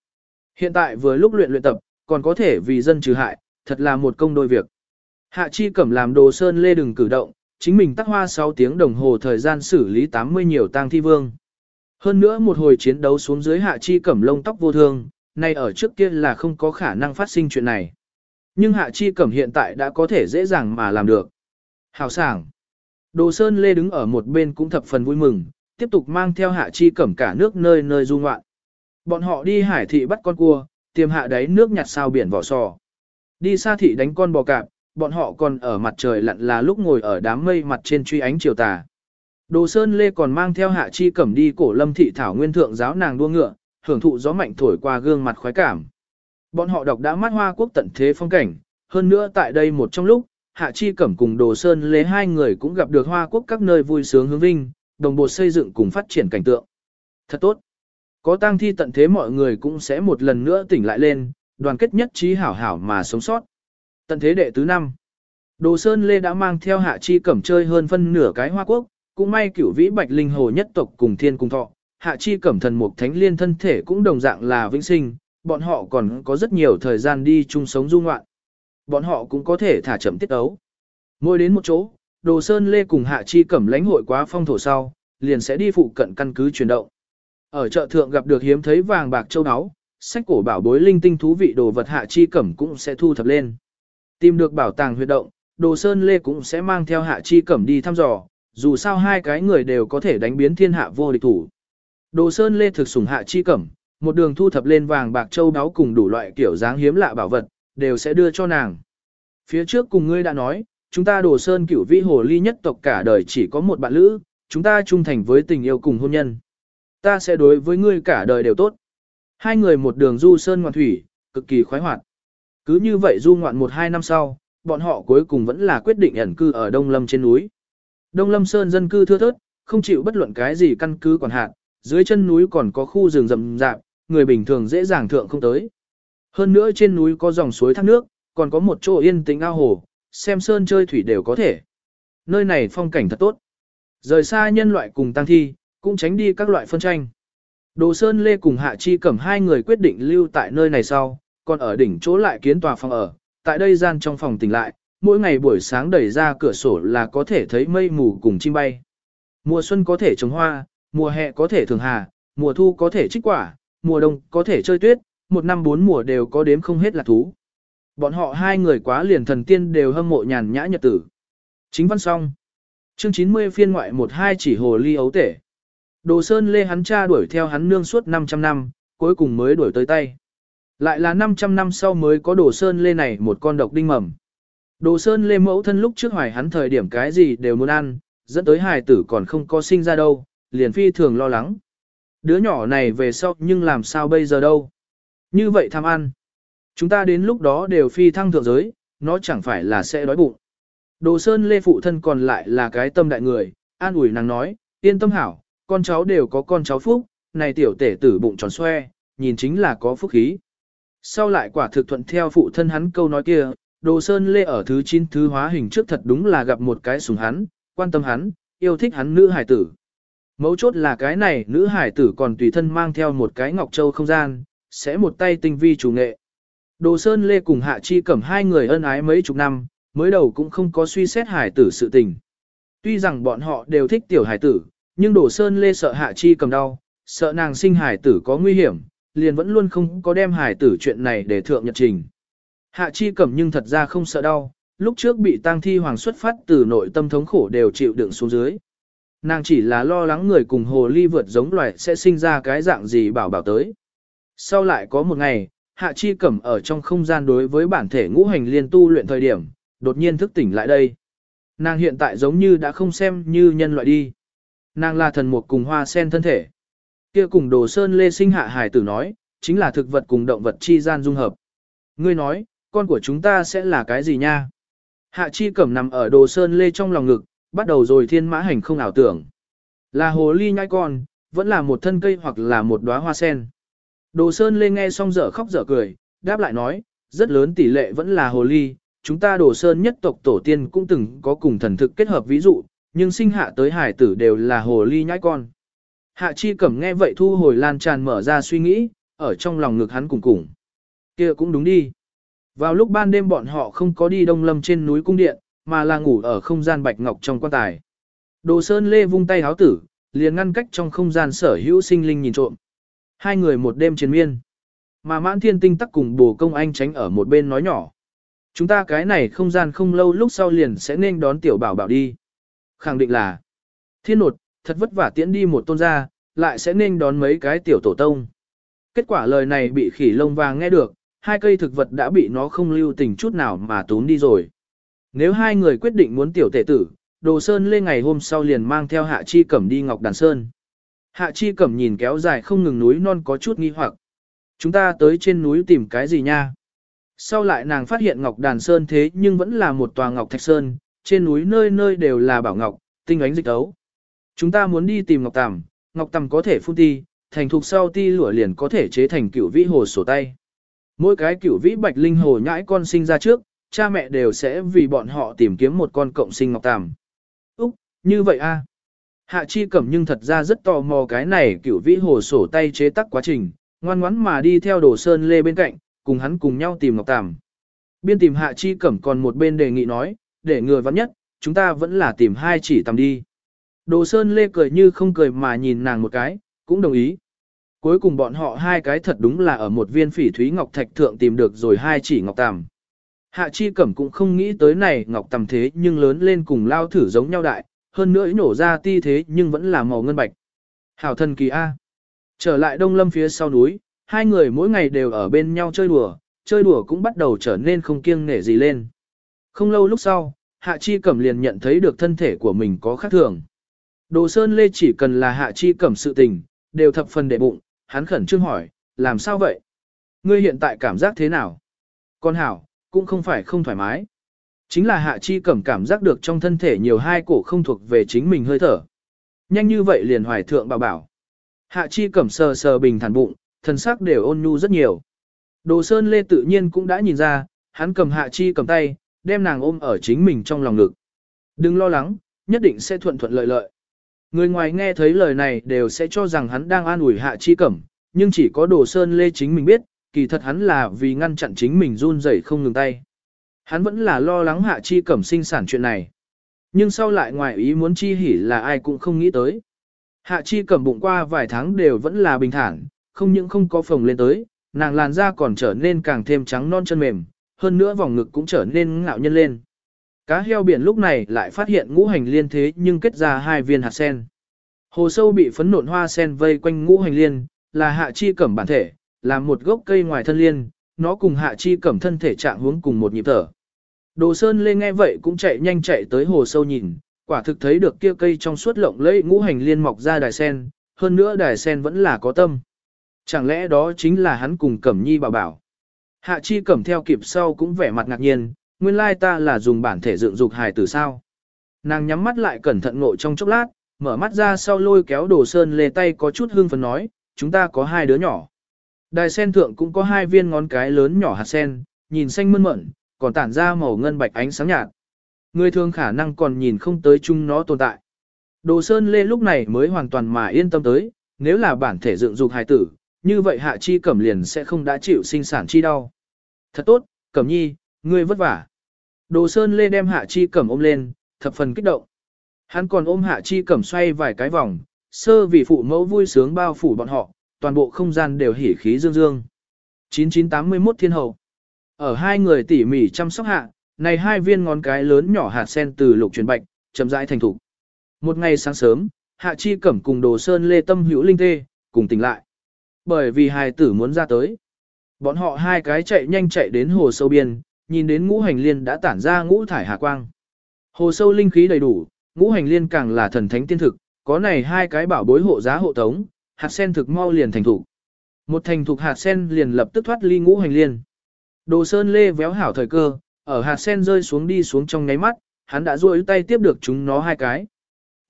Hiện tại vừa lúc luyện luyện tập, còn có thể vì dân trừ hại, thật là một công đôi việc. Hạ chi cẩm làm đồ sơn lê đừng cử động, chính mình tắc hoa 6 tiếng đồng hồ thời gian xử lý 80 nhiều tang thi vương. Hơn nữa một hồi chiến đấu xuống dưới hạ chi cẩm lông tóc vô thương, nay ở trước kia là không có khả năng phát sinh chuyện này. Nhưng Hạ Chi Cẩm hiện tại đã có thể dễ dàng mà làm được. Hào sảng. Đồ Sơn Lê đứng ở một bên cũng thập phần vui mừng, tiếp tục mang theo Hạ Chi Cẩm cả nước nơi nơi du ngoạn. Bọn họ đi hải thị bắt con cua, tiềm hạ đáy nước nhặt sao biển vỏ sò. Đi xa thị đánh con bò cạp, bọn họ còn ở mặt trời lặn là lúc ngồi ở đám mây mặt trên truy ánh chiều tà. Đồ Sơn Lê còn mang theo Hạ Chi Cẩm đi cổ lâm thị thảo nguyên thượng giáo nàng đua ngựa, hưởng thụ gió mạnh thổi qua gương mặt khoái cảm. Bọn họ đọc đã mắt hoa quốc tận thế phong cảnh, hơn nữa tại đây một trong lúc, Hạ Chi Cẩm cùng Đồ Sơn Lê hai người cũng gặp được hoa quốc các nơi vui sướng hướng vinh, đồng bộ xây dựng cùng phát triển cảnh tượng. Thật tốt. Có tang thi tận thế mọi người cũng sẽ một lần nữa tỉnh lại lên, đoàn kết nhất trí hảo hảo mà sống sót. Tận thế đệ tứ năm. Đồ Sơn Lê đã mang theo Hạ Chi Cẩm chơi hơn phân nửa cái hoa quốc, cũng may cửu vĩ bạch linh hồ nhất tộc cùng thiên cùng thọ, hạ chi cẩm thần mục thánh liên thân thể cũng đồng dạng là vĩnh sinh, bọn họ còn có rất nhiều thời gian đi chung sống du ngoạn. Bọn họ cũng có thể thả chậm tiết ấu. Mỗi đến một chỗ, Đồ Sơn Lê cùng Hạ Chi Cẩm lãnh hội quá phong thổ sau, liền sẽ đi phụ cận căn cứ chuyển động. Ở chợ thượng gặp được hiếm thấy vàng bạc châu áo, sách cổ bảo bối linh tinh thú vị đồ vật Hạ Chi Cẩm cũng sẽ thu thập lên. Tìm được bảo tàng huyệt động, Đồ Sơn Lê cũng sẽ mang theo Hạ Chi Cẩm đi thăm dò, dù sao hai cái người đều có thể đánh biến thiên hạ vô địch thủ. Đồ Sơn Lê thực sủng Hạ Chi Cẩm, một đường thu thập lên vàng bạc châu đáo cùng đủ loại kiểu dáng hiếm lạ bảo vật, đều sẽ đưa cho nàng. Phía trước cùng ngươi đã nói, chúng ta Đồ Sơn cửu vĩ hồ ly nhất tộc cả đời chỉ có một bạn lữ, chúng ta trung thành với tình yêu cùng hôn nhân. Ta sẽ đối với ngươi cả đời đều tốt. Hai người một đường du sơn ngoạn thủy, cực kỳ khoái hoạt. Cứ như vậy du ngoạn một hai năm sau, bọn họ cuối cùng vẫn là quyết định ẩn cư ở Đông Lâm trên núi. Đông Lâm Sơn dân cư thưa thớt, không chịu bất luận cái gì căn cứ quản hạt, dưới chân núi còn có khu rừng rậm rạp, người bình thường dễ dàng thượng không tới. Hơn nữa trên núi có dòng suối thác nước, còn có một chỗ yên tĩnh ao hồ, xem sơn chơi thủy đều có thể. Nơi này phong cảnh thật tốt. Rời xa nhân loại cùng tăng thi, cũng tránh đi các loại phân tranh. Đồ Sơn Lê cùng Hạ Chi Cẩm hai người quyết định lưu tại nơi này sau, còn ở đỉnh chỗ lại kiến tòa phòng ở, tại đây gian trong phòng tỉnh lại, mỗi ngày buổi sáng đẩy ra cửa sổ là có thể thấy mây mù cùng chim bay. Mùa xuân có thể trồng hoa, mùa hè có thể thường hà, mùa thu có thể trích quả, mùa đông có thể chơi tuyết, một năm bốn mùa đều có đếm không hết là thú. Bọn họ hai người quá liền thần tiên đều hâm mộ nhàn nhã nhật tử. Chính văn xong. Chương 90 phiên ngoại 12 chỉ hồ ly ấu tể. Đồ Sơn Lê hắn cha đuổi theo hắn nương suốt 500 năm, cuối cùng mới đuổi tới tay. Lại là 500 năm sau mới có Đồ Sơn Lê này một con độc đinh mầm. Đồ Sơn Lê mẫu thân lúc trước hoài hắn thời điểm cái gì đều muốn ăn, dẫn tới hài tử còn không có sinh ra đâu, liền phi thường lo lắng. Đứa nhỏ này về sau nhưng làm sao bây giờ đâu. Như vậy tham ăn. Chúng ta đến lúc đó đều phi thăng thượng giới, nó chẳng phải là sẽ đói bụng. Đồ Sơn Lê phụ thân còn lại là cái tâm đại người, an ủi nàng nói, yên tâm hảo, con cháu đều có con cháu phúc, này tiểu tể tử bụng tròn xoe, nhìn chính là có phúc khí. Sau lại quả thực thuận theo phụ thân hắn câu nói kia, Đồ Sơn Lê ở thứ 9 thứ hóa hình trước thật đúng là gặp một cái sùng hắn, quan tâm hắn, yêu thích hắn nữ hải tử. Mấu chốt là cái này nữ hải tử còn tùy thân mang theo một cái ngọc châu không gian, sẽ một tay tinh vi chủ nghệ. Đồ Sơn Lê cùng Hạ Chi Cẩm hai người ân ái mấy chục năm, mới đầu cũng không có suy xét hải tử sự tình. Tuy rằng bọn họ đều thích tiểu hải tử, nhưng Đồ Sơn Lê sợ Hạ Chi Cẩm đau, sợ nàng sinh hải tử có nguy hiểm, liền vẫn luôn không có đem hải tử chuyện này để thượng nhật trình. Hạ Chi Cẩm nhưng thật ra không sợ đau, lúc trước bị tang thi hoàng xuất phát từ nội tâm thống khổ đều chịu đựng xuống dưới. Nàng chỉ là lo lắng người cùng hồ ly vượt giống loài sẽ sinh ra cái dạng gì bảo bảo tới. Sau lại có một ngày, Hạ Chi Cẩm ở trong không gian đối với bản thể ngũ hành liên tu luyện thời điểm, đột nhiên thức tỉnh lại đây. Nàng hiện tại giống như đã không xem như nhân loại đi. Nàng là thần mục cùng hoa sen thân thể. Kia cùng đồ sơn lê sinh hạ hải tử nói, chính là thực vật cùng động vật chi gian dung hợp. Ngươi nói, con của chúng ta sẽ là cái gì nha? Hạ chi cẩm nằm ở đồ sơn lê trong lòng ngực, bắt đầu rồi thiên mã hành không ảo tưởng. Là hồ ly nhai con, vẫn là một thân cây hoặc là một đóa hoa sen. Đồ sơn lê nghe xong dở khóc dở cười, đáp lại nói, rất lớn tỷ lệ vẫn là hồ ly, chúng ta đồ sơn nhất tộc tổ tiên cũng từng có cùng thần thực kết hợp ví dụ, nhưng sinh hạ tới hải tử đều là hồ ly nhãi con. Hạ chi cẩm nghe vậy thu hồi lan tràn mở ra suy nghĩ, ở trong lòng ngực hắn cùng cùng. kia cũng đúng đi. Vào lúc ban đêm bọn họ không có đi đông lâm trên núi cung điện, mà là ngủ ở không gian bạch ngọc trong quan tài. Đồ Sơn Lê vung tay háo tử, liền ngăn cách trong không gian sở hữu sinh linh nhìn trộm. Hai người một đêm chiến miên. Mà mãn thiên tinh tắc cùng bồ công anh tránh ở một bên nói nhỏ. Chúng ta cái này không gian không lâu lúc sau liền sẽ nên đón tiểu bảo bảo đi. Khẳng định là thiên nột, thật vất vả tiễn đi một tôn gia, lại sẽ nên đón mấy cái tiểu tổ tông. Kết quả lời này bị khỉ lông vàng nghe được, hai cây thực vật đã bị nó không lưu tình chút nào mà tốn đi rồi. Nếu hai người quyết định muốn tiểu tể tử, Đồ Sơn lên ngày hôm sau liền mang theo Hạ Chi Cẩm đi Ngọc Đàn Sơn. Hạ Chi Cẩm nhìn kéo dài không ngừng núi non có chút nghi hoặc. Chúng ta tới trên núi tìm cái gì nha? Sau lại nàng phát hiện Ngọc Đàn Sơn thế nhưng vẫn là một tòa Ngọc Thạch Sơn, trên núi nơi nơi đều là bảo ngọc, tinh ánh dịch ấu. Chúng ta muốn đi tìm Ngọc Tầm, Ngọc Tầm có thể phun ti, thành thục sau ti lửa liền có thể chế thành cửu vĩ hồ sổ tay. Mỗi cái cửu vĩ bạch linh hồ nhãi con sinh ra trước, cha mẹ đều sẽ vì bọn họ tìm kiếm một con cộng sinh Ngọc Tầm. Úc, như vậy a. Hạ chi cẩm nhưng thật ra rất tò mò cái này cửu vĩ hồ sổ tay chế tác quá trình, ngoan ngoãn mà đi theo đồ sơn lê bên cạnh, cùng hắn cùng nhau tìm Ngọc Tầm. Biên tìm hạ chi cẩm còn một bên đề nghị nói, để người vắng nhất, chúng ta vẫn là tìm hai chỉ tầm đi. Đồ Sơn Lê cười như không cười mà nhìn nàng một cái, cũng đồng ý. Cuối cùng bọn họ hai cái thật đúng là ở một viên phỉ thúy ngọc thạch thượng tìm được rồi hai chỉ ngọc tằm. Hạ Chi Cẩm cũng không nghĩ tới này ngọc tằm thế nhưng lớn lên cùng lao thử giống nhau đại, hơn nữa nổ ra ti thế nhưng vẫn là màu ngân bạch. Hảo thần kỳ A. Trở lại Đông Lâm phía sau núi, hai người mỗi ngày đều ở bên nhau chơi đùa, chơi đùa cũng bắt đầu trở nên không kiêng nể gì lên. Không lâu lúc sau, Hạ Chi Cẩm liền nhận thấy được thân thể của mình có khác thường. Đồ Sơn Lê chỉ cần là Hạ Chi Cẩm sự tình, đều thập phần đệ bụng, hắn khẩn trương hỏi, làm sao vậy? Ngươi hiện tại cảm giác thế nào? Con hảo, cũng không phải không thoải mái. Chính là Hạ Chi Cẩm cảm giác được trong thân thể nhiều hai cổ không thuộc về chính mình hơi thở. Nhanh như vậy liền hoài thượng bảo bảo. Hạ Chi Cẩm sờ sờ bình thản bụng, thần sắc đều ôn nhu rất nhiều. Đồ Sơn Lê tự nhiên cũng đã nhìn ra, hắn cầm Hạ Chi cầm tay, đem nàng ôm ở chính mình trong lòng ngực. Đừng lo lắng, nhất định sẽ thuận thuận lợi lợi. Người ngoài nghe thấy lời này đều sẽ cho rằng hắn đang an ủi Hạ Chi Cẩm, nhưng chỉ có Đồ Sơn Lê chính mình biết, kỳ thật hắn là vì ngăn chặn chính mình run rẩy không ngừng tay. Hắn vẫn là lo lắng Hạ Chi Cẩm sinh sản chuyện này. Nhưng sau lại ngoài ý muốn chi hỉ là ai cũng không nghĩ tới. Hạ Chi Cẩm bụng qua vài tháng đều vẫn là bình thản, không những không có phồng lên tới, nàng làn da còn trở nên càng thêm trắng non chân mềm, hơn nữa vòng ngực cũng trở nên ngạo nhân lên. Cá heo biển lúc này lại phát hiện ngũ hành liên thế nhưng kết ra hai viên hạt sen. Hồ sâu bị phấn nộn hoa sen vây quanh ngũ hành liên, là hạ chi cẩm bản thể, là một gốc cây ngoài thân liên, nó cùng hạ chi cẩm thân thể trạng hướng cùng một nhịp thở. Đồ Sơn lê nghe vậy cũng chạy nhanh chạy tới hồ sâu nhìn, quả thực thấy được kia cây trong suốt lộng lẫy ngũ hành liên mọc ra đài sen, hơn nữa đài sen vẫn là có tâm. Chẳng lẽ đó chính là hắn cùng Cẩm Nhi bảo bảo. Hạ Chi Cẩm theo kịp sau cũng vẻ mặt ngạc nhiên, nguyên lai ta là dùng bản thể dựng dục hài tử sao. Nàng nhắm mắt lại cẩn thận ngộ trong chốc lát, mở mắt ra sau lôi kéo đồ sơn lê tay có chút hương phấn nói, chúng ta có hai đứa nhỏ. Đài sen thượng cũng có hai viên ngón cái lớn nhỏ hạt sen, nhìn xanh mơn mởn, còn tản ra màu ngân bạch ánh sáng nhạt. Người thường khả năng còn nhìn không tới chung nó tồn tại. Đồ sơn lê lúc này mới hoàn toàn mà yên tâm tới, nếu là bản thể dựng dục hài tử, như vậy hạ chi cẩm liền sẽ không đã chịu sinh sản chi đau. Thật tốt, cẩm nhi, ngươi vất vả. Đồ Sơn Lê đem hạ chi cẩm ôm lên, thập phần kích động. Hắn còn ôm hạ chi cẩm xoay vài cái vòng, sơ vì phụ mẫu vui sướng bao phủ bọn họ, toàn bộ không gian đều hỉ khí dương dương. 9981 thiên hậu. Ở hai người tỉ mỉ chăm sóc hạ, này hai viên ngón cái lớn nhỏ hạt sen từ lục truyền bạch, chậm rãi thành thủ. Một ngày sáng sớm, Hạ Chi Cẩm cùng Đồ Sơn Lê Tâm hữu linh tê, cùng tỉnh lại. Bởi vì hài tử muốn ra tới. Bọn họ hai cái chạy nhanh chạy đến hồ sâu biên, nhìn đến ngũ hành liên đã tản ra ngũ thải hà quang. Hồ sâu linh khí đầy đủ, ngũ hành liên càng là thần thánh tiên thực, có này hai cái bảo bối hộ giá hộ tống, hạt sen thực mau liền thành thủ. Một thành thục hạt sen liền lập tức thoát ly ngũ hành liên. Đồ Sơn Lê véo hảo thời cơ, ở hạt sen rơi xuống đi xuống trong nháy mắt, hắn đã duỗi tay tiếp được chúng nó hai cái.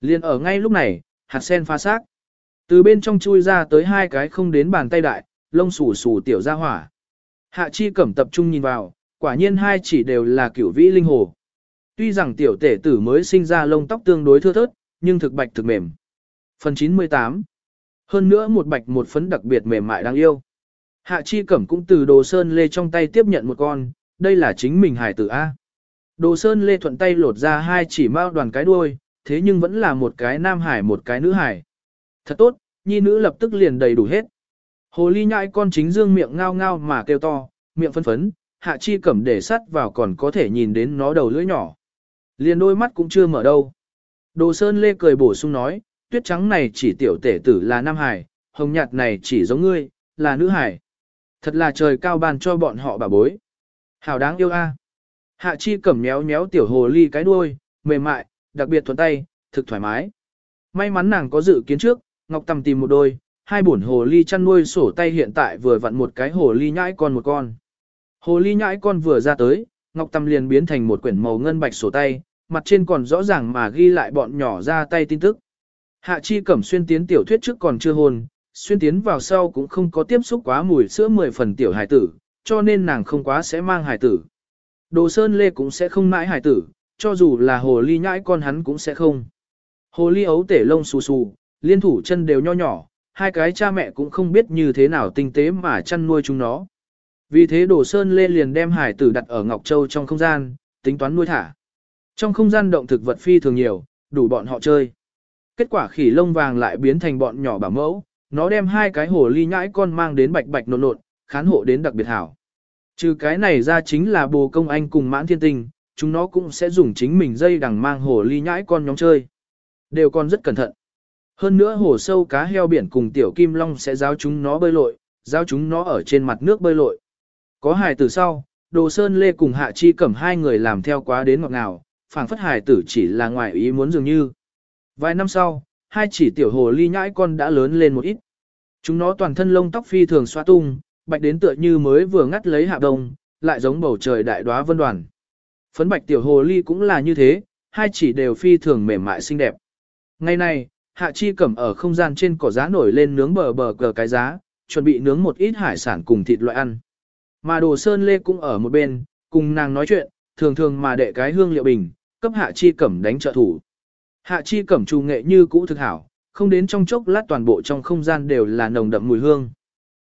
Liền ở ngay lúc này, hạt sen phá xác. Từ bên trong chui ra tới hai cái không đến bàn tay đại, lông xù xù tiểu ra hỏa. Hạ chi cẩm tập trung nhìn vào, quả nhiên hai chỉ đều là cửu vĩ linh hồ. Tuy rằng tiểu tể tử mới sinh ra lông tóc tương đối thưa thớt, nhưng thực bạch thực mềm. Phần 98 Hơn nữa một bạch một phấn đặc biệt mềm mại đáng yêu. Hạ chi cẩm cũng từ đồ sơn lê trong tay tiếp nhận một con, đây là chính mình hải tử A. Đồ sơn lê thuận tay lột ra hai chỉ mao đoàn cái đuôi, thế nhưng vẫn là một cái nam hải một cái nữ hải. Thật tốt, nhi nữ lập tức liền đầy đủ hết. Hồ ly nhãi con chính dương miệng ngao ngao mà kêu to, miệng phân phấn, hạ chi cẩm để sắt vào còn có thể nhìn đến nó đầu lưỡi nhỏ. Liền đôi mắt cũng chưa mở đâu. Đồ Sơn Lê cười bổ sung nói, tuyết trắng này chỉ tiểu tể tử là nam hải, hồng nhạt này chỉ giống ngươi, là nữ hải. Thật là trời cao ban cho bọn họ bà bối. Hảo đáng yêu a. Hạ chi cẩm méo méo tiểu hồ ly cái đuôi, mềm mại, đặc biệt thuận tay, thực thoải mái. May mắn nàng có dự kiến trước, Ngọc Tầm tìm một đôi, hai bổn hồ ly chăn nuôi sổ tay hiện tại vừa vặn một cái hồ ly nhãi con một con. Hồ ly nhãi con vừa ra tới, Ngọc Tâm liền biến thành một quyển màu ngân bạch sổ tay, mặt trên còn rõ ràng mà ghi lại bọn nhỏ ra tay tin tức. Hạ Chi Cẩm xuyên tiến tiểu thuyết trước còn chưa hôn, xuyên tiến vào sau cũng không có tiếp xúc quá mùi sữa 10 phần tiểu hài tử, cho nên nàng không quá sẽ mang hài tử. Đồ Sơn Lê cũng sẽ không mãi hài tử, cho dù là hồ ly nhãi con hắn cũng sẽ không. Hồ ly ấu tể lông xù xù, liên thủ chân đều nho nhỏ, hai cái cha mẹ cũng không biết như thế nào tinh tế mà chăn nuôi chúng nó. Vì thế Đồ Sơn Lê liền đem hải tử đặt ở Ngọc Châu trong không gian, tính toán nuôi thả. Trong không gian động thực vật phi thường nhiều, đủ bọn họ chơi. Kết quả khỉ lông vàng lại biến thành bọn nhỏ bảo mẫu, nó đem hai cái hồ ly nhãi con mang đến bạch bạch nộn nộn, khán hộ đến đặc biệt hảo. Trừ cái này ra chính là bồ công anh cùng mãn thiên tinh, chúng nó cũng sẽ dùng chính mình dây đằng mang hồ ly nhãi con nhóm chơi. Đều còn rất cẩn thận. Hơn nữa hồ sâu cá heo biển cùng tiểu kim long sẽ giáo chúng nó bơi lội, giáo chúng nó ở trên mặt nước bơi lội. Có hài tử sau, Đồ Sơn Lê cùng Hạ Chi Cẩm hai người làm theo quá đến ngọt ngào, phảng phất hài tử chỉ là ngoài ý muốn dường như. Vài năm sau, hai chỉ tiểu hồ ly nhãi con đã lớn lên một ít. Chúng nó toàn thân lông tóc phi thường xoa tung, bạch đến tựa như mới vừa ngắt lấy hạ đông, lại giống bầu trời đại đóa vân đoàn. Phấn bạch tiểu hồ ly cũng là như thế, hai chỉ đều phi thường mềm mại xinh đẹp. Ngày nay, Hạ Chi Cẩm ở không gian trên cỏ giá nổi lên nướng bờ bờ cờ cái giá, chuẩn bị nướng một ít hải sản cùng thịt loại ăn. Mà Đồ Sơn Lê cũng ở một bên, cùng nàng nói chuyện, thường thường mà đệ cái hương liệu bình, cấp Hạ Chi Cẩm đánh trợ thủ. Hạ Chi Cẩm trù nghệ như cũ thực hảo, không đến trong chốc lát toàn bộ trong không gian đều là nồng đậm mùi hương.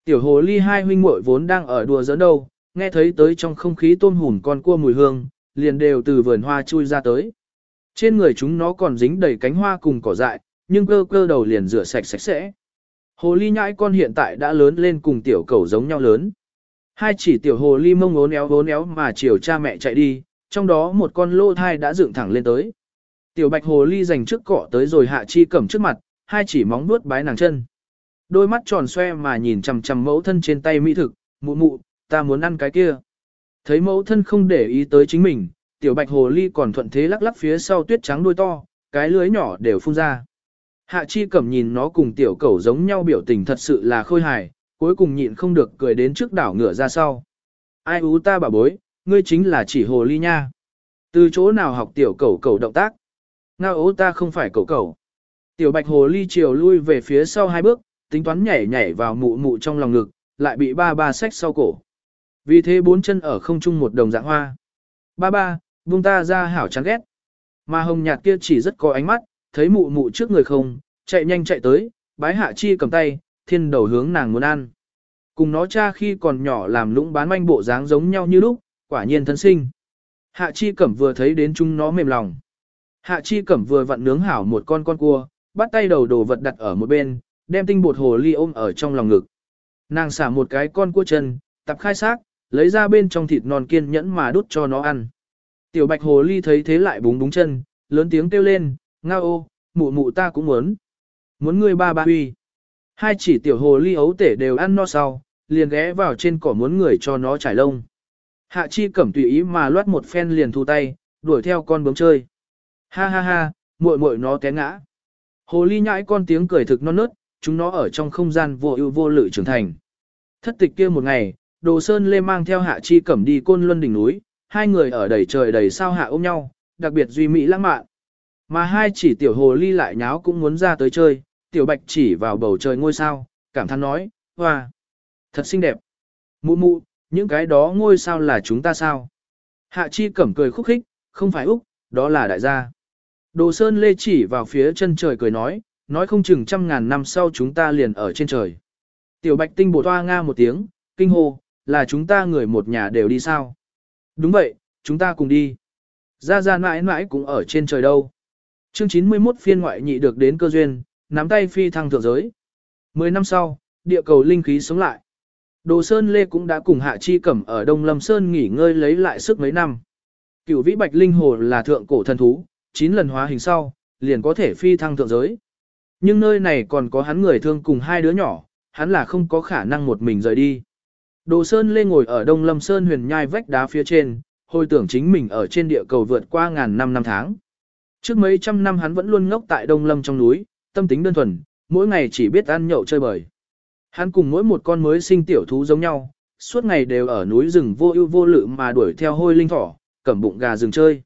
Tiểu hồ ly hai huynh muội vốn đang ở đùa giỡn đâu, nghe thấy tới trong không khí tôm hùn con cua mùi hương, liền đều từ vườn hoa chui ra tới. Trên người chúng nó còn dính đầy cánh hoa cùng cỏ dại, nhưng cơ cơ đầu liền rửa sạch sạch sẽ. Hồ ly nhãi con hiện tại đã lớn lên cùng tiểu cầu giống nhau lớn. Hai chỉ tiểu hồ ly mông ốn éo ốn éo mà chiều cha mẹ chạy đi, trong đó một con lô thai đã dựng thẳng lên tới. Tiểu bạch hồ ly dành trước cọ tới rồi hạ chi cẩm trước mặt, hai chỉ móng nuốt bái nàng chân. Đôi mắt tròn xoe mà nhìn chằm chằm mẫu thân trên tay mỹ thực, mụ mụ, ta muốn ăn cái kia. Thấy mẫu thân không để ý tới chính mình, tiểu bạch hồ ly còn thuận thế lắc lắc phía sau tuyết trắng đuôi to, cái lưới nhỏ đều phun ra. Hạ chi cẩm nhìn nó cùng tiểu cẩu giống nhau biểu tình thật sự là khôi hài, cuối cùng nhịn không được cười đến trước đảo ngửa ra sau. Ai ú ta bà bối, ngươi chính là chỉ hồ ly nha. Từ chỗ nào học tiểu cẩu cẩu động tác? Ngao ố ta không phải cẩu cẩu. Tiểu bạch hồ ly chiều lui về phía sau hai bước, tính toán nhảy nhảy vào mụ mụ trong lòng ngực, lại bị ba ba xách sau cổ. Vì thế bốn chân ở không trung một đồng dạng hoa. Ba ba, vung ta ra hảo chán ghét. Mà hồng nhạt kia chỉ rất có ánh mắt, thấy mụ mụ trước người không, chạy nhanh chạy tới, bái hạ chi cầm tay, thiên đầu hướng nàng muốn ăn. Cùng nó cha khi còn nhỏ làm lũng bán manh bộ dáng giống nhau như lúc, quả nhiên thân sinh. Hạ chi cẩm vừa thấy đến chúng nó mềm lòng. Hạ chi cẩm vừa vặn nướng hảo một con con cua, bắt tay đầu đồ vật đặt ở một bên, đem tinh bột hồ ly ôm ở trong lòng ngực. Nàng xả một cái con cua chân, tập khai xác, lấy ra bên trong thịt non kiên nhẫn mà đút cho nó ăn. Tiểu bạch hồ ly thấy thế lại búng búng chân, lớn tiếng kêu lên, ngao ô, mụ mụ ta cũng muốn. Muốn ngươi ba ba huy. Hai chỉ tiểu hồ ly ấu tể đều ăn no sau, liền ghé vào trên cỏ muốn người cho nó trải lông. Hạ chi cẩm tùy ý mà loát một phen liền thu tay, đuổi theo con bướm chơi. Ha ha ha, muội muội nó té ngã. Hồ ly nhãi con tiếng cười thực non nớt, chúng nó ở trong không gian vô ưu vô lự trưởng thành. Thất tịch kia một ngày, Đồ Sơn Lê mang theo Hạ Chi Cẩm đi Côn Luân đỉnh núi, hai người ở đầy trời đầy sao hạ ôm nhau, đặc biệt duy mỹ lãng mạn. Mà hai chỉ tiểu hồ ly lại nháo cũng muốn ra tới chơi, tiểu bạch chỉ vào bầu trời ngôi sao, cảm thán nói, hoa, thật xinh đẹp. Mụ mụ, những cái đó ngôi sao là chúng ta sao? Hạ Chi Cẩm cười khúc khích, không phải Úc, đó là đại gia. Đồ Sơn Lê chỉ vào phía chân trời cười nói, nói không chừng trăm ngàn năm sau chúng ta liền ở trên trời. Tiểu Bạch Tinh bột toa nga một tiếng, kinh hô, là chúng ta người một nhà đều đi sao? Đúng vậy, chúng ta cùng đi. Ra ra mãi mãi cũng ở trên trời đâu. Chương 91 phiên ngoại nhị được đến cơ duyên, nắm tay phi thăng thượng giới. Mười năm sau, địa cầu linh khí sống lại. Đồ Sơn Lê cũng đã cùng Hạ Chi Cẩm ở Đông Lâm Sơn nghỉ ngơi lấy lại sức mấy năm. Cửu vĩ bạch linh hồ là thượng cổ thần thú, 9 lần hóa hình sau, liền có thể phi thăng thượng giới. Nhưng nơi này còn có hắn người thương cùng hai đứa nhỏ, hắn là không có khả năng một mình rời đi. Đồ Sơn Lê ngồi ở Đông Lâm Sơn huyền nhai vách đá phía trên, hồi tưởng chính mình ở trên địa cầu vượt qua ngàn năm năm tháng. Trước mấy trăm năm hắn vẫn luôn ngốc tại Đông Lâm trong núi, tâm tính đơn thuần, mỗi ngày chỉ biết ăn nhậu chơi bời. Hắn cùng mỗi một con mới sinh tiểu thú giống nhau, suốt ngày đều ở núi rừng vô ưu vô lự mà đuổi theo hôi linh thỏ, cầm bụng gà rừng chơi.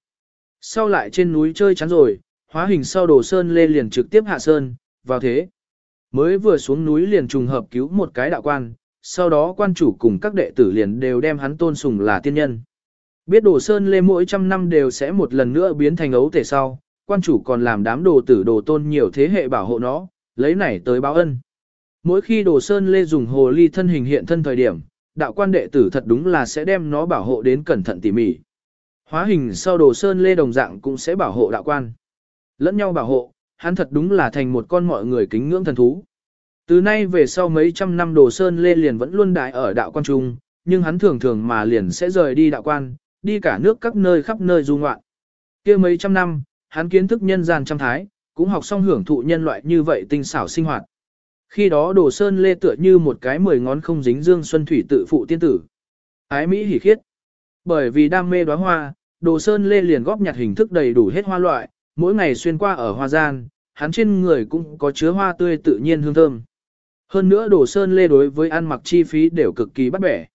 Sau lại trên núi chơi chán rồi, hóa hình sau đồ sơn lê liền trực tiếp hạ sơn, vào thế. Mới vừa xuống núi liền trùng hợp cứu một cái đạo quan, sau đó quan chủ cùng các đệ tử liền đều đem hắn tôn sùng là tiên nhân. Biết đồ sơn lê mỗi trăm năm đều sẽ một lần nữa biến thành ấu thể sau, quan chủ còn làm đám đồ tử đồ tôn nhiều thế hệ bảo hộ nó, lấy này tới báo ân. Mỗi khi đồ sơn lê dùng hồ ly thân hình hiện thân thời điểm, đạo quan đệ tử thật đúng là sẽ đem nó bảo hộ đến cẩn thận tỉ mỉ. Hóa hình sau đồ sơn lê đồng dạng cũng sẽ bảo hộ đạo quan. Lẫn nhau bảo hộ, hắn thật đúng là thành một con mọi người kính ngưỡng thần thú. Từ nay về sau mấy trăm năm đồ sơn lê liền vẫn luôn đại ở đạo quan trung, nhưng hắn thường thường mà liền sẽ rời đi đạo quan, đi cả nước các nơi khắp nơi du ngoạn. kia mấy trăm năm, hắn kiến thức nhân gian trăm thái, cũng học xong hưởng thụ nhân loại như vậy tinh xảo sinh hoạt. Khi đó đồ sơn lê tựa như một cái mười ngón không dính dương xuân thủy tự phụ tiên tử. Ái Mỹ hỉ khiết. Bởi vì đam mê đóa hoa, đồ sơn lê liền góp nhặt hình thức đầy đủ hết hoa loại, mỗi ngày xuyên qua ở hoa gian, hắn trên người cũng có chứa hoa tươi tự nhiên hương thơm. Hơn nữa đồ sơn lê đối với ăn mặc chi phí đều cực kỳ bắt bẻ.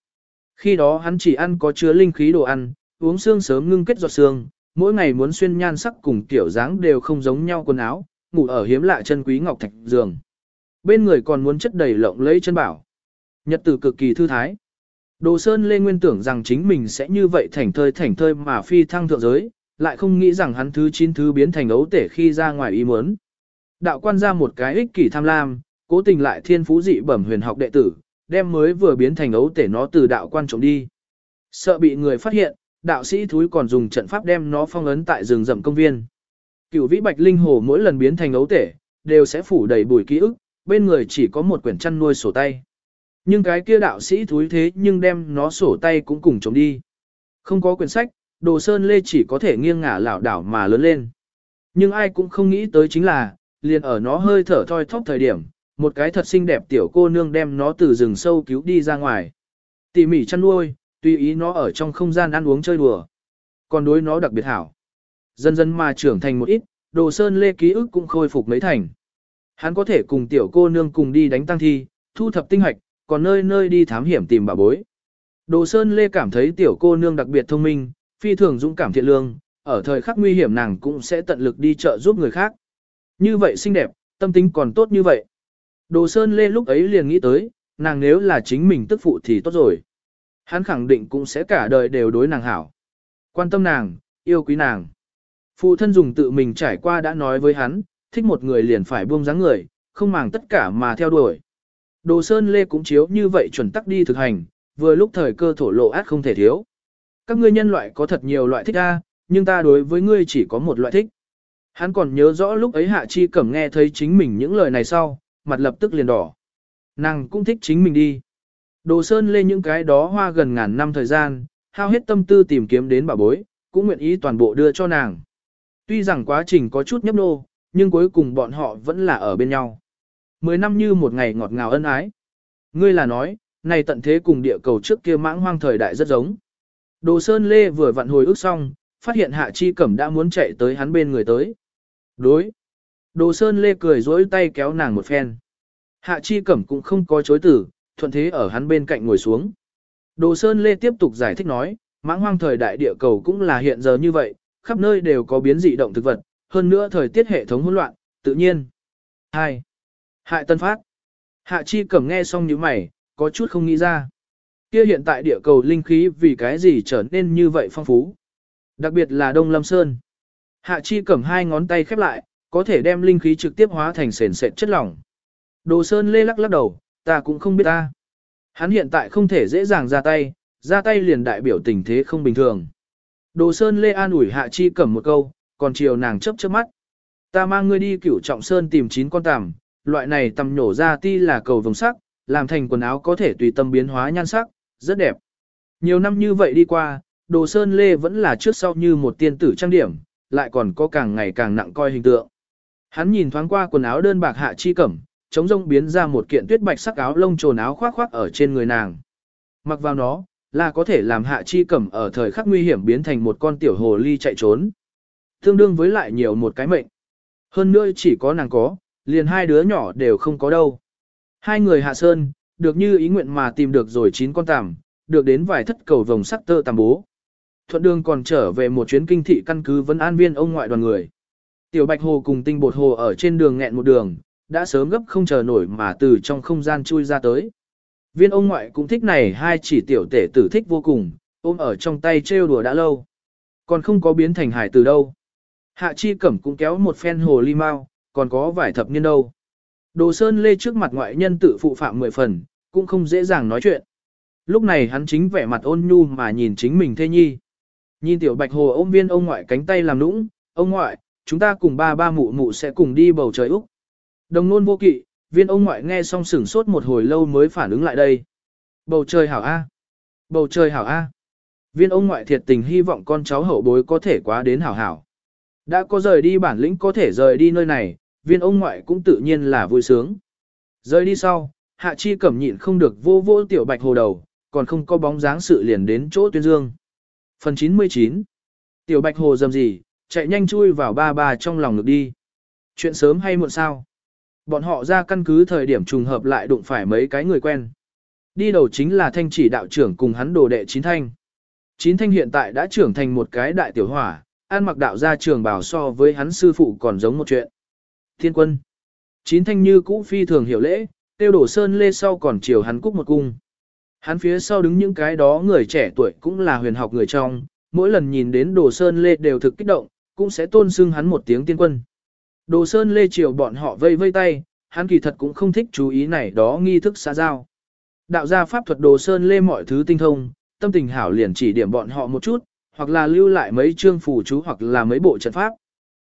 Khi đó hắn chỉ ăn có chứa linh khí đồ ăn, uống xương sớm ngưng kết giọt xương, mỗi ngày muốn xuyên nhan sắc cùng kiểu dáng đều không giống nhau quần áo, ngủ ở hiếm lạ chân quý ngọc thạch giường. Bên người còn muốn chất đầy lộng lẫy chân bảo. Nhật tử cực kỳ thư thái. Đồ Sơn Lê Nguyên tưởng rằng chính mình sẽ như vậy thảnh thơi thảnh thơi mà phi thăng thượng giới, lại không nghĩ rằng hắn thứ chín thứ biến thành ấu tể khi ra ngoài ý muốn. Đạo quan ra một cái ích kỷ tham lam, cố tình lại thiên phú dị bẩm huyền học đệ tử, đem mới vừa biến thành ấu tể nó từ đạo quan trộm đi. Sợ bị người phát hiện, đạo sĩ thúi còn dùng trận pháp đem nó phong ấn tại rừng rậm công viên. Cửu vĩ bạch linh hồ mỗi lần biến thành ấu tể, đều sẽ phủ đầy bùi ký ức, bên người chỉ có một quyển chăn nuôi sổ tay. Nhưng cái kia đạo sĩ thúi thế nhưng đem nó sổ tay cũng cùng chống đi. Không có quyển sách, đồ sơn lê chỉ có thể nghiêng ngả lảo đảo mà lớn lên. Nhưng ai cũng không nghĩ tới chính là, liền ở nó hơi thở thoi thóp thời điểm, một cái thật xinh đẹp tiểu cô nương đem nó từ rừng sâu cứu đi ra ngoài. Tỉ mỉ chăn nuôi, tùy ý nó ở trong không gian ăn uống chơi đùa. Còn đối nó đặc biệt hảo. Dần dần mà trưởng thành một ít, đồ sơn lê ký ức cũng khôi phục mấy thành. Hắn có thể cùng tiểu cô nương cùng đi đánh tăng thi, thu thập tinh hoạch, còn nơi nơi đi thám hiểm tìm bà bối. Đồ Sơn Lê cảm thấy tiểu cô nương đặc biệt thông minh, phi thường dũng cảm thiện lương, ở thời khắc nguy hiểm nàng cũng sẽ tận lực đi trợ giúp người khác. Như vậy xinh đẹp, tâm tính còn tốt như vậy. Đồ Sơn Lê lúc ấy liền nghĩ tới, nàng nếu là chính mình tức phụ thì tốt rồi. Hắn khẳng định cũng sẽ cả đời đều đối nàng hảo. Quan tâm nàng, yêu quý nàng. Phụ thân dùng tự mình trải qua đã nói với hắn, thích một người liền phải buông dáng người, không màng tất cả mà theo đuổi. Đồ Sơn Lê cũng chiếu như vậy chuẩn tắc đi thực hành, vừa lúc thời cơ thổ lộ át không thể thiếu. Các ngươi nhân loại có thật nhiều loại thích a, nhưng ta đối với ngươi chỉ có một loại thích. Hắn còn nhớ rõ lúc ấy Hạ Chi Cẩm nghe thấy chính mình những lời này sau, mặt lập tức liền đỏ. Nàng cũng thích chính mình đi. Đồ Sơn Lê những cái đó hoa gần ngàn năm thời gian, hao hết tâm tư tìm kiếm đến bà bối, cũng nguyện ý toàn bộ đưa cho nàng. Tuy rằng quá trình có chút nhấp nô, nhưng cuối cùng bọn họ vẫn là ở bên nhau. Mười năm như một ngày ngọt ngào ân ái. Ngươi là nói, này tận thế cùng địa cầu trước kia mãng hoang thời đại rất giống. Đồ Sơn Lê vừa vặn hồi ức xong, phát hiện Hạ Chi Cẩm đã muốn chạy tới hắn bên người tới. Đối. Đồ Sơn Lê cười dối tay kéo nàng một phen. Hạ Chi Cẩm cũng không có chối tử, thuận thế ở hắn bên cạnh ngồi xuống. Đồ Sơn Lê tiếp tục giải thích nói, mãng hoang thời đại địa cầu cũng là hiện giờ như vậy, khắp nơi đều có biến dị động thực vật, hơn nữa thời tiết hệ thống hỗn loạn, tự nhiên. 2. Hại tân phát. Hạ chi cẩm nghe xong như mày, có chút không nghĩ ra. Kia hiện tại địa cầu linh khí vì cái gì trở nên như vậy phong phú. Đặc biệt là Đông Lâm Sơn. Hạ chi cẩm hai ngón tay khép lại, có thể đem linh khí trực tiếp hóa thành sền sệt chất lỏng. Đồ Sơn lê lắc lắc đầu, ta cũng không biết ta. Hắn hiện tại không thể dễ dàng ra tay, ra tay liền đại biểu tình thế không bình thường. Đồ Sơn lê an ủi Hạ chi cẩm một câu, còn chiều nàng chớp chớp mắt. Ta mang ngươi đi cửu trọng sơn tìm chín con tằm, loại này tầm nhổ ra ti là cầu vồng sắc, làm thành quần áo có thể tùy tâm biến hóa nhan sắc, rất đẹp. Nhiều năm như vậy đi qua, đồ sơn lê vẫn là trước sau như một tiên tử trang điểm, lại còn có càng ngày càng nặng coi hình tượng. Hắn nhìn thoáng qua quần áo đơn bạc hạ chi cẩm, chống rông biến ra một kiện tuyết bạch sắc áo lông trồn áo khoác khoác ở trên người nàng. Mặc vào nó, là có thể làm hạ chi cẩm ở thời khắc nguy hiểm biến thành một con tiểu hồ ly chạy trốn. Tương đương với lại nhiều một cái mệnh. Hơn nữa chỉ có nàng có, liền hai đứa nhỏ đều không có đâu. Hai người hạ sơn, được như ý nguyện mà tìm được rồi chín con tằm, được đến vài thất cầu vồng sắc tơ tằm bố. Thuận đường còn trở về một chuyến kinh thị căn cứ vấn an viên ông ngoại đoàn người. Tiểu Bạch Hồ cùng tinh bột hồ ở trên đường nghẹn một đường, đã sớm gấp không chờ nổi mà từ trong không gian chui ra tới. Viên ông ngoại cũng thích này hai chỉ tiểu tể tử thích vô cùng, ôm ở trong tay trêu đùa đã lâu. Còn không có biến thành hải từ đâu. Hạ chi cẩm cũng kéo một phen hồ ly mau, còn có vài thập niên đâu. Đồ Sơn Lê trước mặt ngoại nhân tự phụ phạm mười phần, cũng không dễ dàng nói chuyện. Lúc này hắn chính vẻ mặt ôn nhu mà nhìn chính mình thê nhi. Nhìn tiểu bạch hồ ôm viên ông ngoại cánh tay làm nũng, ông ngoại, chúng ta cùng ba ba mụ mụ sẽ cùng đi bầu trời Úc. Đồng nôn vô kỵ, viên ông ngoại nghe xong sửng sốt một hồi lâu mới phản ứng lại đây. Bầu trời hảo A. Bầu trời hảo A. Viên ông ngoại thiệt tình hy vọng con cháu hậu bối có thể quá đến hảo hảo. Đã có rời đi bản lĩnh có thể rời đi nơi này, viên ông ngoại cũng tự nhiên là vui sướng. Rời đi sau, hạ chi cẩm nhịn không được vô vô tiểu bạch hồ đầu, còn không có bóng dáng sự liền đến chỗ tuyên dương. Phần 99 Tiểu bạch hồ dầm gì, chạy nhanh chui vào ba ba trong lòng ngực đi. Chuyện sớm hay muộn sao? Bọn họ ra căn cứ thời điểm trùng hợp lại đụng phải mấy cái người quen. Đi đầu chính là thanh chỉ đạo trưởng cùng hắn đồ đệ chín thanh. Chín thanh hiện tại đã trưởng thành một cái đại tiểu hỏa, an mặc đạo gia trường bảo so với hắn sư phụ còn giống một chuyện. Thiên quân. Chín thanh như cũ phi thường hiểu lễ, tiêu đổ sơn lê sau còn chiều hắn cúc một cung. Hắn phía sau đứng những cái đó người trẻ tuổi cũng là huyền học người trong, mỗi lần nhìn đến đồ sơn lê đều thực kích động, cũng sẽ tôn xưng hắn một tiếng tiên quân. Đồ sơn lê chiều bọn họ vây vây tay, hắn kỳ thật cũng không thích chú ý này đó nghi thức xã giao. Đạo gia pháp thuật đồ sơn lê mọi thứ tinh thông, tâm tình hảo liền chỉ điểm bọn họ một chút, hoặc là lưu lại mấy chương phù chú hoặc là mấy bộ trận pháp.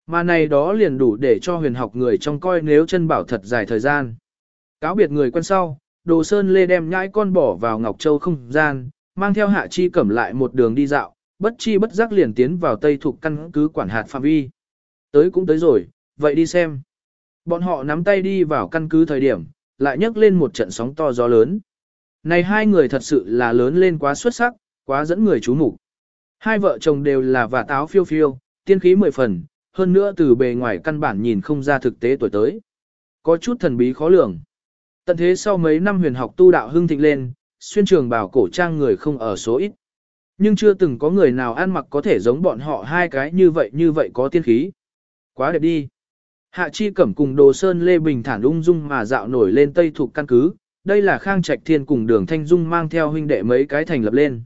Mà này đó liền đủ để cho huyền học người trong coi nếu chân bảo thật dài thời gian. Cáo biệt người quen sau, Đồ Sơn Lê đem nhãi con bỏ vào Ngọc Châu không gian, mang theo Hạ Chi Cẩm lại một đường đi dạo, bất chi bất giác liền tiến vào Tây thuộc căn cứ quản hạt phạm vi. Tới cũng tới rồi, vậy đi xem. Bọn họ nắm tay đi vào căn cứ thời điểm, lại nhấc lên một trận sóng to gió lớn. Này hai người thật sự là lớn lên quá xuất sắc, quá dẫn người chú mục. Hai vợ chồng đều là vả táo phiêu phiêu, tiên khí mười phần, hơn nữa từ bề ngoài căn bản nhìn không ra thực tế tuổi tới. Có chút thần bí khó lường. Tận thế sau mấy năm huyền học tu đạo hưng thịnh lên, xuyên trường bảo cổ trang người không ở số ít. Nhưng chưa từng có người nào ăn mặc có thể giống bọn họ hai cái như vậy như vậy có tiên khí. Quá đẹp đi. Hạ Chi Cẩm cùng Đồ Sơn Lê Bình thản ung dung mà dạo nổi lên Tây thuộc căn cứ, đây là Khang Trạch Thiên cùng Đường Thanh Dung mang theo huynh đệ mấy cái thành lập lên.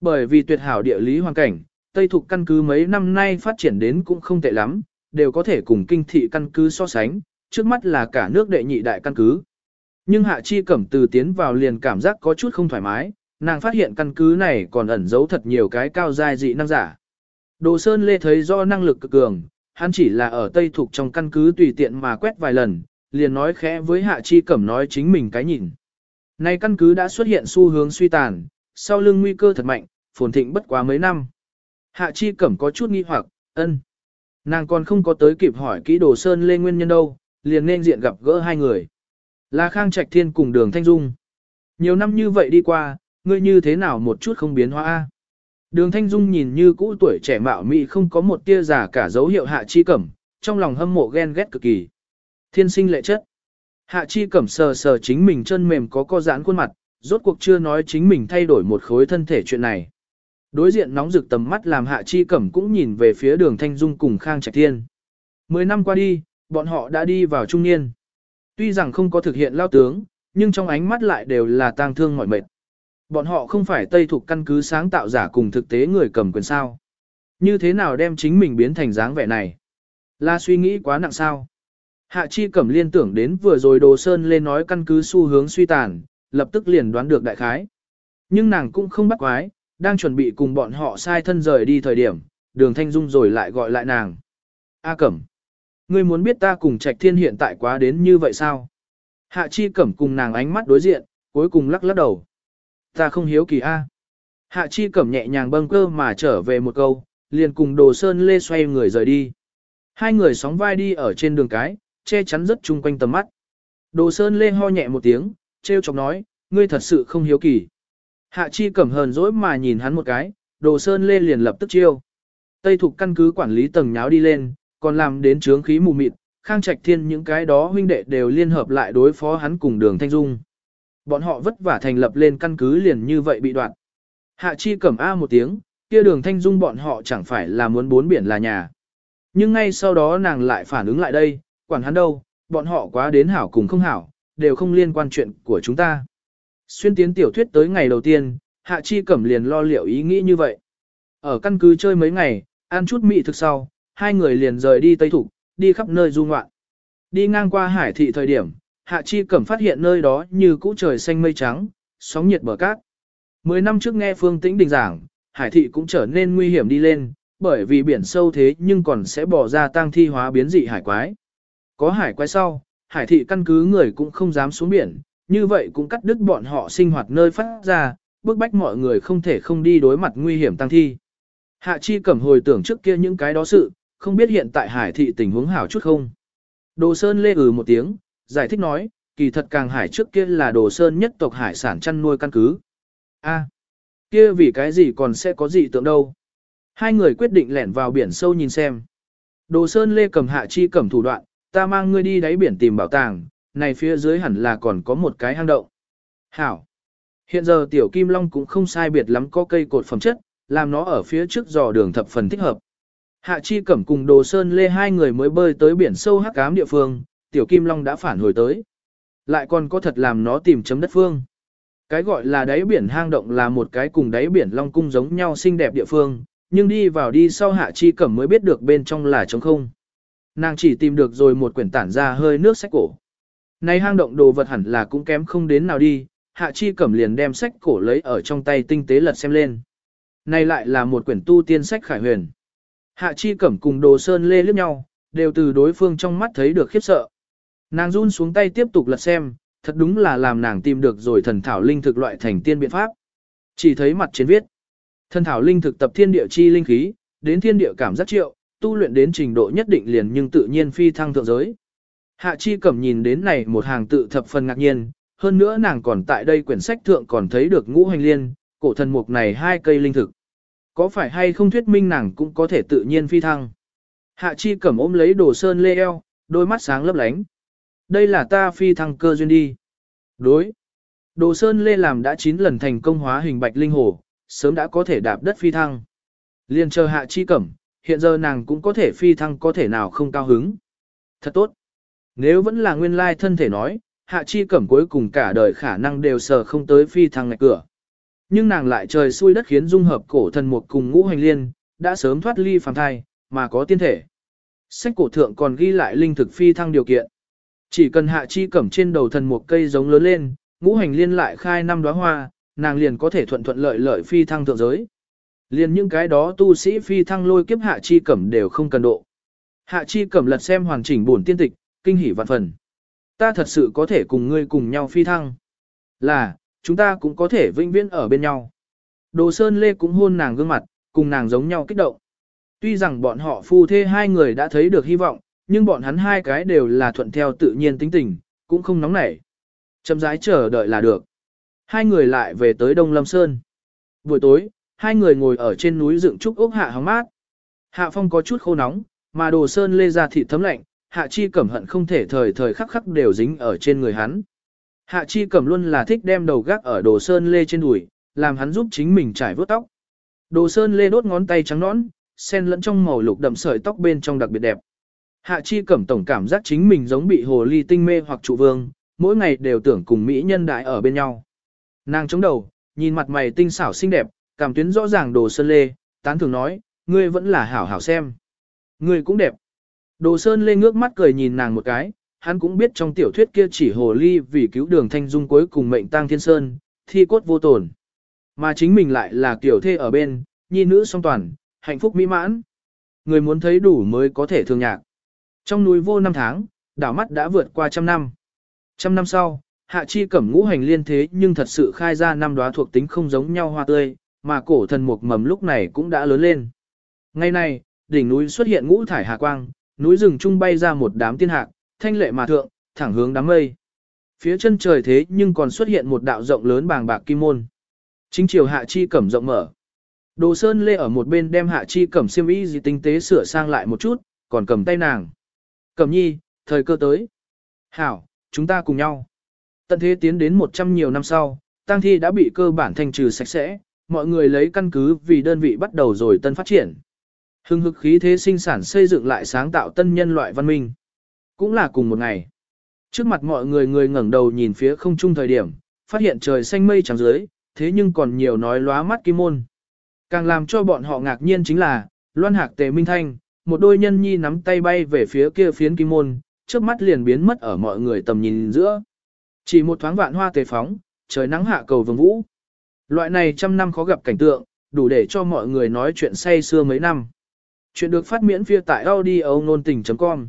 Bởi vì tuyệt hảo địa lý hoàn cảnh, Tây thuộc căn cứ mấy năm nay phát triển đến cũng không tệ lắm, đều có thể cùng kinh thị căn cứ so sánh, trước mắt là cả nước đệ nhị đại căn cứ. Nhưng Hạ Chi Cẩm từ tiến vào liền cảm giác có chút không thoải mái, nàng phát hiện căn cứ này còn ẩn giấu thật nhiều cái cao giai dị năng giả. Đồ Sơn Lê thấy do năng lực cực cường, hắn chỉ là ở Tây Thục trong căn cứ tùy tiện mà quét vài lần, liền nói khẽ với Hạ Chi Cẩm nói chính mình cái nhìn. Nay căn cứ đã xuất hiện xu hướng suy tàn, sau lưng nguy cơ thật mạnh, phồn thịnh bất quá mấy năm. Hạ Chi Cẩm có chút nghi hoặc, ân. Nàng còn không có tới kịp hỏi kỹ Đồ Sơn Lê nguyên nhân đâu, liền nên diện gặp gỡ hai người. Là Khang Trạch Thiên cùng Đường Thanh Dung. Nhiều năm như vậy đi qua, ngươi như thế nào một chút không biến hóa a? Đường Thanh Dung nhìn như cũ tuổi trẻ mạo mị không có một tia giả cả dấu hiệu hạ chi cẩm, trong lòng hâm mộ ghen ghét cực kỳ. Thiên sinh lệ chất. Hạ chi cẩm sờ sờ chính mình chân mềm có co giãn khuôn mặt, rốt cuộc chưa nói chính mình thay đổi một khối thân thể chuyện này. Đối diện nóng rực tầm mắt làm hạ chi cẩm cũng nhìn về phía đường Thanh Dung cùng Khang Trạch Thiên. Mười năm qua đi, bọn họ đã đi vào trung niên. Tuy rằng không có thực hiện lao tướng, nhưng trong ánh mắt lại đều là tang thương mỏi mệt. Bọn họ không phải Tây thuộc căn cứ sáng tạo giả cùng thực tế người cầm quyền sao. Như thế nào đem chính mình biến thành dáng vẻ này? Là suy nghĩ quá nặng sao? Hạ Chi Cẩm liên tưởng đến vừa rồi Đồ Sơn lên nói căn cứ xu hướng suy tàn, lập tức liền đoán được đại khái. Nhưng nàng cũng không bắt quái, đang chuẩn bị cùng bọn họ sai thân rời đi thời điểm, đường Thanh Dung rồi lại gọi lại nàng. A Cẩm. Ngươi muốn biết ta cùng Trạch Thiên hiện tại quá đến như vậy sao? Hạ Chi Cẩm cùng nàng ánh mắt đối diện, cuối cùng lắc lắc đầu. Ta không hiếu kỳ a. Hạ Chi Cẩm nhẹ nhàng bâng cơ mà trở về một câu, liền cùng Đồ Sơn Lê xoay người rời đi. Hai người sóng vai đi ở trên đường cái, che chắn rất chung quanh tầm mắt. Đồ Sơn Lê ho nhẹ một tiếng, treo chọc nói, ngươi thật sự không hiếu kỳ. Hạ Chi Cẩm hờn dỗi mà nhìn hắn một cái, Đồ Sơn Lê liền lập tức chiêu. Tây thuộc căn cứ quản lý tầng nháo đi lên, còn làm đến trướng khí mù mịt, Khang Trạch Thiên những cái đó huynh đệ đều liên hợp lại đối phó hắn cùng đường Thanh Dung. Bọn họ vất vả thành lập lên căn cứ liền như vậy bị đoạn. Hạ Chi cẩm A một tiếng, kia đường Thanh Dung bọn họ chẳng phải là muốn bốn biển là nhà. Nhưng ngay sau đó nàng lại phản ứng lại đây, quản hắn đâu, bọn họ quá đến hảo cùng không hảo, đều không liên quan chuyện của chúng ta. Xuyên tiến tiểu thuyết tới ngày đầu tiên, Hạ Chi Cẩm liền lo liệu ý nghĩ như vậy. Ở căn cứ chơi mấy ngày, ăn chút mị thực sau, hai người liền rời đi Tây Thục, đi khắp nơi du ngoạn. Đi ngang qua hải thị thời điểm, Hạ Chi Cẩm phát hiện nơi đó như cũ trời xanh mây trắng, sóng nhiệt bờ cát. Mười năm trước nghe Phương Tĩnh Đình giảng, hải thị cũng trở nên nguy hiểm đi lên, bởi vì biển sâu thế nhưng còn sẽ bỏ ra tang thi hóa biến dị hải quái. Có hải quái sau, hải thị căn cứ người cũng không dám xuống biển, như vậy cũng cắt đứt bọn họ sinh hoạt nơi phát ra, bức bách mọi người không thể không đi đối mặt nguy hiểm tăng thi. Hạ chi cẩm hồi tưởng trước kia những cái đó sự, không biết hiện tại hải thị tình huống hảo chút không. Đồ Sơn lê ừ một tiếng, giải thích nói, kỳ thật càng hải trước kia là Đồ Sơn nhất tộc hải sản chăn nuôi căn cứ. A, kia vì cái gì còn sẽ có gì tượng đâu. Hai người quyết định lẻn vào biển sâu nhìn xem. Đồ Sơn lê cầm hạ chi cầm thủ đoạn, ta mang ngươi đi đáy biển tìm bảo tàng, này phía dưới hẳn là còn có một cái hang động. Hảo. Hiện giờ tiểu kim long cũng không sai biệt lắm có cây cột phẩm chất, làm nó ở phía trước dò đường thập phần thích hợp. Hạ Chi Cẩm cùng Đồ Sơn Lê hai người mới bơi tới biển sâu hắc ám địa phương, tiểu kim long đã phản hồi tới. Lại còn có thật làm nó tìm chấm đất phương. Cái gọi là đáy biển hang động là một cái cùng đáy biển long cung giống nhau xinh đẹp địa phương, nhưng đi vào đi sau Hạ Chi Cẩm mới biết được bên trong là trống không. Nàng chỉ tìm được rồi một quyển tản ra hơi nước sách cổ. Này hang động đồ vật hẳn là cũng kém không đến nào đi, Hạ Chi Cẩm liền đem sách cổ lấy ở trong tay tinh tế lật xem lên. Này lại là một quyển tu tiên sách khải huyền. Hạ Chi Cẩm cùng Đồ Sơn Lê liếc nhau, đều từ đối phương trong mắt thấy được khiếp sợ. Nàng run xuống tay tiếp tục lật xem, thật đúng là làm nàng tìm được rồi thần thảo linh thực loại thành tiên biện pháp. Chỉ thấy mặt trên viết. Thần thảo linh thực tập thiên địa chi linh khí, đến thiên địa cảm giác triệu, tu luyện đến trình độ nhất định liền nhưng tự nhiên phi thăng thượng giới. Hạ Chi Cẩm nhìn đến này một hàng tự thập phần ngạc nhiên, hơn nữa nàng còn tại đây quyển sách thượng còn thấy được ngũ hành liên, cổ thần mục này hai cây linh thực. Có phải hay không thuyết minh nàng cũng có thể tự nhiên phi thăng. Hạ Chi Cẩm ôm lấy đồ sơn lê eo, đôi mắt sáng lấp lánh. Đây là ta phi thăng cơ duyên đi. Đối. Đồ sơn lê làm đã 9 lần thành công hóa hình bạch linh hồ, sớm đã có thể đạp đất phi thăng. Liên chờ Hạ Chi Cẩm, hiện giờ nàng cũng có thể phi thăng có thể nào không cao hứng. Thật tốt. Nếu vẫn là nguyên lai thân thể nói, hạ chi cẩm cuối cùng cả đời khả năng đều sờ không tới phi thăng ngạch cửa. Nhưng nàng lại trời xui đất khiến dung hợp cổ thần một cùng ngũ hành liên, đã sớm thoát ly phàm thai, mà có tiên thể. Sách cổ thượng còn ghi lại linh thực phi thăng điều kiện. Chỉ cần hạ chi cẩm trên đầu thần một cây giống lớn lên, ngũ hành liên lại khai năm đóa hoa, nàng liền có thể thuận thuận lợi lợi phi thăng thượng giới. Liền những cái đó tu sĩ phi thăng lôi kiếp hạ chi cẩm đều không cần độ. Hạ chi cẩm lật xem hoàn chỉnh bổn tiên tịch, kinh hỉ vạn phần. Ta thật sự có thể cùng ngươi cùng nhau phi thăng. Là, chúng ta cũng có thể vĩnh viễn ở bên nhau. Đồ Sơn Lê cũng hôn nàng gương mặt, cùng nàng giống nhau kích động. Tuy rằng bọn họ phu thê hai người đã thấy được hy vọng, nhưng bọn hắn hai cái đều là thuận theo tự nhiên tính tình, cũng không nóng nảy. Chậm rãi chờ đợi là được. Hai người lại về tới Đông Lâm Sơn. Buổi tối, hai người ngồi ở trên núi dựng trúc ốc hạ hóng mát. Hạ phong có chút khô nóng, mà đồ sơn lê ra thịt thấm lạnh, hạ chi cẩm hận không thể thời thời khắc khắc đều dính ở trên người hắn. Hạ chi cẩm luôn là thích đem đầu gác ở đồ sơn lê trên đùi, làm hắn giúp chính mình trải vớt tóc. Đồ sơn lê đốt ngón tay trắng nõn, sen lẫn trong màu lục đậm sợi tóc bên trong đặc biệt đẹp. Hạ chi cẩm tổng cảm giác chính mình giống bị hồ ly tinh mê hoặc trụ vương, mỗi ngày đều tưởng cùng mỹ nhân đại ở bên nhau. Nàng chống đầu, nhìn mặt mày tinh xảo xinh đẹp, cảm tuyến rõ ràng đồ sơn lê, tán thường nói, ngươi vẫn là hảo hảo xem. Ngươi cũng đẹp. Đồ sơn lê ngước mắt cười nhìn nàng một cái, hắn cũng biết trong tiểu thuyết kia chỉ hồ ly vì cứu đường thanh dung cuối cùng mệnh tang thiên sơn, thi cốt vô tổn. Mà chính mình lại là tiểu thê ở bên, nhi nữ song toàn, hạnh phúc mỹ mãn. Người muốn thấy đủ mới có thể thương nhạc. Trong núi vô năm tháng, đảo mắt đã vượt qua trăm năm. Trăm năm sau, hạ chi cẩm ngũ hành liên thế nhưng thật sự khai ra năm đóa thuộc tính không giống nhau hoa tươi, mà cổ thần mục mầm lúc này cũng đã lớn lên. Ngày nay, đỉnh núi xuất hiện ngũ thải hà quang, núi rừng trung bay ra một đám tiên hạc, thanh lệ mà thượng, thẳng hướng đám mây. Phía chân trời thế nhưng còn xuất hiện một đạo rộng lớn bàng bạc kim môn. Chính chiều hạ chi cẩm rộng mở. Đồ Sơn Lê ở một bên đem hạ chi cẩm xiêm y gì tinh tế sửa sang lại một chút, còn cầm tay nàng. Cẩm nhi, thời cơ tới. Hảo, chúng ta cùng nhau. Tận thế tiến đến 100 nhiều năm sau, tang thi đã bị cơ bản thanh trừ sạch sẽ, mọi người lấy căn cứ vì đơn vị bắt đầu rồi tân phát triển. Hưng hực khí thế sinh sản xây dựng lại sáng tạo tân nhân loại văn minh. Cũng là cùng một ngày. Trước mặt mọi người người ngẩng đầu nhìn phía không trung thời điểm, phát hiện trời xanh mây trắng dưới, thế nhưng còn nhiều nói lóa mắt kim môn. Càng làm cho bọn họ ngạc nhiên chính là, loan hạc tề minh thanh, một đôi nhân nhi nắm tay bay về phía kia phiến kim môn, trước mắt liền biến mất ở mọi người tầm nhìn giữa. Chỉ một thoáng vạn hoa tề phóng, trời nắng hạ cầu vồng vũ. Loại này trăm năm khó gặp cảnh tượng, đủ để cho mọi người nói chuyện say xưa mấy năm. Chuyện được phát miễn phia tại audio nôn tình.com